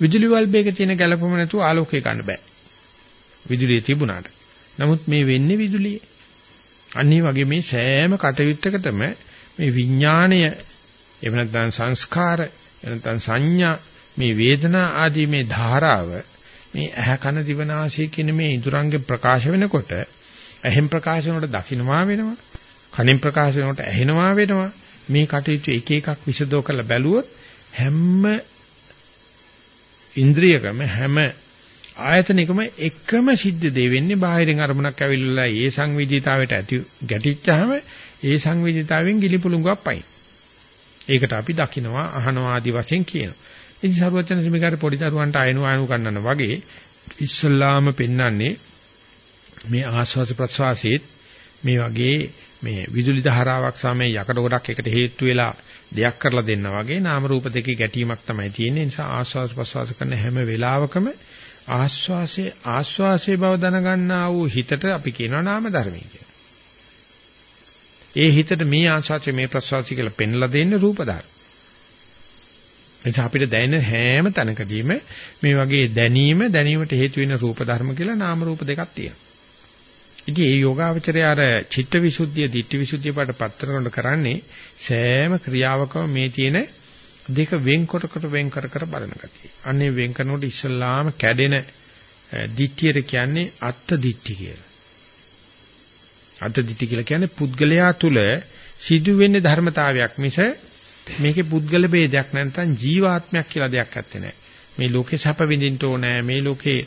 විදුලි බල්බයක තියෙන ගැළපෙම නැතුව ආලෝකය ගන්න බෑ. විදුලිය තිබුණාට. නමුත් මේ වෙන්නේ විදුලියේ. අනිත් වගේ මේ සෑම කටයුත්තකටම මේ විඥාණය එහෙම නැත්නම් සංස්කාර එහෙම නැත්නම් සංඥා මේ වේදනා ආදී මේ ධාරාව මේ ඇහ කන දිවනාසය කියන මේ ඉඳුරංගේ ප්‍රකාශ වෙනකොට ඇහෙන් ප්‍රකාශ වෙනකොට දකින්නවා වෙනවා කනින් ප්‍රකාශ වෙනකොට ඇහෙනවා වෙනවා මේ කටයුතු එක එකක් විසදෝ කරලා බැලුවොත් හැම ඉන්ද්‍රියකම හැම ආයතනිකම එකම සිද්ධ දෙ වෙන්නේ බාහිරින් අරමුණක් ඇවිල්ලා ඒ සංවිධිතාවයට ඇති ගැටිච්චාම ඒ සංවිධිතාවෙන් ගිලිපුලුඟක් පයින්. ඒකට අපි දකිනවා අහනවා ආදි වශයෙන් කියනවා. ඉතින් සරුවචන සිමිකාර පොඩි දරුවන්ට අයනු අයනු ගන්නන වගේ ඉස්සල්ලාම පෙන්වන්නේ මේ ආස්වාද ප්‍රසවාසීත් මේ වගේ මේ විදුලි ධාරාවක් සමේ යකඩ ගොඩක් එකට හේතු වෙලා දෙයක් කරලා දෙන්න වගේ නාම රූප දෙකේ ගැටීමක් තමයි තියෙන්නේ. නිසා ආස්වාද ප්‍රසවාස කරන හැම වෙලාවකම ආස්වාසේ ආස්වාසේ බව දැනගන්නා වූ හිතට අපි කියනවා නාම ධර්මයි කියලා. ඒ හිතට මේ ආස්වාසේ මේ ප්‍රසවාසී කියලා පෙන්ලා දෙන්නේ රූප ධර්ම. එනිසා අපිට දැනෙන හැම තැනකදීම මේ වගේ දැනීම දැනීමට හේතු වෙන රූප ධර්ම කියලා නාම රූප දෙකක් තියෙනවා. ඉතින් මේ යෝගාවචරය අර චිත්ත විසුද්ධිය, ditthi විසුද්ධිය පාට පත්‍රකට කරන්නේ සෑම ක්‍රියාවකම මේ තියෙන දෙක වෙන්කොට කොට වෙන් කර කර බලන ගතිය. අන්නේ වෙන් කරනකොට ඉස්සල්ලාම කැඩෙන ditthියට කියන්නේ අත්ත ditthi කියලා. අත්දිටි කියලා කියන්නේ පුද්ගලයා තුල සිදුවෙන්නේ ධර්මතාවයක් මිස මේකේ පුද්ගල ભેදයක් නැත්නම් ජීවාත්මයක් කියලා දෙයක් නැත්තේ නෑ. මේ ලෝකේ සැප විඳින්න ඕනේ. මේ ලෝකේ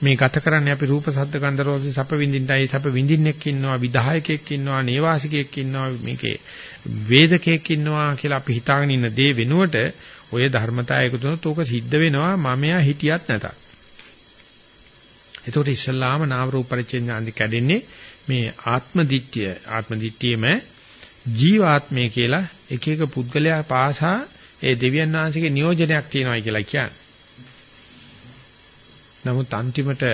මේ ගත කරන්නේ අපි රූප ශබ්ද ගන්ධ රස සැප විඳින්නයි සැප විඳින්නෙක් ඉන්නවා විධායකයෙක් ඉන්නවා නේවාසිකයෙක් ඉන්නවා මේකේ වේදකයෙක් ඉන්නවා කියලා අපි හිතාගෙන ඉන්න දේ වෙනුවට ඔය ධර්මතාවය එකතු වුණොත් ඕක සිද්ධ වෙනවා මමයා හිටියත් නැතත්. එතකොට ඉස්සල්ලාම නාම රූප පරිච්ඡේඥාන්දි කැඩෙන්නේ මේ ආත්ම දිට්ඨිය ආත්ම දිට්ඨියම ජීවාත්මය කියලා එක එක පුද්ගලයා පාසා ඒ දෙවියන් වහන්සේගේ නියෝජනයක් තියෙනවා කියලා කියන්නේ. නමුත් අන්තිමට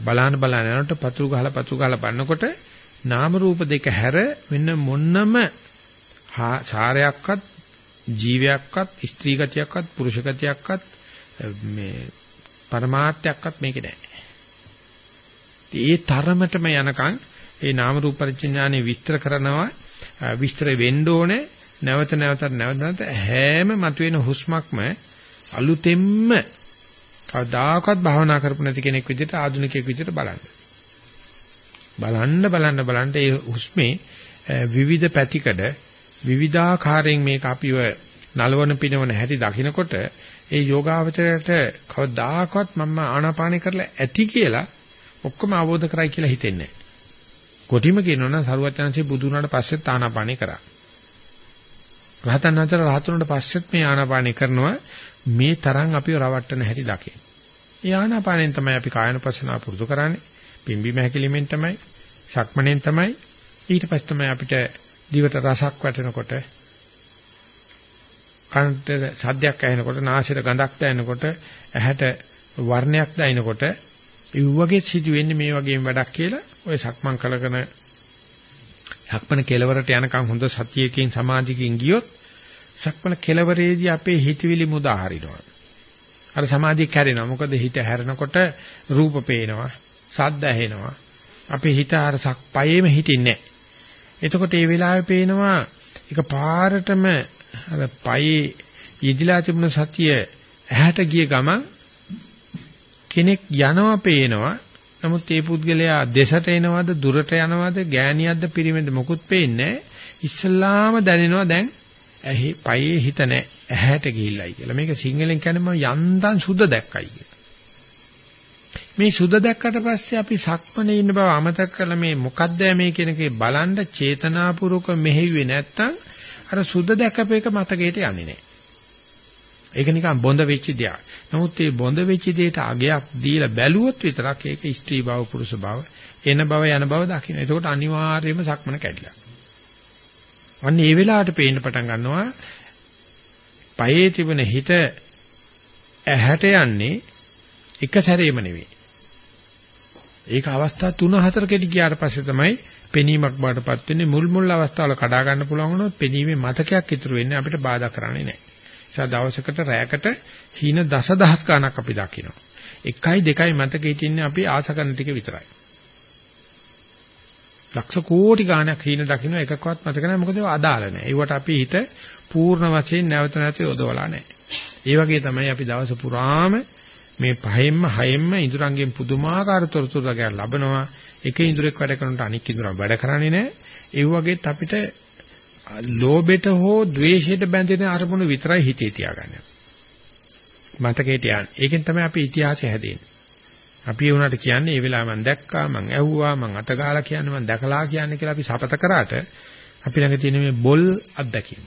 බලාන බලාන යනකොට පතුරු ගහලා පතුරු ගහලා බලනකොට නාම රූප දෙක හැර වෙන මොන්නම සාරයක්වත් ජීවයක්වත් ස්ත්‍රී ගතියක්වත් පුරුෂ ගතියක්වත් මේ પરමාර්ථයක්වත් මේකේ නැහැ. ඒ තරමටම යනකම් ඒ නාම රූප පරිඥානෙ විස්තර කරනවා විස්තර වෙන්න ඕනේ නැවත නැවත නැවත නැවත හැම මතුවෙන හුස්මක්ම අලුතෙන්ම කවදාකවත් භාවනා කරපු නැති කෙනෙක් විදිහට ආධුනිකයෙක් විදිහට බලන්න. බලන්න බලන්න බලන්න ඒ හුස්මේ විවිධ පැතිකඩ විවිධාකාරයෙන් මේක අපිව නලවන පිනවන හැටි දකිනකොට ඒ යෝගාවචරයට කවදාකවත් මම ආනාපානය කරලා ඇති කියලා ඔක්කොම අවබෝධ කරයි කියලා හිතෙන්නේ නැහැ. කොටිම කියනවනම් සරුවචනන්සේ බුදු වුණාට පස්සෙත් ආනාපානය කරා. රහතන් වහන්සේ රහතුන්ට පස්සෙත් මේ ආනාපානය කරනවා මේ තරම් අපිව රවට්ටන හැටි දකින්න. ඒ ආනාපානෙන් තමයි අපි කායනපසනාව පුරුදු කරන්නේ. පිම්බීම හැකිලිමෙන් තමයි, ශක්මණෙන් තමයි. ඊට පස්සේ තමයි අපිට දිවට රසක් වැටෙනකොට, කනට සද්දයක් ඇහෙනකොට, නාසයට ගඳක් දැනෙනකොට, ඇහැට වර්ණයක් දැනෙනකොට, ඒ වගේ සිදු වෙන්නේ මේ වගේම වැඩක් කියලා ඔය සක්මන් කළකන සක්මන කෙලවරට යනකම් හොඳ සතියකින් සමාධියකින් ගියොත් සක්මන කෙලවරේදී අපේ හිතවිලි මුදා හරිනවා. අර සමාධිය කැරෙනවා. මොකද හිත හැරෙනකොට රූප පේනවා, ශබ්ද ඇහෙනවා. අපේ හිත අර පයේම හිටින්නේ එතකොට මේ වෙලාවේ පේනවා එක පාරටම අර පයේ යෙදිලා තිබුණ සතිය ඇහැට ගිය ගමන් කෙනෙක් යනවා පේනවා නමුත් ඒ පුද්ගලයා දෙසට එනවද දුරට යනවද ගෑණියක්ද පිරිමෙද මොකුත් පේන්නේ ඉස්සල්ලාම දැනෙනවා දැන් ඇහි පයේ හිත නැහැ ඇහැට ගිහිල්ලයි කියලා. මේක සිංහලෙන් කියන්නේ මම යන්තම් සුද්ධ දැක්කයි කියලා. මේ සුද්ධ දැක්කට පස්සේ අපි සක්මනේ ඉන්න බව අමතක කරලා මේ මොකද්ද මේ කියන එකේ බලන්න චේතනාපූර්වක මෙහෙව්වේ නැත්තම් අර සුද්ධ දැකපේක මතකයට යන්නේ නැහැ. ඒක නිකන් බොඳ වෙච්ච දෙයක්. නමුත් මේ බොඳ වෙච්ච දෙයට අගයක් දීලා බැලුවොත් විතරක් ඒක ස්ත්‍රී භව පුරුෂ භව එන බව යන බව දකින්න. එතකොට අනිවාර්යයෙන්ම සක්මන කැඩිලා. අන්න ඒ වෙලාවට පේන්න පටන් ගන්නවා පයේ තිබෙන හිත ඇහැට යන්නේ එක සැරේම නෙවෙයි. ඒක අවස්ථා 3-4කදී ගියාට පස්සේ තමයි පෙනීමක් බාටපත් වෙන්නේ මුල් මුල් අවස්ථාවල කඩා ගන්න පුළුවන් වුණොත් පෙනීමේ මතකයක් ඉතුරු වෙන්නේ අපිට බාධා කරන්නේ නැහැ. නිසා දවසකට රැයකට හීන දසදහස් ගණක් අපි දකිනවා. 1යි 2යි මතකෙ හිටින්නේ අපි ආස කරන ටික විතරයි. ලක්ෂ කෝටි ගණක් හීන දකින්න එකකවත් මතක නැහැ මොකද ඒවා අදාළ නැහැ. ඒවට අපි හිත පූර්ණ වශයෙන් නැවත නැවත යොදවලා නැහැ. ඒ වගේ තමයි අපි දවස පුරාම මේ පහෙන්ම හයෙන්ම ඉඳුරංගෙන් පුදුමාකාර තොරතුරු වගේ ලබනවා. එක ඉඳුරෙක් වැඩ කරනකොට අනික් ඉඳුරක් වැඩ කරන්නේ නැහැ. ඒ වගේත් අපිට ලෝභෙට හෝ ද්වේෂයට බැඳෙන අරමුණු විතරයි හිතේ තියාගන්නේ. මතකයට යන්නේ. ඒකෙන් තමයි අපි ඉතිහාසය හැදෙන්නේ. අපි ඒ උනාට කියන්නේ ඒ වෙලාව මම දැක්කා මම ඇහුවා මම අත ගහලා කියන්නේ මම දැකලා කියන්නේ කියලා අපි සපත කරාට අපි ළඟ තියෙන මේ බොල් අත්දැකීම.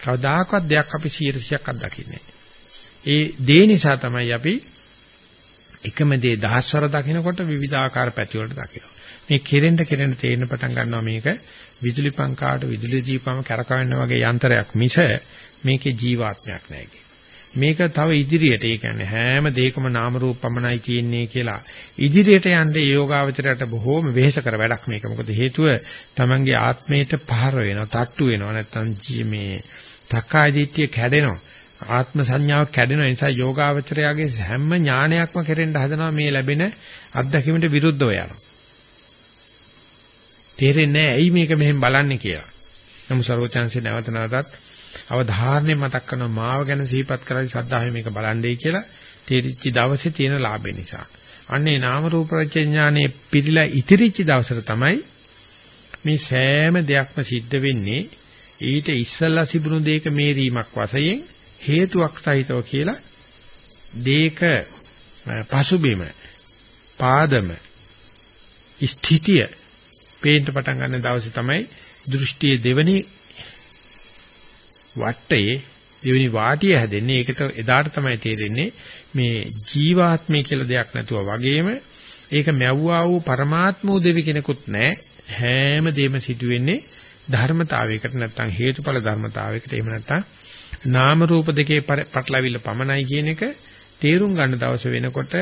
කවදාකවත් දෙයක් අපි 100%ක් අත්දකින්නේ ඒ දේ නිසා තමයි අපි එකම දේ දහස්වර දකිනකොට විවිධාකාර පැති වලට දකිනවා. මේ කෙරෙන්න කෙරෙන්න තේරෙන පටන් ගන්නවා මේක විදුලි පංකාට විදුලි දීපම කරකවෙන්න වගේ යන්ත්‍රයක් මිස මේකේ ජීවාත්මයක් නැහැ මේක තව ඉදිරියට ඒ කියන්නේ හැම දෙයකම නාම රූප පමණයි තියෙන්නේ කියලා ඉදිරියට යන්න යෝගාවචරයට බොහෝම වෙහෙස කර වැඩක් මේක. මොකද හේතුව තමන්ගේ ආත්මයට පහර වෙනවා, තට්ටු වෙනවා. නැත්තම් මේ තක්කාය දිට්ඨිය කැඩෙනවා. ආත්ම සංඥාව කැඩෙන නිසා යෝගාවචරයාගේ හැම ඥානයක්ම කෙරෙන්න හදනවා මේ ලැබෙන අත්දැකීමට විරුද්ධව යනවා. තේරෙන්නේ නැහැ ඇයි මේක මෙහෙම බලන්නේ කියලා. නමුත් සර්වචන්සේ නැවත නැවතත් අවධාරණය මතක් කරන මාව ගැන සිහිපත් කරලා ශ්‍රද්ධාවෙන් මේක බලන්නේ කියලා තේරිච්ච දවසේ තියෙන ලාභය නිසා. අන්නේ නාම රූප ප්‍රඥානේ පිළිලා ඉතිරිච්ච දවසට තමයි මේ සෑම දෙයක්ම සිද්ධ වෙන්නේ ඊට ඉස්සල්ලා සිදුණු දෙයක මේරීමක් වශයෙන් හේතුවක් සහිතව කියලා දෙයක පසුබිම පාදම ස්ථිතිය පේන්න පටන් ගන්න දවසේ තමයි දෘෂ්ටියේ දෙවෙනි වටේ දෙවෙනි වාටිය හැදෙන්නේ ඒකට එදාට තමයි තේරෙන්නේ මේ ජීවාත්මය කියලා දෙයක් නැතුව වගේම ඒක මැව්වා වූ પરමාත්ම වූ දෙවි කෙනෙකුත් නැහැ හැම දෙයක්ම සිදුවෙන්නේ ධර්මතාවයකට නැත්නම් හේතුඵල ධර්මතාවයකට එහෙම නැත්නම් නාම රූප දෙකේ පටලවිල්ල පමණයි කියන එක තේරුම් ගන්න දවස වෙනකොට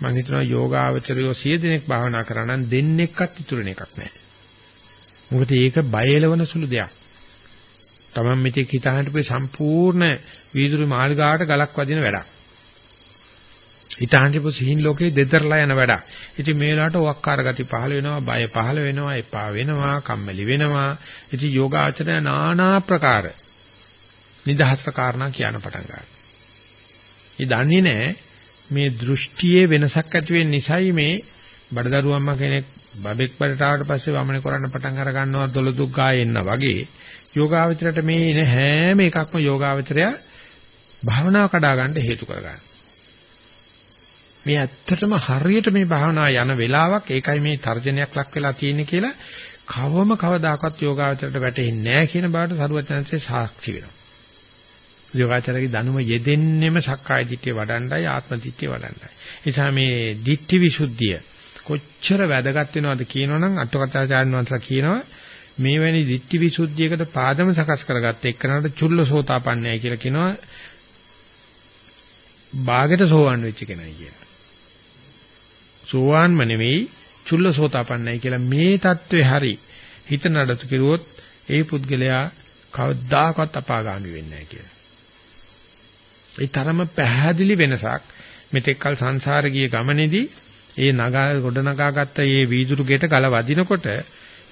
මම හිතනවා යෝගාවචරයෝ සිය දිනක් භාවනා කරා නම් දෙන්නෙක්වත් ඉතුරු එකක් නැහැ. මොකද ඒක බයලවන සුළු දෙයක්. Taman මෙතේ හිතාහට පෙ සම්පූර්ණ වීදුරු මාර්ගාට ගලක් වදින වැඩක්. හිතාහට පෙ සිහින් ලෝකේ දෙදරලා යන වැඩක්. ඉතින් මේ වෙලාවට වක්කාර ගති පහළ වෙනවා, බය පහළ වෙනවා, එපා වෙනවා, කම්මැලි වෙනවා. ඉතින් යෝගාචරය নানা ප්‍රකාර නිදහස් කාරණා කියන පටන් ගන්නවා. ඒ දන්නේ නැහැ මේ දෘෂ්ටියේ වෙනසක් ඇති වෙන්න නිසායි මේ බඩදරුවම්ම කෙනෙක් බබෙක් බඩට ආවට පස්සේ වමනේ කරන්න පටන් අර ගන්නවා දොළදුක් ගායෙන්න වගේ යෝගාවචරයට මේ එන හැම එකක්ම යෝගාවචරය භාවනාව කඩා ගන්න හේතු කරගන්න. මේ ඇත්තටම හරියට මේ භාවනාව යන වෙලාවක් ඒකයි මේ තර්ජනයක් ලක් වෙලා තියෙන්නේ කියලා කවම කවදාකවත් යෝගාවචරයට වැටෙන්නේ නැහැ කියන බාට සරුවචනන්සේ සාක්ෂි වෙනවා. යෝගාචරයේ දනුම යෙදෙන්නෙම සක්කාය දිට්ඨිය වඩණ්ඩයි ආත්ම දිට්ඨිය වඩණ්ඩයි. ඒ නිසා මේ දිට්ඨි විසුද්ධිය කොච්චර වැදගත් වෙනවද කියනවනම් අටකථාචාර්යන් වහන්සේලා කියනවා මේ වැනි දිට්ඨි විසුද්ධියකට පාදම සකස් කරගත්ත එක්කනට චුල්ලසෝතාපන්නයයි කියලා කියනවා. බාගෙට සෝවන් වෙච්ච කෙනයි කියලා. සෝවාන්ම නෙවෙයි චුල්ලසෝතාපන්නයි කියලා මේ தત્ත්වේ හරි හිත නඩතු කෙරුවොත් ඒ පුද්ගලයා කවදාකවත් අපාගාමි වෙන්නේ නැහැ කියලා. ඒ තරම පැහැදිලි වෙනසක් මෙතෙක්කල් සංසාරේ ගිය ගමනේදී ඒ නගා ගොඩ නගාගත්ත මේ වීදුරු ගෙට ගල වදිනකොට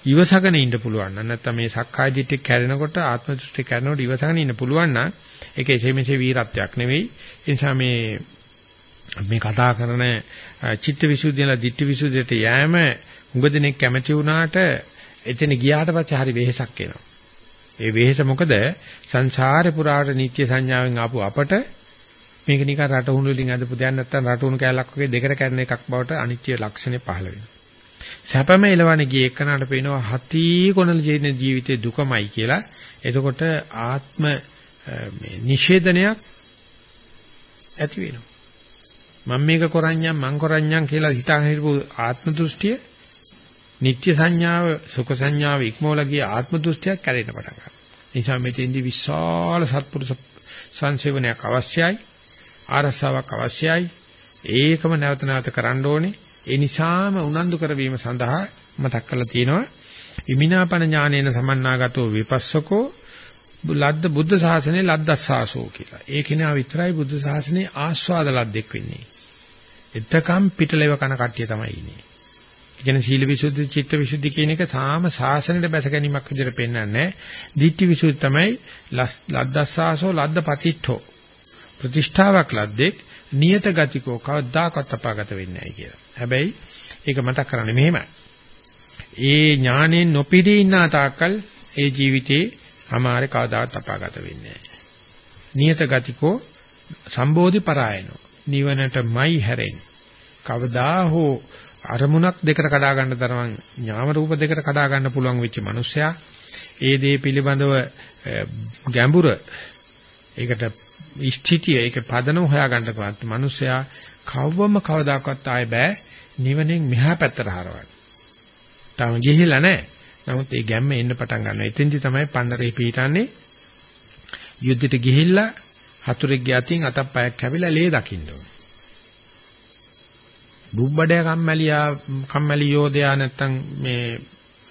ඉවසගෙන ඉන්න පුළුවන් නම් නැත්නම් මේ සක්කාය දිට්ඨිය කැරෙනකොට ආත්ම දෘෂ්ටි කැරෙනකොට ඉවසගෙන ඉන්න පුළුවන් නම් ඒක එසේ මෙසේ වීරත්වයක් නෙවෙයි. ඒ නිසා මේ මේ කතා කරන චිත්ත විසුද්ධියලා දිට්ඨි විසුද්ධියට යෑම උඟ දිනෙක කැමති වුණාට එතන ගියාට පස්සේ හරි වෙහෙසක් එනවා. ඒ වෙහෙස මොකද? සංසාරේ පුරාට නිත්‍ය සංඥාවෙන් ආපු අපට මේක නිකන් රටහුණු වලින් අදපු දෙයක් නැත්තම් රටහුණු කැලක් වගේ දෙකට කැඩෙන එකක් බවට අනිත්‍ය ලක්ෂණය පහළ වෙනවා. සැපම එලවණ ගියේ එකනට පේනවා හති කොනල ජීවිතේ දුකමයි කියලා. එතකොට ආත්ම මේ නිෂේධනයක් ඇති වෙනවා. මම මේක කරන්නම් මං කරන්නම් කියලා හිතාගෙන හිටපු ආත්ම දෘෂ්ටිය නිත්‍ය සංඥාව සුඛ සංඥාව ඉක්මවලා ගිය ආත්ම දෘෂ්ටියක් කැඩෙන්න පටන් ගන්නවා. නිසා මෙතෙන්දී විශාල සත්පුරුෂ සංසේවනයක් අවශ්‍යයි. ආරසාවක් අවශ්‍යයි. ඒකම නැවත නැවත කරන්න ඕනේ. ඒ නිසාම උනන්දු කරවීම සඳහා මතක් කරලා තියෙනවා. ඉමිනාපන ඥානේන සමන්නාගතෝ විපස්සකෝ ලද්ද බුද්ධ ශාසනයේ ලද්දස්සාසෝ කියලා. ඒ කෙනා විතරයි බුද්ධ ශාසනයේ ආස්වාද ලද්දෙක් වෙන්නේ. එතකම් පිටලෙව කන කට්ටිය තමයි ඉන්නේ. කියන්නේ සීල විසුද්ධි, චිත්ත විසුද්ධි කියන එක සාම ශාසනයට බැස ගැනීමක් විදිහට පෙන්වන්නේ. දිට්ඨි විසුද්ධි තමයි ලද්දස්සාසෝ ලද්ද පතිට්ඨෝ. ප්‍රතිෂ්ඨාවක් ලද්දේ නියත ගතිකෝ කවදාකවත් අපාගත වෙන්නේ නැහැ කියලා. හැබැයි ඒක මතක් කරන්නේ මෙහෙමයි. ඒ ඥානෙන් නොපිරී ඉන්න තාක්කල් ඒ ජීවිතේ අමාරේ කවදාවත් අපාගත වෙන්නේ නැහැ. නියත ගතිකෝ සම්බෝධි පරායනෝ. නිවනටමයි හැරෙන්නේ. කවදා හෝ අරමුණක් දෙකට කඩා ගන්න තරම් ඥාම රූප දෙකට කඩා ගන්න පුළුවන් වෙච්ච මිනිසයා ඒ දේ පිළිබඳව ගැඹුර ඒකට ස්ථිතිය ඒක පදනම හොයා ගන්න පුළුවන් මිනිසයා කවවම කවදාකවත් ආය බෑ නිවනෙන් මෙහා පැත්තට හරවන්න. තාම ගිහිලා නැහැ. නමුත් ඒ ගැම්ම එන්න පටන් ගන්නවා. එතෙන්දි තමයි පන්නරේ පීටන්නේ යුද්ධෙට ගිහිල්ලා හතුරෙක්ගේ අතින් අතක් පයක් කැවිලා ලේ දකින්න ඕනේ. බුබ්බඩය කම්මැලියා කම්මැලි යෝධයා නැත්තම් මේ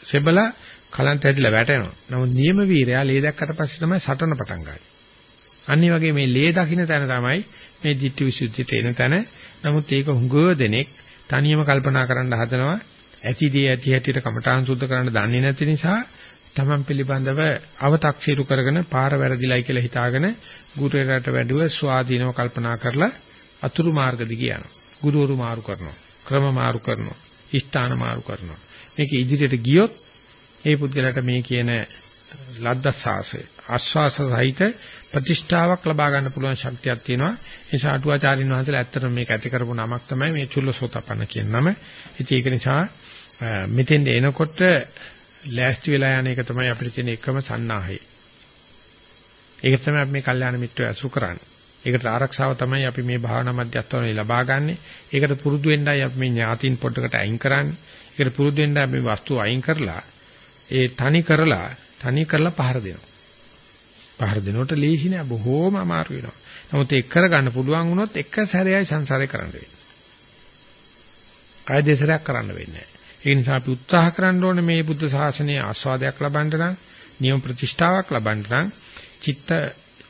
සෙබලා කලන්ත ඇදිලා වැටෙනවා. නමුත් නියම වීරයා ලේ දැක්කට පස්සේ තමයි සටන පටන් ගන්නේ. අනිත් වගේ මේ ලේ දකින්න තැන තමයි මේ ditthi visuddhිට එන තැන. නමුත් ඒක හුඟව දෙනෙක් තනියම කල්පනා කරන්න හදනවා. ඇතිදී ඇති හැටියට කමඨාන් සුද්ධ කරන්න දන්නේ නැති නිසා තමන් පිළිබඳව අව탁සීරු කරගෙන පාර වැරදිලයි කියලා හිතාගෙන ගුරුවරයාට වැඩුව ස්වාධීනව කල්පනා කරලා අතුරු මාර්ග දිගේ යනවා. ගුරුවරු මාරු කරනවා. ක්‍රම මාරු කරනවා. ස්ථාන මාරු කරනවා. මේක ඉදිරියට ගියොත් ඒ පුද්ගලයාට මේ කියන ලද්දස්සාසය ආස්වාස සහිත ප්‍රතිෂ්ඨාවක් ලබා ගන්න පුළුවන් ශක්තියක් තියෙනවා. ඒ ශාටුවාචාරින් වහන්සේලා ඇත්තටම මේක ඇති කරපු නමක් තමයි මේ චුල්ලසෝතපන්න කියන නම. ඉතින් ඒක නිසා මෙතෙන් එනකොට ලෑස්ති වෙලා යන එක තමයි අපිට තියෙන එකම සන්නාහය. ඒක තමයි අපි මේ කල්යාණ මිත්‍රය අසු කරන්නේ. ඒකට ආරක්ෂාව තමයි අපි මේ භාවනා මධ්‍යස්ථානයේ ලබා ගන්නෙ. ඒකට පුරුදු වෙන්නයි අපි මේ ඥාතින් පොඩකට අයින් කරන්නේ. ඒකට පුරුදු වෙන්න අපි වස්තු අයින් කරලා ඒ තනි කරලා තනි කරලා පහර දෙනවා. පහර දෙනකොට ලේසි නෑ බොහෝම අමාරු වෙනවා. නමුත් ඒක කරගන්න පුළුවන් වුණොත් එක සැරේයි සංසාරේ කරන්න වෙන්නේ. කය දෙසරයක් කරන්න වෙන්නේ නෑ. ඒ නිසා අපි උත්සාහ කරන්න ඕනේ මේ බුද්ධ ශාසනයේ ආස්වාදයක් ලබන්න නම් නියම ප්‍රතිෂ්ඨාවක් ලබන්න නම් චිත්ත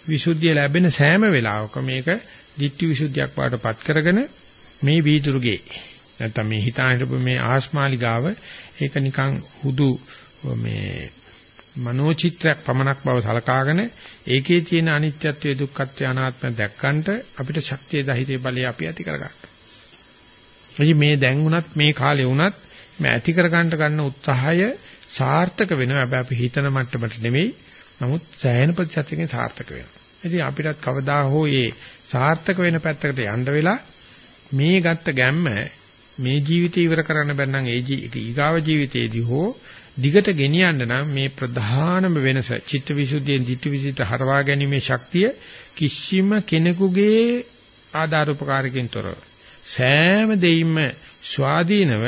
විසුද්ධිය ලැබෙන සෑම වෙලාවකම මේක ditthi විසුද්ධියක් වාටපත් කරගෙන මේ වීදුරුගේ නැත්නම් මේ හිතාන මේ ආස්මාලිගාව ඒක නිකන් හුදු මේ මනෝචිත්‍රයක් පමණක් බව සලකාගෙන ඒකේ තියෙන අනිත්‍යත්වය දුක්ඛත්වය අනාත්මය දැක්කන්ට අපිට ශක්තිය ධෛර්ය බලය අපි ඇති කරගන්න. මේ දැන් උනත් මේ කාලේ උනත් මේ ඇති කරගන්න ගන්න උත්සාහය සාර්ථක වෙනවා. හැබැයි අපි හිතන මට්ටමට නෙමෙයි. නමුත් සෑහෙන ප්‍රතිශතකින් සාර්ථක වෙනවා. ඉතින් අපිටත් කවදා හෝ මේ සාර්ථක වෙන පැත්තකට යන්න වෙලා මේ ගත්ත ගැම්ම මේ ජීවිතය ඉවර කරන්න බැන්නම් ඒ ඊගාව ජීවිතයේදී හෝ දිගට ගෙනියන්න නම් මේ ප්‍රධානම වෙනස චිත්තවිසුද්ධියෙන් ධිට්ඨිවිසුද්ධියට හරවා ගැනීමේ ශක්තිය කිසිම කෙනෙකුගේ ආධාර උපකාරකින් තොරව සෑම දෙයින්ම ස්වාධීනව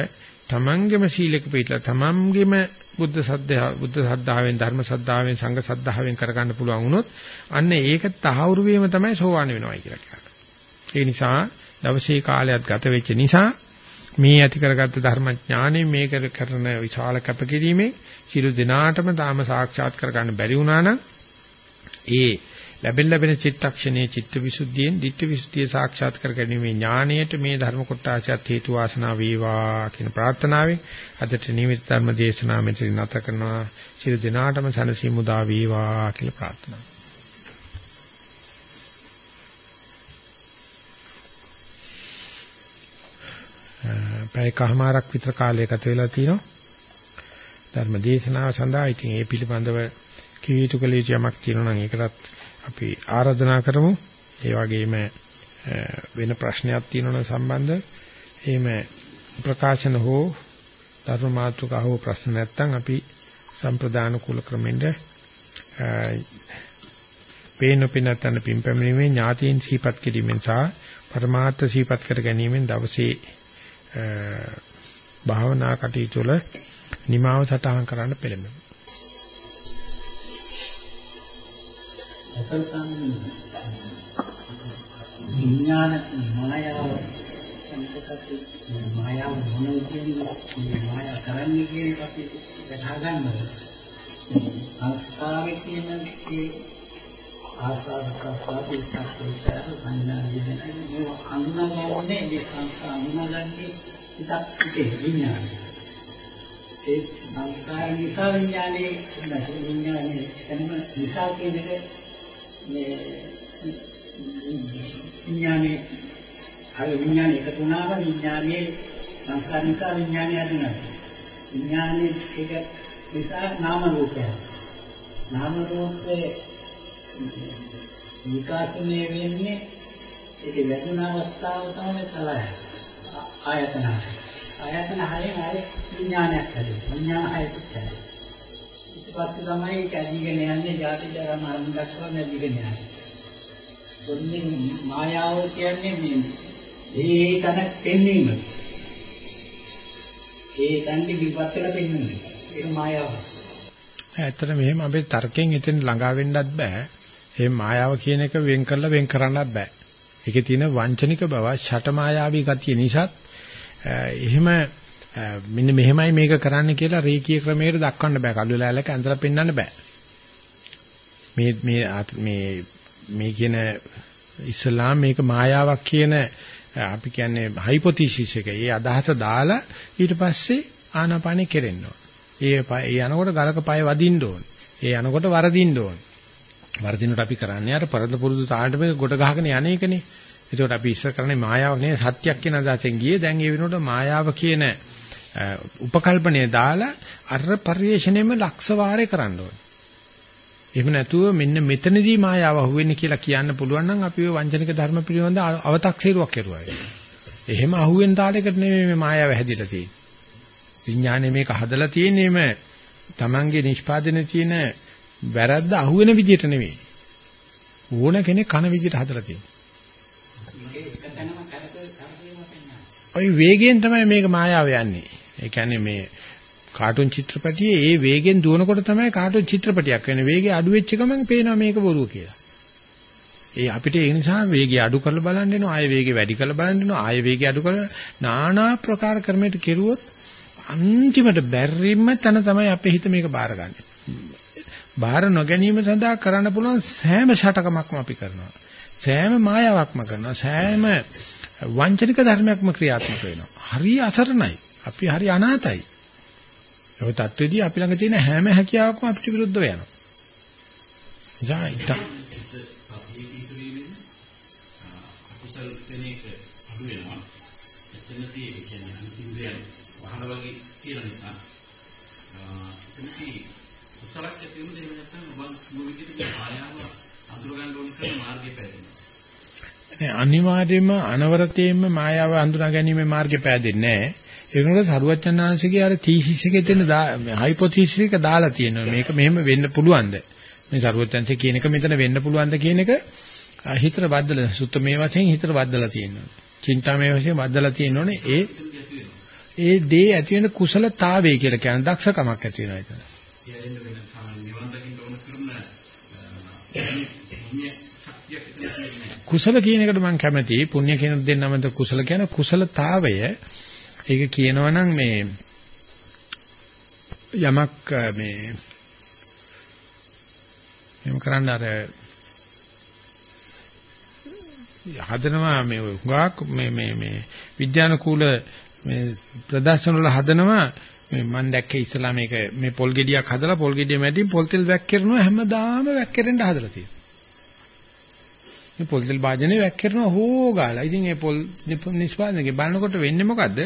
තමන්ගේම සීලක පිටලා තමන්ගේම බුද්ධ සද්ධා බුද්ධ සද්ධාවෙන් ධර්ම සද්ධාවෙන් සංඝ සද්ධාවෙන් කරගන්න පුළුවන් වුණොත් අන්න ඒක තහවුරු වීම තමයි සෝවාන් වෙනවයි කියලා කියන්නේ. ඒ නිසා දවසේ කාලයක් ගත වෙච්ච නිසා මේ ඇති කරගත්ත ධර්මඥානෙ මේක කරන විශාල කැපකිරීමේ සියලු දිනාටම තාම සාක්ෂාත් කරගන්න බැරි වුණා නම් ඒ ලැබෙන ලැබෙන චිත්තක්ෂණයේ චිත්තවිසුද්ධියෙන් ධිට්ඨවිසුද්ධිය සාක්ෂාත් කර ගැනීමේ ඥාණයට මේ ධර්ම කොටාසියත් හේතු වාසනා වේවා කියන ප්‍රාර්ථනාවෙන් අදට නිමිත් ධර්ම දේශනාව මෙතන නැත කරනවා. සියලු දිනාටම සනසි මුදා වේවා කියලා ප්‍රාර්ථනා. පැයකමාරක් විතර කාලය ගත වෙලා තියෙනවා ධර්ම දේශනාව සඳහා ඉතින් ඒ පිළිබඳව කිය යුතු කළ යුතු යමක් තියෙනවා නම් ඒකටත් අපි ආරාධනා කරමු. ඒ වගේම වෙන ප්‍රශ්නයක් තියෙනවනම් සම්බන්ධ එහෙම ප්‍රකාශන හෝ ධර්ම මාතෘකා හෝ ප්‍රශ්න නැත්නම් අපි සම්ප්‍රදාන කුල ක්‍රමෙන්ද පේන පිනතන පින්පැමිණීමේ ඥාතීන් සීපත් කිරීමෙන් සහ පරමාර්ථ සීපත් කර ගැනීමෙන් දවසේ භාවනා කටයුතු වල නිමාව සටහන් කරන්න පෙළඹෙමු. විඥාන මායාව සංකතති මායාව මොන විදිහේ මායාව කරන්නේ කියන එක අපි වටහා ගන්නවා සංස්කාරයේ තියෙන ඒ ආසාවක ප්‍රතිස්ථාපිත සංඥා විදිහේ මේ අනුනාගන්නේ මේ සංස්කාර අනුනාගන්නේ ඉතක් ඉතේ විඥානය ඒ සංස්කාර නිසා විඥානයේ නැති විඥානයේ එතන නිසා කියන එක මේ විඥානේ හරි විඥානේ එකතු වුණාම විඥානයේ සංස්කාර නිසා විඥානය හදනවා. විඥානේ එක නිසා නාම රූපය. නාම රූපේ විකාශනය වෙන්නේ ඒක ලැබුණ අවස්ථාව තමයි කලය. ආයතන. ආයතන හරිය හරිය විඥානයක් හැදෙනවා. විඥාන හයකට හැදෙනවා. ඊට පස්සේ තමයි ඒක ඇදීගෙන යන්නේ ජාති ජරා මරණ දක්වා ඇදීගෙන යන්නේ. ඔන්නේ මායාව කියන්නේ මේ ඒ තන පෙන්වීම. ඒ තන්ටි විපත්තල පෙන්වන්නේ. ඒක මායාව. ඇත්තට මෙහෙම අපේ තර්කයෙන් එතෙන් ළඟා වෙන්නත් බෑ. ඒ මායාව කියන එක වෙන් කරලා වෙන් කරන්නත් බෑ. ඒකේ තියෙන වංචනික බව, ෂට මායාවී ගතිය නිසාත් එහෙම මෙන්න මෙහෙමයි මේක කරන්න කියලා රේකී ක්‍රමයකට දක්වන්න බෑ. කළු ලෑල්ලක ඇඳලා පෙන්වන්න බෑ. මේ මේ මේ මේ කියන ඉස්ලාම් මේක මායාවක් කියන අපි කියන්නේ හයිපොතීසිස් එක. ඒ අදහස දාලා ඊට පස්සේ ආනාපානෙ කෙරෙන්න ඕන. ඒ ඒ යනකොට ගලක පය වදින්න ඕන. ඒ යනකොට වරදින්න ඕන. වරදිනකොට අපි කරන්නේ අර පරද පුරුදු තාලට මේක ගොඩ ගහගෙන යන්නේ ඒකනේ. ඒකට අපි ඉස්සර කරන්නේ මායාවක් නෙවෙයි සත්‍යයක් කියන අදහසෙන් ගියේ. දැන් ඒ වෙනකොට මායාව කියන උපකල්පනයේ දාලා අර පරිශ්‍රණයෙම ලක්ෂ වාරේ කරන්න ඕනේ. එහෙම නැතුව මෙන්න මෙතනදී මායාව අහුවෙන්නේ කියලා කියන්න පුළුවන් නම් අපි ඔය වංචනික ධර්ම පිළිබඳ අව탁සීරුවක් කරුවා. එහෙම අහුවෙන තාලයකට නෙමෙයි මේ මායාව හැදිලා තියෙන්නේ. විඥානේ මේක හදලා තියෙන්නේම Tamange නිෂ්පාදනයේ තියෙන වැරද්ද අහුවෙන විදිහට නෙමෙයි. ඕන කෙනෙක් කන විදිහට හදලා තියෙන්නේ. ඔය වේගයෙන් තමයි මේක මායාව යන්නේ. ඒ කියන්නේ මේ කාටුන් චිත්‍රපටියේ ඒ වේගෙන් දුවනකොට තමයි කාටුන් චිත්‍රපටියක් වෙන්නේ. වේගය අඩු වෙච්ච ගමන් පේනවා මේක බොරුව කියලා. ඒ අපිට ඒ නිසා වේගය අඩු කරලා බලන්න වෙනවා. ආයෙ වේගය වැඩි කරලා බලන්න වෙනවා. ආයෙ වේගය අඩු කරලා নানা ප්‍රකාර ක්‍රමයකට කෙරුවොත් අන්තිමට බැරිම තැන තමයි අපේ හිත මේක බාරගන්නේ. බාර නොගැනීම සඳහා කරන්න පුළුවන් සෑම ෂටකමක්ම අපි කරනවා. සෑම මායාවක්ම කරනවා. සෑම වංචනික ධර්මයක්ම ක්‍රියාත්මක වෙනවා. හරි අසරණයි. අපි හරි අනාතයි. ඒ තත්ත්වෙදී අපි ළඟ තියෙන හැම හැකියාවක්ම අපිට විරුද්ධව යනවා. එදා පැහැදිලියි. අනිවාර්යයෙන්ම අනවරතයෙන්ම මායාව හඳුනා ගැනීමේ මාර්ගය පෑදෙන්නේ නැහැ. ඒකනොට සරුවච්චන්හන්සේගේ අර තීසිස් එකේ තියෙන හයිපොතීසිස් එක දාලා තියෙනවා. මේක මෙහෙම වෙන්න පුළුවන්ද? මේ සරුවච්චන්සේ කියන එක මෙතන වෙන්න පුළුවන්ද කියන එක හිතට බද්දලා සුත්ත මේ වශයෙන් හිතට බද්දලා තියෙනවා. චින්තා මේ වශයෙන් බද්දලා තියෙනෝනේ ඒ ඒ දේ ඇති වෙන කුසලතාවය කියලා කියන දක්ෂකමක් ඇති වෙනවා එතන. කුසල කියන එකට මම කැමතියි. පුණ්‍ය කියන දෙන්නමද කුසල කියන කුසලතාවය ඒක කියනවනම් මේ යමක් මේ එහෙම කරන්න අර හදනවා මේ හුඟක් මේ මේ මේ විද්‍යානුකූල මේ ප්‍රදර්ශන වල හදනවා මේ මම දැක්කේ ඉස්සලා මේක මේ පොල් ගෙඩියක් හදලා පොල් ගෙඩිය මැදින් පොල් තෙල් වැක්කිරනවා හැමදාම වැක්කිරෙන්න හදලා තියෙනවා. මේ පොල් තෙල් භාජනේ වැක්කිරනවා හොගාලා. ඉතින් මේ පොල් නිෂ්පාදනයේ බලනකොට වෙන්නේ මොකද්ද?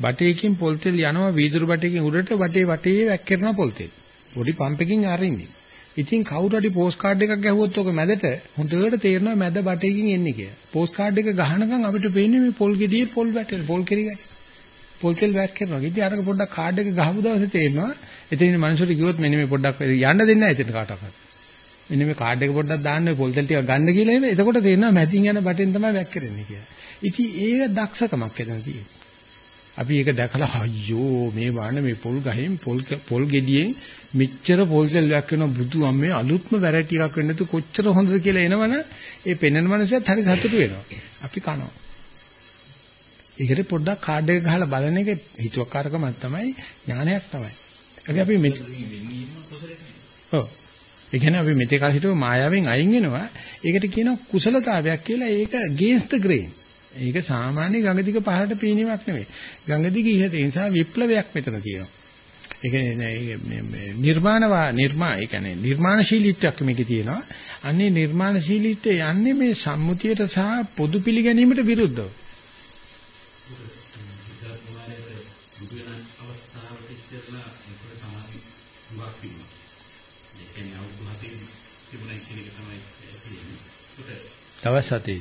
බටේකින් පොල් තෙල් යනවා වීදුරු බටේකින් උඩට බටේ වටේ වැක්කිරන පොල් තෙල්. පොඩි පම්පකින් අරින්නේ. ඉතින් කවුරු හරි පෝස්ට් කාඩ් එකක් ගැහුවොත් ඔක මැදට හොඳට තේරෙනවා මැද බටේකින් එන්නේ කියලා. පෝස්ට් කාඩ් එක ගහනකම් අපිට පේන්නේ මේ පොල් ගෙඩියේ පොල් වැටෙන පොල් කෙරි ගැට. පොල් තෙල් වැක්කිරනවා. ඉතින් අරක පොඩ්ඩක් කාඩ් එක ගහපු දවසේ තේරෙනවා එතන ඉන්න මිනිස්සුන්ට කිව්වොත් මෙන්න මේ පොඩ්ඩක් යන්න දෙන්නේ නැහැ එතන කාටවත්. මෙන්න මේ කාඩ් එක පොඩ්ඩක් දාන්න පොල් තෙල් ටික ගන්න කියලා එමෙ. එතකොට තේරෙනවා මැදින් යන බටෙන් තමයි වැක්කරෙන්නේ කියලා. ඉතින් ඒක දක්ෂකමක් එතන තියෙන්නේ. අපි ඒක දැකලා අයියෝ මේ වань මේ පොල් ගහෙන් පොල් පොල් ගෙඩියෙන් මෙච්චර පොල් තෙල්යක් වෙන බුදු අම්මේ අලුත්ම වැරටි එකක් වෙන්න තු කොච්චර හොඳද කියලා එනවනේ ඒ පෙන්නන මනුස්සයත් හරි සතුටු වෙනවා. අපි කනවා. ඒකට පොඩ්ඩක් කාඩ් එක ගහලා බලන එක හිතුවක්කාරකමක් තමයි ඥානයක් තමයි. අපි අපි මෙතන ඔව් ඒ කියන්නේ අපි මෙතේ කාල හිටව මායාවෙන් අයින් වෙනවා. ඒකට කියනවා කුසලතාවයක් කියලා. ඒක against the grain. ඒක සාමාන්‍ය ගඟ දිග පහළට පීනීමක් නෙවෙයි. ගඟ දිග ඉහත ඒ නිසා විප්ලවයක් මෙතන තියෙනවා. ඒ කියන්නේ මේ නිර්මාණවා නිර්මා ඒ කියන්නේ නිර්මාණශීලීත්වයක් මේකේ තියෙනවා. අන්නේ නිර්මාණශීලීත්වය යන්නේ මේ සම්මුතියට සහ පොදු පිළිගැනීමට විරුද්ධව. සිද්ධාර්ථ කුමාරයාට බුදු වෙන අවස්ථාවට ඉස්සෙල්ලා ඒකට සමාධි හුඟක් තිබුණා. ඒ කියන්නේ අවුරුදු 7 තිබුණා කියන එක තමයි තියෙන්නේ. ඒකට දවස් හතේ.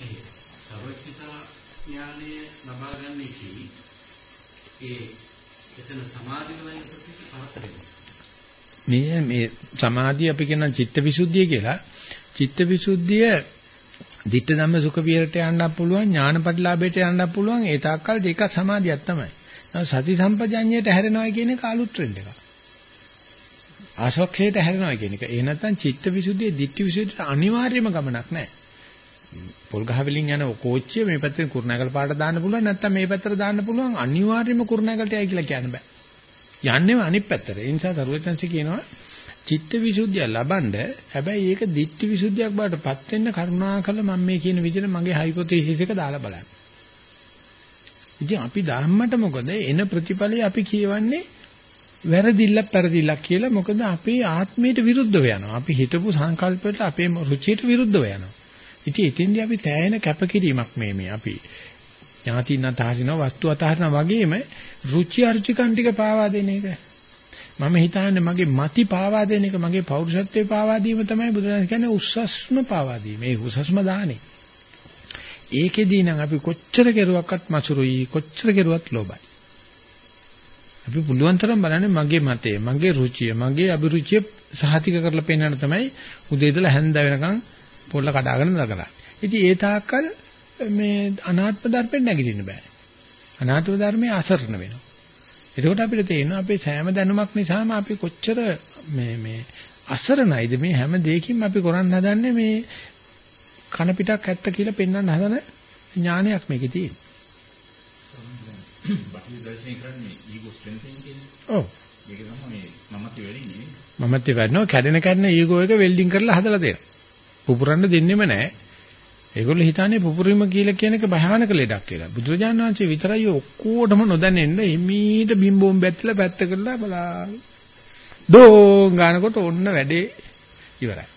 ඒ සර්වඥතා ඥානය ලබා ගන්න එකේ ඒ එතන සමාධි වලින්. මේ මේ සමාධිය අපි කියන චිත්තවිසුද්ධිය කියලා චිත්තවිසුද්ධිය ditta ධම්ම සුඛ විහරට යන්නත් පුළුවන් ඥානපටිලාභයට යන්නත් පුළුවන් ඒ තාක්කල් දෙක සමාධියක් තමයි. නමුත් සති සම්පජඤ්ඤයට හැරෙනවා කියන එක අලුත් ට්‍රෙන්ඩ් එකක්. ආශෝක්ෂයට හැරෙනවා කියන එක. ඒ නැත්තම් චිත්තවිසුද්ධිය ditthිවිසුද්ධියට අනිවාර්යම ගමනක් නැහැ. පොල් ගහ වලින් යන කෝච්චිය මේ පැත්තෙන් කුරුණෑගල පාට දාන්න පුළුවන් නැත්නම් මේ පැත්තට දාන්න පුළුවන් අනිවාර්යයෙන්ම කුරුණෑගලට යයි කියලා කියන්න බෑ. යන්නේම අනිත් පැත්තට. ඒ නිසා සරුවෙන්සි කියනවා චිත්ත විසුද්ධිය ලබනද හැබැයි ඒක දිට්ඨි විසුද්ධියක් බවට පත් වෙන්න කරුණාකර මම මේ කියන විදිහට මගේ හයිපොතීසිස් එක දාලා බලන්න. ඉතින් අපි ධර්මයට මොකද එන ප්‍රතිඵලය අපි කියවන්නේ වැරදිල්ලක් පෙරදිල්ලක් කියලා මොකද අපේ ආත්මයට විරුද්ධව යනවා. අපි හිතපු සංකල්පවලට අපේ රුචියට විරුද්ධව යනවා. ඉතින් එතෙන්දී අපි තෑයෙන කැපකිරීමක් මේ මේ අපි ඥාතින් අතහරිනවා වස්තු අතහරිනවා වගේම රුචි අරුචිකන් ටික පාවා දෙන එක. මම හිතන්නේ මගේ මති පාවා දෙන එක මගේ පෞරුෂත්වයේ පාවා දීම තමයි බුදුරජාණන් කියන්නේ උස්සස්ම පාවා දීම. ඒ උස්සස්ම දාහනේ. ඒකෙදී නම් අපි කොච්චර කෙරුවක්වත් මසුරුයි කොච්චර කෙරුවත් ලෝභයි. අපි පුළුවන් තරම් බලන්නේ මගේ මතය, මගේ රුචිය, මගේ අභිරුචිය සහතික කරලා පෙන්වන්න තමයි උදේ ඉඳලා හැන්ද වෙනකන් පොල්ල කඩාගෙන නගලා. ඉතින් ඒ තාක්කල් මේ අනාත්ම ධර්මෙන් නැගිටින්න බෑ. අනාත්ම ධර්මයේ අසරණ වෙනවා. එතකොට අපිට තේරෙනවා අපේ සෑම දැනුමක් නිසාම අපි කොච්චර මේ මේ අසරණයිද මේ හැම දෙයකින්ම අපි කරන්න හදන්නේ මේ කන පිටක් ඇත්ත කියලා පෙන්වන්න හදන ඥානයක් මේකේ තියෙනවා. බටහිර දර්ශනය කරන්නේ ඊගෝ ස්ට්‍රෙන්තෙන් කියන්නේ. ඔව්. ඒක තමයි මේ මමත් වෙලින්නේ. මමත් වැඩනවා කැඩෙන කැඩෙන ඊගෝ එක වෙල්ඩින් කරලා හදලා දෙනවා. පුපුරන්න දෙන්නෙම නැහැ. ඒගොල්ලෝ හිතන්නේ පුපුරීම කියලා කියන එක භයානක ලෙඩක් කියලා. බුදුරජාණන් වහන්සේ විතරයි ඔක්කොටම නොදැනෙන්න එමීට බිම්බෝම් බැත්තලා පැත්ත කරලා බලා. දෝං ගන්නකොට ඔන්න වැඩේ ඉවරයි.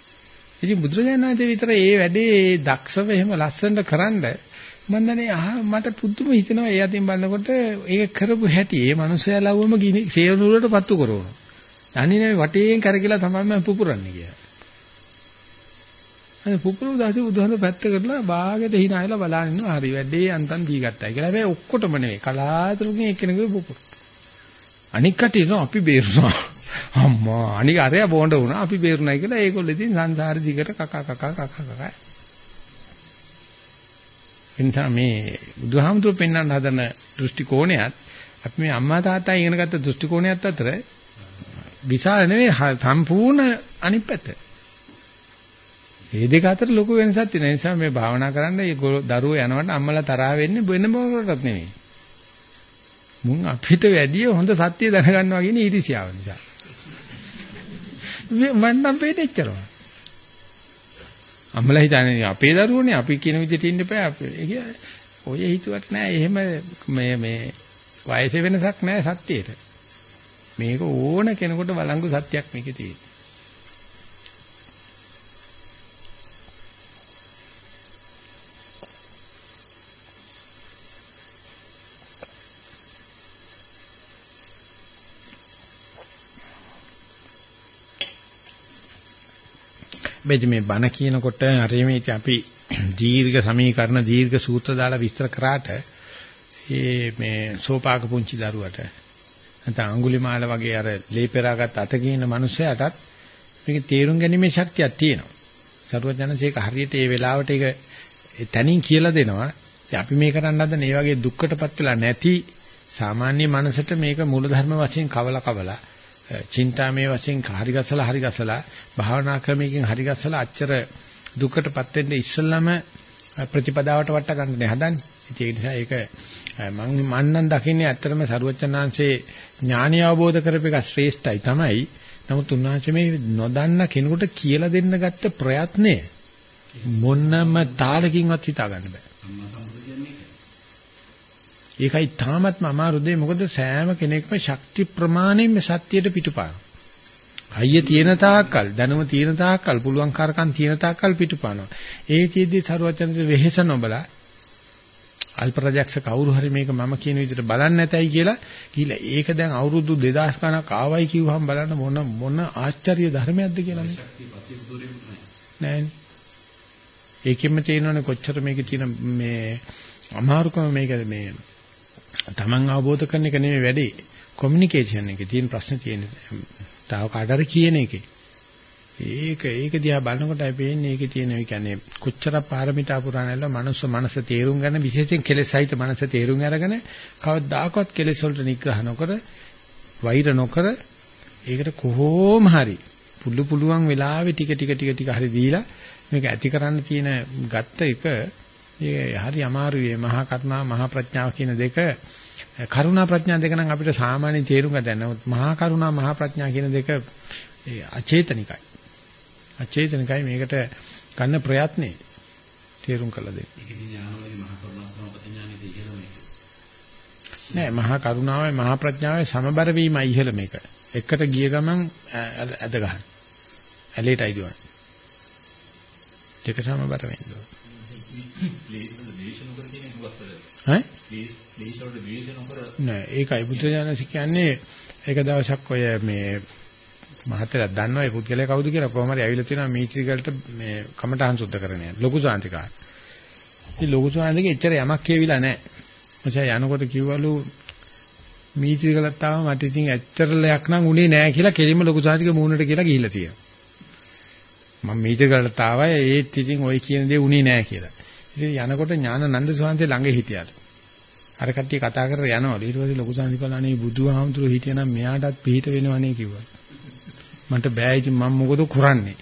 ඉතින් බුදුරජාණන් වහන්සේ විතර ඒ වැඩේ දක්ෂව එහෙම ලස්සනට කරන්ඩ මම දන්නේ අහ මට පුදුම හිතෙනවා ඒ අතින් බලනකොට ඒක කරපු හැටි ඒ මනුස්සයා ලව්වම ගිනි සේවනුරට පත්තු කරනවා. අනිත් නේ වටේෙන් කරකිලා තමයි මම පුපුරන්නේ කියලා. අර පුපුරු දාසේ උදාහරණ පැත්ත කරලා බාගෙට hinaයලා බලන ඉන්නවා හරි වැඩේ අන්තන් දී ගත්තා කියලා. හැබැයි ඔක්කොටම නෙවෙයි කලාතුරකින් එක්කෙනෙකුගේ පුපුරු. අනික් කටිය අපි බේරුණා. අම්මා අනික අරයා බොණ්ඩ වුණා අපි බේරුණා කියලා ඒගොල්ලෝ ඉතින් සංසාර දිගට කකා කකා කකා කකා එනිසා මේ බුදුහාමුදුරුවෝ පෙන්වන්න හදන දෘෂ්ටි කෝණයත් අපි මේ අම්මා තාත්තා ඉගෙන ගත්ත දෘෂ්ටි කෝණයත් අතර විශාල නෙවෙයි සම්පූර්ණ අනිත් පැත්ත. මේ දෙක අතර ලොකු වෙනසක් තියෙන නිසා මේ භාවනා කරන්න ඒ දරුවෝ යනවට අම්මලා තරහ වෙන්නේ වෙන මොකටවත් නෙවෙයි. මුන් අපිට වැඩිය හොඳ සත්‍ය දැනගන්නවා කියන ඊර්ෂ්‍යාව නිසා. මම නම් පෙන්නච්චරවා. අම්මලා හිතන්නේ අපේ දරුවෝනේ අපි කියන විදිහට ඉන්න එපා අපි ඔය හිතුවට නෑ එහෙම මේ මේ වයසේ වෙනසක් නෑ සත්‍යයට මේක ඕන කෙනෙකුට වළංගු සත්‍යයක් මේකේ තියෙන්නේ මෙන්න මේ බණ කියනකොට අර මේ අපි දීර්ඝ සමීකරණ දීර්ඝ සූත්‍ර දාලා විස්තර කරාට ඒ මේ සෝපාක පුංචි දරුවට නැත්නම් අඟුලිමාල වගේ අර ලේපෙරාගත් අත කියන මනුස්සයාටත් මේක තේරුම් ගැනීමේ ශක්තියක් තියෙනවා. සරුවඥාන්සේක හරියට ඒ වෙලාවට ඒක තනින් කියලා දෙනවා. අපි මේ කරන්න හදන මේ වගේ දුක්කටපත් වෙලා නැති සාමාන්‍ය මනසට මේක මූලධර්ම වශයෙන් කවලා කවලා චින්තාමේ වශයෙන් හරි ගසලා හරි ගසලා භාවනා ක්‍රමයකින් හරි ගසලා අච්චර දුකටපත් වෙන්න ඉස්සෙල්ලම ප්‍රතිපදාවට වට ගන්නනේ හදන්නේ. ඒ නිසා ඒක මම මන්නම් දකින්නේ ඇත්තටම සරුවචනාංශේ ඥානය අවබෝධ කරපු එක ශ්‍රේෂ්ඨයි තමයි. නමුත් උන්වහන්සේ මේ නොදන්න කෙනෙකුට කියලා දෙන්න ගත්ත ප්‍රයත්නය මොන්නම තාලකින්වත් හිතා ගන්න බෑ. ඒකයි තාමත්ම අමාරු දෙය මොකද සෑම කෙනෙක්ම ශක්ති ප්‍රමාණයෙන් සත්‍යයට පිටුපාන. අයිය තියෙන තාක්කල් දැනුම තියෙන තාක්කල් පුළුවන් කාරකම් තියෙන තාක්කල් පිටුපානවා. ඒ චේද්දී සරුවචනද වෙහෙස නොබලා අල්ප රජක්ෂ කවුරු හරි මේක මම කියන විදිහට බලන්නේ නැතයි කියලා කිව්ලා ඒක දැන් අවුරුදු 2000 ගණක් ආවයි කිව්වහම බලන්න මොන මොන ආශ්චර්ය ධර්මයක්ද කියලා නේ. නෑනේ. ඒකෙම තේරෙනවනේ කොච්චර මේකේ තියෙන මේ අමාරුකම මේක මේ තමන් අවබෝධ කරන එක නෙමෙයි වැඩේ. කොමියුනිකේෂන් එකේ තියෙන ප්‍රශ්නේ තියෙන්නේ. තාව කාට හරි කියන එකේ. ඒක ඒක දිහා බලනකොටයි පේන්නේ ඒකේ තියෙන ඒ කියන්නේ කොච්චර පාරමිතා පුරාණයල මනුස්ස මනස තේරුම් ගන්න විශේෂයෙන් කෙලෙස් සහිත මනස තේරුම් අරගෙන කවදාකවත් කෙලෙස් වලට නිග්‍රහ නොකර වෛර නොකර ඒකට කොහොම හරි පුළු පුළුවන් වෙලාවෙ ටික ටික ටික ටික හරි දීලා මේක ඇති කරන්න තියෙන ගත්ත එක ඒ හරි අමාරුයි මහා කරුණා මහා ප්‍රඥාව කියන දෙක කරුණා ප්‍රඥා දෙක නම් අපිට සාමාන්‍ය තේරුම් ගන්න. නමුත් මහා කරුණා මහා ප්‍රඥා කියන දෙක ඒ අචේතනිකයි. අචේතනිකයි මේකට ගන්න ප්‍රයත්නේ තේරුම් කරලා දෙන්න. නෑ මහා කරුණාවයි මහා ප්‍රඥාවයි සමබර වීමයි ඉහළ මේක. එකට ගිය ගමන් ඇද ගන්න. ඇලේටයි දුවන්නේ. දෙක සමබර වෙන්න ඕන. නෑ ඒකයි බුදුරජාණන් කියන්නේ එක දවසක් ඔය මේ මහත්තයා දන්නවා ඒ පුද්ගලයා කවුද කියලා කොහොම හරි ඇවිල්ලා තියෙනවා මීත්‍රි වලට මේ කමටහන් සුද්ධ කරන යන ලොකු සාන්තිකාර. ඉතින් ලොකු සාන්තිකේ එච්චර යමක් කියවිලා නෑ. මචං යනකොට කිව්වලු මීත්‍රි වලත් ආව මට ඉතින් ඇත්තටලයක් නම් උනේ නෑ කියලා කෙලින්ම ලොකු සාන්තිකේ මූණට කියලා ගිහිල්ලා තියෙනවා. මම මීට ගලට ආවා ඒත් ඉතින් ওই කියන දේ උනේ නෑ කියලා. ඉතින් යනකොට ඥානানন্দ සෝන්සේ ළඟ හිටියාලු. අර කට්ටිය කතා කරලා යනවලු. ඊට පස්සේ ලොකු සංහිපලානේ බුදුහාමුදුරුවෝ හිටියනම් මෙයාටත් පිහිට වෙනවනේ කිව්වා. මන්ට බෑ ඉතින් මම මොකද කරන්නේ?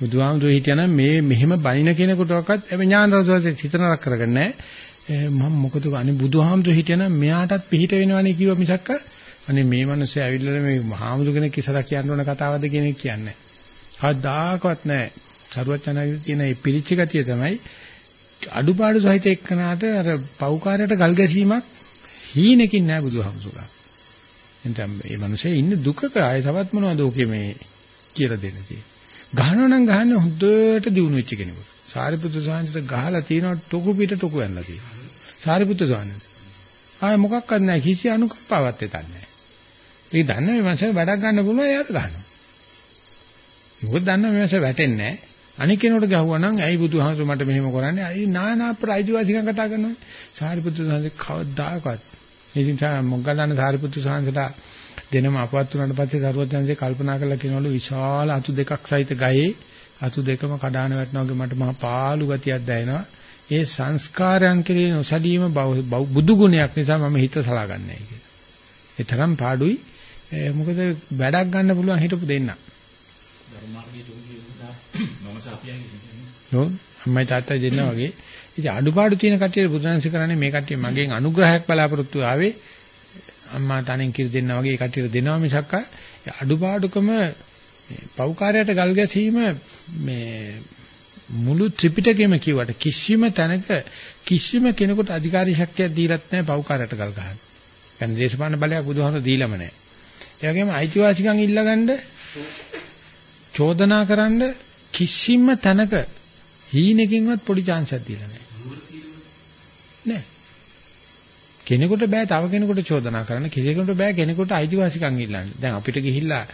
බුදුහාමුදුරුවෝ හිටියනම් මේ මෙහෙම බනින කෙනෙකුටවත් එමෙ ඥානানন্দ සෝන්සේ හිතනක් කරගන්නේ නෑ. මම මොකද අනේ බුදුහාමුදුරුවෝ හිටියනම් මෙයාටත් පිහිට වෙනවනේ කිව්වා මිසක්ක අනේ මේ මිනිස්සු ඇවිල්ලා මේ මහාමුදුර කෙනෙක් ඉස්සරහ කියන්න ඕන කතාවද කියන එක කියන්නේ. කවදාකවත් නැහැ සරුවචනාගේ තියෙන මේ පිරිච්ච ගතිය තමයි අඩුපාඩු සහිත එක්කනාට අර පෞකාරයට ගල් ගැසීමක් හීනකින් නැහැ බුදුහාමුදුරුගා එතන මේ මිනිස්සේ ඉන්න දුකක ආය සවත් මොනවද ඔකේ මේ කියලා දෙන්න තියෙන්නේ. ගහනවා නම් ගහන්නේ හොඳට දිනු වෙච්ච කෙනෙකුට. සාරිපුත්‍ර සාංශිත ගහලා තියෙනවා ටොකු පිට ටොකු යනවා තියෙනවා. සාරිපුත්‍ර සාංශිත. ආය මොකක්වත් නැහැ කිසි අනුකම්පාවක් දෙතන්නේ නැහැ. ඒ දන්න මේ මිනිස්සේ වැඩක් ගන්න පුළුවන් එයාට ගන්නවා. මොකද දන්න මේ මිනිස්සේ වැටෙන්නේ නැහැ. අනික කෙනෙකුට ගහුවා නම් ඇයි බුදුහාමුදුර මට මෙහෙම කරන්නේ? ඇයි නානා ප්‍රයිතිවාසිකම් කතා කරනවා? සාරිපුත්‍ර සාංශිත කවදාකවත් ඉතින් තා මොග්ගලණ සාරිපුත්තු සාංශලා දෙනම අපවත් වුණාට පස්සේ සරුවත්යන්සේ කල්පනා කරලා කියනවලු විශාල අතු දෙකක් සහිත ගහේ අතු දෙකම කඩාන වැටෙනවා වගේ මට මහා පාළු ගතියක් දැනෙනවා. ඒ සංස්කාරයන් කෙරේ නොසලීම බුදු ගුණයක් නිසා මම හිත සලාගන්නේ කියලා. ඒ තරම් පාඩුයි මොකද වැඩක් ගන්න පුළුවන් හිටපු දෙන්න. ධර්මාර්ගයේ තුන්ගේ මම සාපියන් කියන්නේ. නෝ අම්මයි තාත්තයි දෙන්නා වගේ ඉතින් අඩුපාඩු තියෙන කට්ටිය බුදුන්සේ කරන්නේ මේ කට්ටිය මගෙන් අනුග්‍රහයක් බලාපොරොත්තු ආවේ අම්මා තනෙන් කිරි දෙන්නා වගේ කට්ටියට දෙනවා මිසක් අඩුපාඩුකම පෞකාරයට ගල් ගැසීම මේ මුළු ත්‍රිපිටකෙම කිව්වට කිසිම තැනක කිසිම කෙනෙකුට අධිකාරී ශක්තියක් දීලත් නැහැ පෞකාරයට ගල් ගන්න. يعني දේශපාලන බලයක් බුදුහාමර දීලම නැහැ. ඒ වගේම අයිතිවාසිකම් ඉල්ලගන්න චෝදනා කරන්න කිසිම තැනක හීනකින්වත් පොඩි chance එකක් දීලා නැහැ. නෑ. කෙනෙකුට බෑ තව කෙනෙකුට චෝදනා කරන්න කිසියෙකුට බෑ කෙනෙකුට අයිතිවාසිකම් ඉල්ලන්න. දැන් අපිට ගිහිල්ලා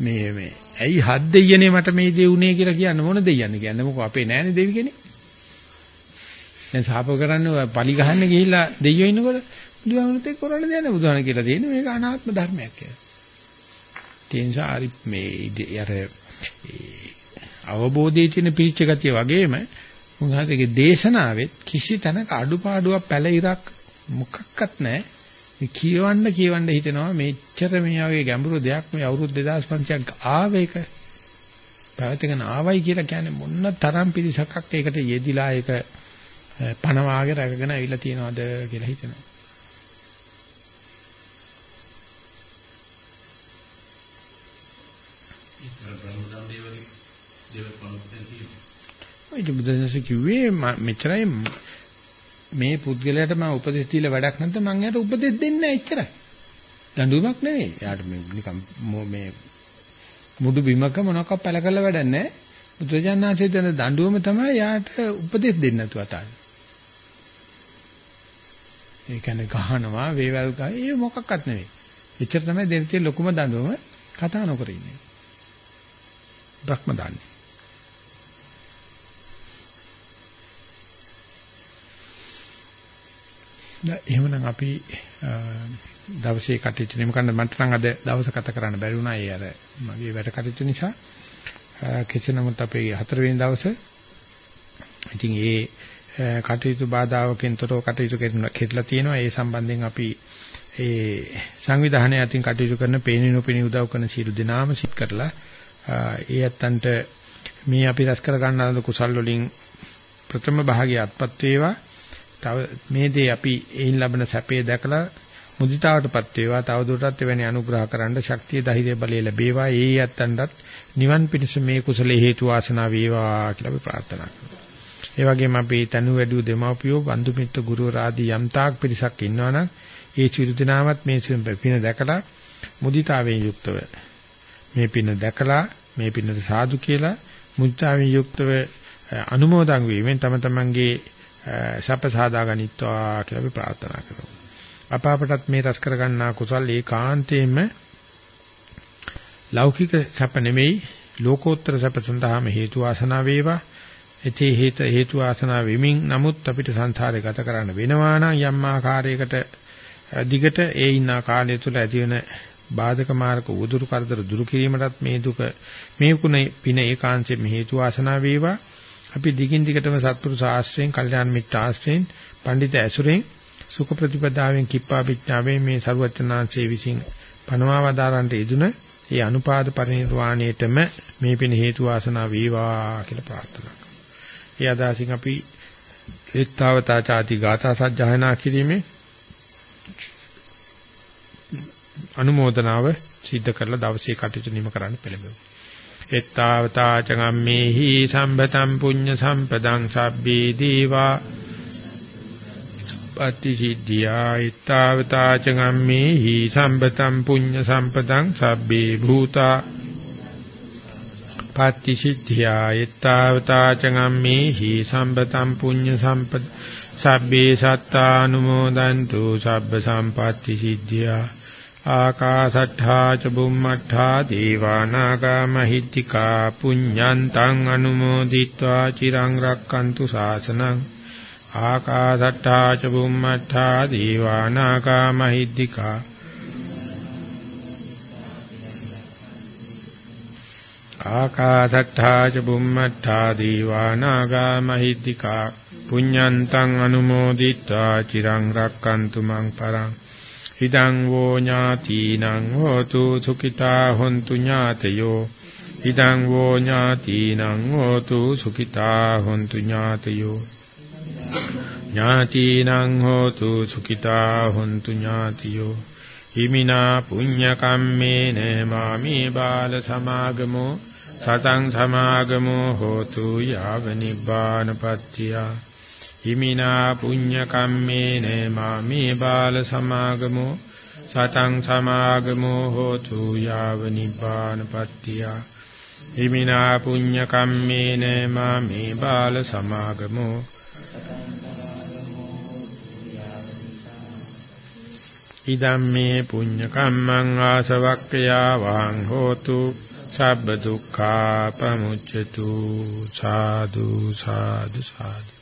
මේ මේ ඇයි හත් දෙයියනේ මට මේ දේ උනේ කියලා කියන්න මොන දෙයියන්නේ කියන්නේ මොකෝ අපේ නෑනේ දෙවි කෙනෙක්. දැන් සාප කරන්නේ පලි ගහන්න ගිහිල්ලා දෙයියෝ ඉන්නකොට බුදුහාමුදුරුත් එක්ක කරන්න දෙයක් නෑ බුදුහාම කියලා තියෙන්නේ මේක අනාත්ම ධර්මයක් කියලා. ඒ නිසා හරි මේ අර අවබෝධයේ තියෙන පිරිච්ච ගතිය වගේම උන්වහන්සේගේ දේශනාවෙත් කිසි තැනක අඩුපාඩුවක් පැල ඉරක් මොකක්වත් නැහැ. කියවන්න කියවන්න හිතෙනවා මෙච්චර මේ වගේ ගැඹුරු දෙයක් මේ අවුරුදු 2500ක් ආවේක පැවතගෙන ආවයි කියලා කියන්නේ මොන තරම් පිරිසකක් ඒකට යෙදිලා ඒක පණ වාගේ රැකගෙන අවිලා තියනවද කියලා හිතෙනවා. ඔය බුදුදහස කිව්වේ මෙච්චරයි මේ පුද්ගලයාට මම උපදෙස් දීලා වැඩක් නැත්නම් මම එයාට උපදෙස් දෙන්නේ නැහැ එච්චරයි. දඬුවමක් නෙවෙයි. එයාට මේ නිකන් මේ මුඩු බිමක මොනවක් පැල කරලා වැඩක් නැහැ. බුදුජානනාංශයේ දෙන දඬුවම තමයි එයාට උපදෙස් දෙන්න නැතුව අතාරින්. ඒ කියන්නේ ගහනවා වේවල් ගහ ඒ මොකක්වත් නෙවෙයි. එච්චර තමයි දෙන්න තියෙන ලොකුම දඬුවම කතා නොකර ඉන්නේ. බ්‍රහ්ම දාන්නේ. එහෙමනම් අපි දවසේ කටයුතු නිම කරන්න මට නම් අද දවස ගත කරන්න බැරි වුණා. ඒ අර මගේ වැඩ කටයුතු නිසා. කෙසේ නමුත් අපේ හතරවෙනි දවසේ. ඉතින් ඒ කටයුතු බාධාවකින් තොරව කටයුතු කෙරලා තියෙනවා. ඒ සම්බන්ධයෙන් අපි ඒ සංවිධානය අතින් කටයුතු කරන පේනිනු පිණි උදව් කරන සියලු දෙනාම සිත් කරලා ඒ ඇත්තන්ට මේ අපි රැස් කර ගන්නා කුසල් වලින් ප්‍රථම භාගය අත්පත් වේවා. තව මේ දේ අපි එයින් ලබන සැපේ දැකලා මුදිතාවටපත් වේවා තව දුරටත් එවැනි අනුග්‍රහ කරන්න ශක්තිය ධෛර්ය බලය ලැබේවා ඒ යත්තන්ටත් නිවන් පිණිස මේ කුසලයේ හේතු වාසනා වේවා කියලා අපි ප්‍රාර්ථනා කරනවා. ඒ වගේම අපි තනු වැඩි දෙමාපියෝ බන්දු මිත්‍ර ගුරු රාදී යම්තාක් පිරිසක් ඉන්නවනම් ඒ සියලු දෙනාමත් මේ පින දැකලා මුදිතාවෙන් යුක්තව මේ පින දැකලා මේ පිනට සාදු කියලා මුදිතාවෙන් යුක්තව අනුමෝදන් වීමෙන් තම තමන්ගේ සැප සාදා ගනිත්වා කියලා අපි ප්‍රාර්ථනා කරමු. අප අපටත් මේ රස කරගන්නා කුසල් ඒකාන්තයෙන්ම ලෞකික සැප නෙමෙයි ලෝකෝත්තර සැප සඳහාම හේතු වාසනා වේවා. එතේ හේත හේතු වාසනා වෙමින් නමුත් අපිට සංසාරේ ගත කරන්න වෙනවා නම් යම් ආකාරයකට දිගට ඒ ඉන්න කාලය තුල ඇති වෙන බාධක මාර්ග උදුරු කරදර දුරු කිරීමටත් මේ දුක මේ කුණේ පින ඒකාංශයෙන් හේතු වාසනා වේවා. අපි දිගින් දිගටම සත්පුරු ශාස්ත්‍රයෙන්, කල්යාණ මිත්‍ර ආශ්‍රයෙන්, පඬිත ඇසුරෙන් සුඛ ප්‍රතිපදාවෙන් කිප්පා පිට්ඨාවෙන් මේ ਸਰුවචනාංශයේ විසින් පනවවදාරන්ට ඉදුණ ඒ අනුපාද පරිණිරවාණයටම මේ පින හේතු වාසනා වේවා කියලා ප්‍රාර්ථනා කරනවා. ඒ අදාසින් අපි ඒත්තාවතා ചാති ගාථා සජ්ජායනා කිරීමේ අනුමೋದනාව සිද්ධ කරලා දවසේ කටයුතු නිම කරන්න පෙළඹෙමු. එත්තාවතා චගම්මේහි සම්බතම් පුඤ්ඤ සම්පදං සබ්බේ දීවා පටිසිද්ධියා ඊත්තාවතා චගම්මේහි සම්බතම් පුඤ්ඤ සම්පදං සබ්බේ භූතා පටිසිද්ධියා ඊත්තාවතා චගම්මේහි සම්බතම් පුඤ්ඤ සම්පද සබ්බේ සත්තානුමෝදන්තු සබ්බ සම්පatti සිද්ධියා ආකාසට්ඨා ච බුම්මට්ඨා දීවානාගා මහිත්‍තිකා පුඤ්ඤන්තං අනුමෝදිත්වා චිරං රක්칸තු ශාසනං ආකාසට්ඨා ච බුම්මට්ඨා දීවානාගා මහිත්‍තිකා ආකාසට්ඨා ච බුම්මට්ඨා දීවානාගා මහිත්‍තිකා පුඤ්ඤන්තං අනුමෝදිත්වා චිරං රක්칸තු මං පරං ඉදං වෝ ඥාතිනං හෝතු සුඛිතා හොන්තු ඥාතයෝ. ඉදං වෝ ඥාතිනං හෝතු සුඛිතා හොන්තු ඥාතයෝ. ඥාතිනං හෝතු සුඛිතා හොන්තු ඥාතියෝ. හිමිනා පුඤ්ඤ කම්මේන මාමේ බාල සමාගමෝ. සතං සමාගමෝ හෝතු යාව නිබ්බානපත්තිය හිමිනා පුඤ්ඤ කම්මේන මාමේ බාල සමාගමෝ සතං සමාගමෝ හෝතු යාව නිබ්බානපත්තිය හිමිනා පුඤ්ඤ කම්මේන මාමේ බාල සමාගමෝ ඉදම්මේ පුඤ්ඤ කම්මං ආසවක්ඛයා වහං හෝතු සබ්බ දුක්ඛා පමුච්ඡතු සාදු සාදු සාදු